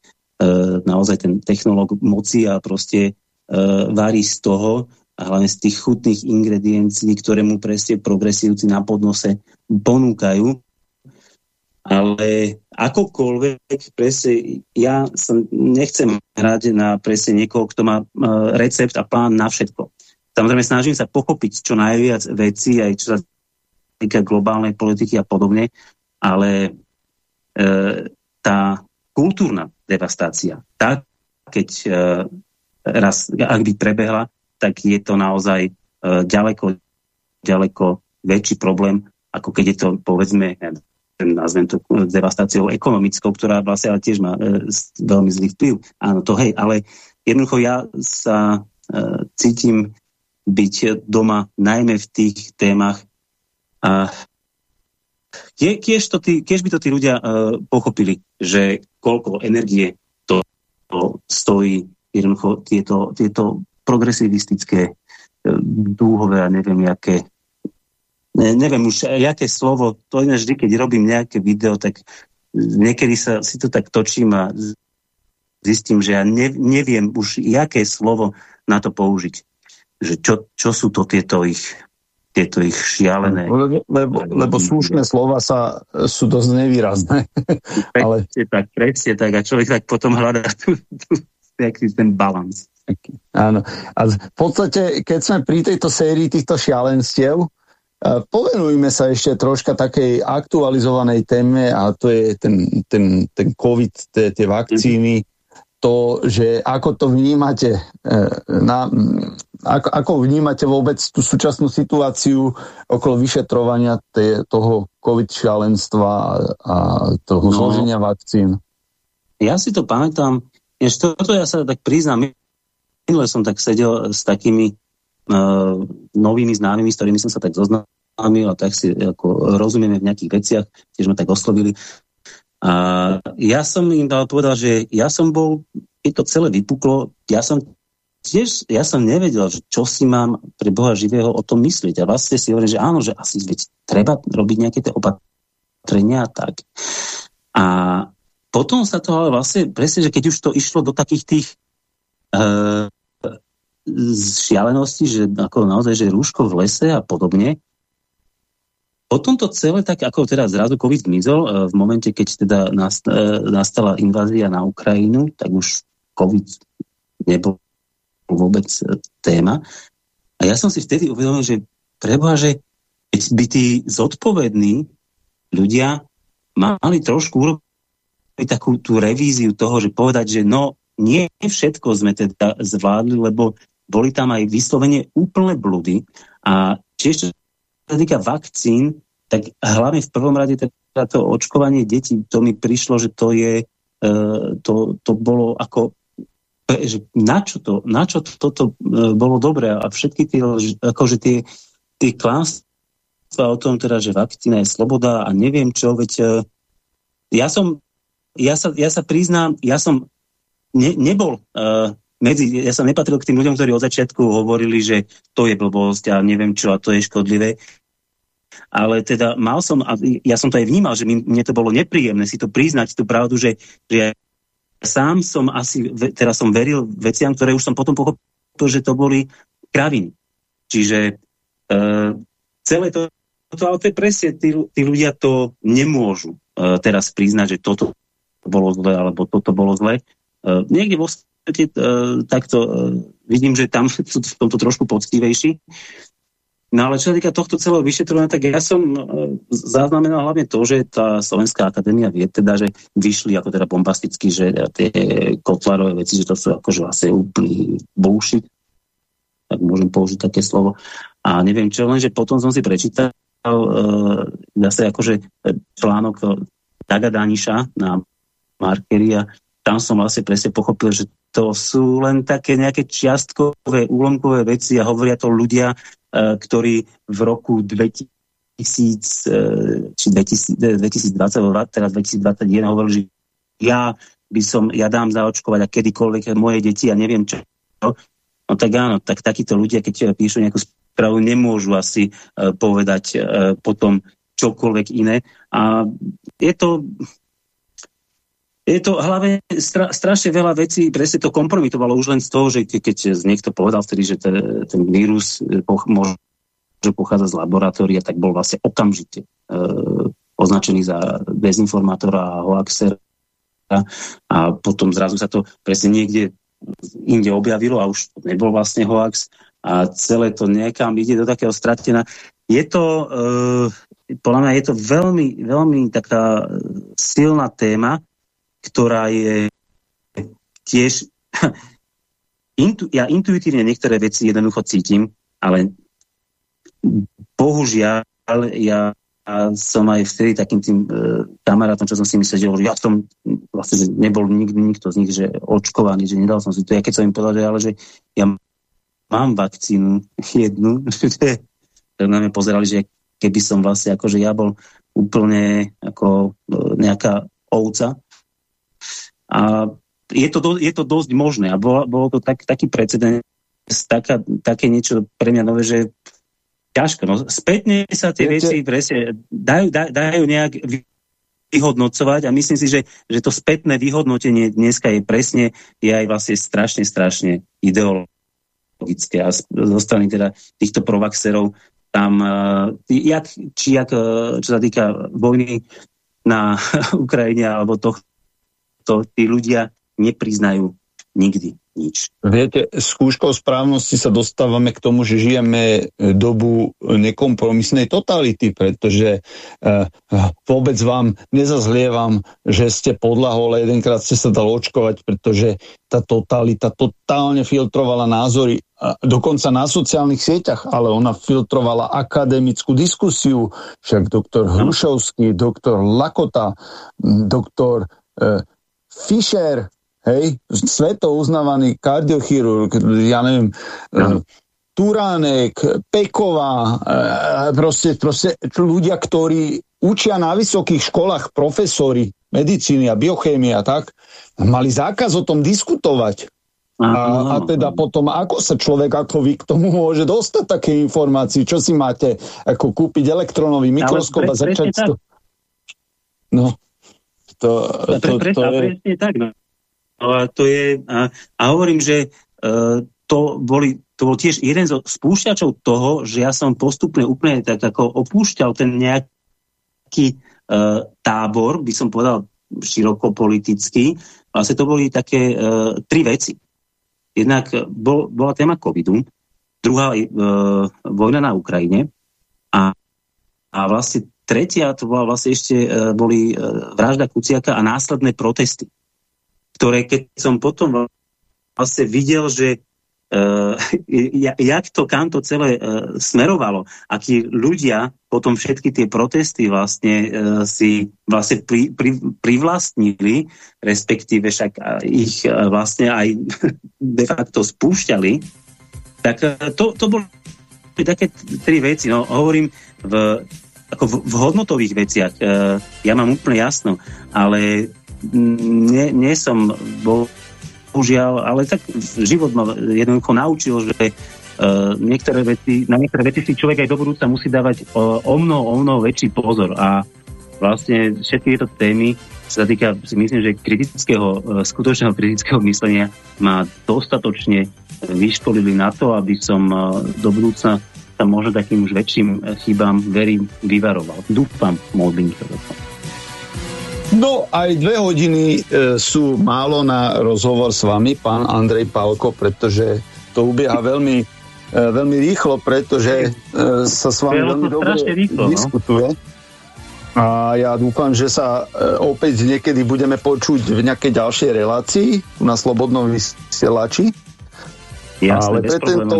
Speaker 2: naozaj ten technológ moci a proste e, varí z toho, a hlavne z tých chutných ingrediencií, ktoré mu presne progresívci na podnose ponúkajú. Ale akokoľvek, presne, ja som, nechcem hrať na presne niekoho, kto má uh, recept a plán na všetko. Samozrejme snažím sa pochopiť čo najviac veci, aj čo sa týka globálnej politiky a podobne, ale uh, tá kultúrna devastácia, tá, keď uh, raz, ak by prebehla, tak je to naozaj uh, ďaleko, ďaleko väčší problém, ako keď je to, povedzme, nazvem to devastáciou ekonomickou, ktorá vlastne ale tiež má uh, veľmi zlý vplyv. Áno, to hej, ale jednoducho ja sa cítim byť doma najmä v tých témach a ke, kiež, to tí, kiež by to tí ľudia uh, pochopili, že koľko energie to, to stojí jednoducho tieto, tieto progresivistické, e, dúhové a neviem, jaké ne, neviem už, jaké slovo, to je vždy, keď robím nejaké video, tak niekedy sa si to tak točím a zistím, že ja ne, neviem už, jaké slovo na to použiť. Že čo, čo sú to tieto ich tieto ich šialené...
Speaker 1: Lebo, lebo slušné slova sa, sú dosť nevýrazné.
Speaker 2: Presne Ale... tak, presne tak. A človek tak potom hľadá tu, tu, ten balans.
Speaker 1: Áno. A v podstate, keď sme pri tejto sérii týchto šialenstiev, eh, povenujme sa ešte troška takej aktualizovanej téme a to je ten, ten, ten COVID, tie, tie vakcíny, to, že ako to vnímate, eh, na, ako, ako vnímate vôbec tú súčasnú situáciu okolo vyšetrovania te, toho COVID šialenstva a, a toho no, zloženia vakcín?
Speaker 2: Ja si to pamätám, ešte toto ja sa tak priznám, minule som tak sedel s takými uh, novými známymi, s ktorými som sa tak zoznámil a tak si ako rozumieme v nejakých veciach, tiež ma tak oslovili. A ja som im dal povedal, že ja som bol, keď to celé vypuklo, ja som tiež, ja som nevedel, že čo si mám pre Boha živého o tom myslieť. A vlastne si hovorím, že áno, že asi veď treba robiť nejaké tie opatrenia a tak. A potom sa to ale vlastne presne, že keď už to išlo do takých tých uh, šialenosti, že ako naozaj, že rúško v lese a podobne. Potom to celé tak, ako teda zrazu COVID zmizol, e, v momente, keď teda e, nastala invázia na Ukrajinu, tak už COVID nebol vôbec e, téma. A ja som si vtedy uvedomil, že treba, že by tí zodpovední ľudia mali trošku urobiť takú tú revíziu toho, že povedať, že no, nie všetko sme teda zvládli, lebo boli tam aj vyslovene úplné blúdy a tiež čo sa týka vakcín, tak hlavne v prvom rade teda to očkovanie detí, to mi prišlo, že to je, e, to, to bolo ako že na čo to, na čo to, toto e, bolo dobré a všetky tie, akože tie, tie klánstva o tom teda, že vakcína je sloboda a neviem čo, veď e, ja som, ja sa, ja sa priznám, ja som ne, nebol uh, medzi, ja som nepatril k tým ľuďom, ktorí od začiatku hovorili, že to je blbosť a neviem čo a to je škodlivé. Ale teda mal som, a ja som to aj vnímal, že mne to bolo nepríjemné si to priznať, tú pravdu, že, že ja sám som asi, teraz som veril veciam, ktoré už som potom pochopil, že to boli kraviny. Čiže uh, celé to, to, ale to je presne, tí, tí ľudia to nemôžu uh, teraz priznať, že toto bolo zle, alebo toto bolo zle. Uh, niekde vo svete uh, takto uh, vidím, že tam sú v tomto trošku poctivejší. No ale čo sa týka tohto celého vyšetrovania, tak ja som zaznamenal hlavne to, že tá Slovenská akadémia vie teda, že vyšli ako teda bombasticky, že tie kotlarové veci, že to sú akože vlastne úplný bullshit, tak môžem použiť také slovo. A neviem čo, lenže potom som si prečítal zase akože článok Daga Daniša na markery a tam som vlastne presne pochopil, že to sú len také nejaké čiastkové, úlomkové veci a hovoria to ľudia, uh, ktorí v roku 2000 uh, či 2000, 2020, teraz 2021 hovorili, že ja by som, ja dám zaočkovať a kedykoľvek moje deti a ja neviem čo. No tak áno, tak takíto ľudia, keď píšu nejakú správu, nemôžu asi povedať potom čokoľvek iné. A je to, je to hlavne stra, strašne veľa vecí, presne to kompromitovalo už len z toho, že ke, keď niekto povedal vtedy, že ten, ten vírus e, poch, môže pochádza z laboratória, tak bol vlastne okamžite e, označený za dezinformátora a hoaxera a potom zrazu sa to presne niekde inde objavilo a už nebol vlastne hoax a celé to niekam ide do takého stratená. Je to, e, podľa mňa je to veľmi, veľmi taká silná téma, ktorá je tiež... Intu, ja intuitívne niektoré veci jednoducho cítim, ale bohužiaľ ja som aj vtedy takým tým e, kamarátom, čo som si myslel, že ja som vlastne že nebol nikdy nikto z nich, že očkovaný, že nedal som si to. Ja keď som im povedal, že, ale že ja mám vakcínu jednu, že na mňa pozerali, že keby som vlastne akože ja bol úplne ako e, nejaká ovca, a je to, do, je to dosť možné a bolo, bolo to tak, taký precedens, taká, také niečo pre mňa nové, že ťažko. No, spätne sa tie Viete... veci presne dajú, dajú nejak vyhodnocovať a myslím si, že, že to spätné vyhodnotenie dneska je presne, je aj vlastne strašne, strašne ideologické a zo strany teda týchto provaxerov tam, uh, jak, či jak, uh, čo sa týka vojny na Ukrajine alebo tohto to tí ľudia nepriznajú nikdy nič.
Speaker 1: Viete, skúškou správnosti sa dostávame k tomu, že žijeme dobu nekompromisnej totality, pretože uh, vôbec vám nezazlievam, že ste podľahol, ale jedenkrát ste sa dal očkovať, pretože tá totalita totálne filtrovala názory, dokonca na sociálnych sieťach, ale ona filtrovala akademickú diskusiu, však doktor Hrušovský, doktor Lakota, doktor uh, Fischer, hej, sveto uznávaný kardiochirurg, ja neviem, no. Turánek, Peková, e, proste, proste ľudia, ktorí učia na vysokých školách profesori medicíny a biochémie a tak, mali zákaz o tom diskutovať. A, a teda potom, ako sa človek ako vy k tomu môže dostať také informácie? Čo si máte, ako kúpiť elektronový mikroskop a začať... To...
Speaker 2: No. To, to, pre, to, to je... Presne tak. No. no a to je, a, a hovorím, že uh, to, boli, to bol tiež jeden zo spúšťačov toho, že ja som postupne úplne tak ako opúšťal ten nejaký uh, tábor, by som povedal široko politický. Vlastne to boli také uh, tri veci. Jednak bol, bola téma covidu, druhá uh, vojna na Ukrajine a, a vlastne tretia to bola vlastne ešte uh, boli uh, vražda Kuciaka a následné protesty, ktoré keď som potom vlastne videl, že uh, jak to, kam to celé uh, smerovalo, akí ľudia potom všetky tie protesty vlastne uh, si vlastne pri, pri, privlastnili, respektíve však ich uh, vlastne aj de facto spúšťali, tak uh, to, to boli také tri veci. No, hovorím v, ako v, v hodnotových veciach. Uh, ja mám úplne jasno, ale nie, nie som bol bohužiaľ, ale tak život ma jednoducho naučil, že uh, niektoré veci, na niektoré veci si človek aj do budúca musí dávať uh, o mnoho, o mnoho väčší pozor a vlastne všetky tieto témy sa týka, si myslím, že kritického, skutočného kritického myslenia ma dostatočne vyškolili na to, aby som do budúcna sa možno takým už väčším chybám, verím, vyvaroval. Dúfam, modlím sa
Speaker 1: No, aj dve hodiny e, sú málo na rozhovor s vami, pán Andrej Pálko, pretože to ubieha veľmi, e, veľmi rýchlo, pretože e, sa s vami veľmi dobre rýchlo, no. diskutuje. No? A ja dúfam, že sa e, opäť niekedy budeme počuť v nejakej ďalšej relácii na Slobodnom vysielači.
Speaker 2: Jasne, Ale pre tento,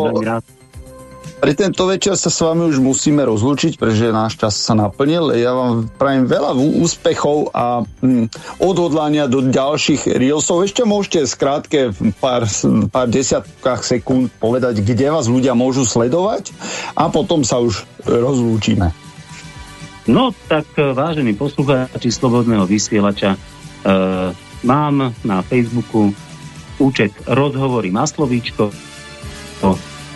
Speaker 1: pre tento večer sa s vami už musíme rozlúčiť, pretože náš čas sa naplnil. Ja vám prajem veľa úspechov a hm, odhodlania do ďalších reelsov. Ešte môžete skrátke v pár, pár desiatkách sekúnd povedať, kde vás ľudia môžu sledovať a potom sa už rozlúčime.
Speaker 2: No tak e, vážení poslucháči Slobodného vysielača, e, mám na Facebooku účet Rozhovory Maslovíčko,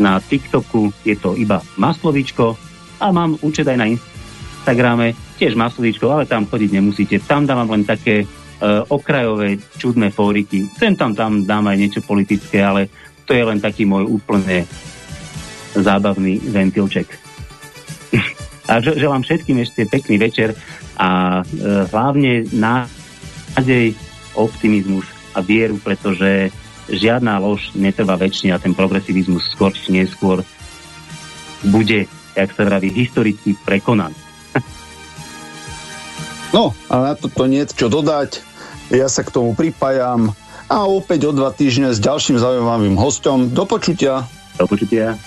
Speaker 2: na TikToku je to iba Maslovičko a mám účet aj na Instagrame, tiež Maslovičko, ale tam chodiť nemusíte. Tam dávam len také uh, okrajové, čudné fóriky. Sem tam tam dám aj niečo politické, ale to je len taký môj úplne zábavný ventilček. a želám všetkým ešte pekný večer a uh, hlavne nádej, optimizmus a vieru, pretože žiadna lož netrvá väčšine a ten progresivizmus skôr či neskôr bude, jak sa vraví, historicky prekonaný.
Speaker 1: no, a na toto nie čo dodať. Ja sa k tomu pripájam a opäť o dva týždne s ďalším zaujímavým hostom. Do počutia.
Speaker 2: Do počutia.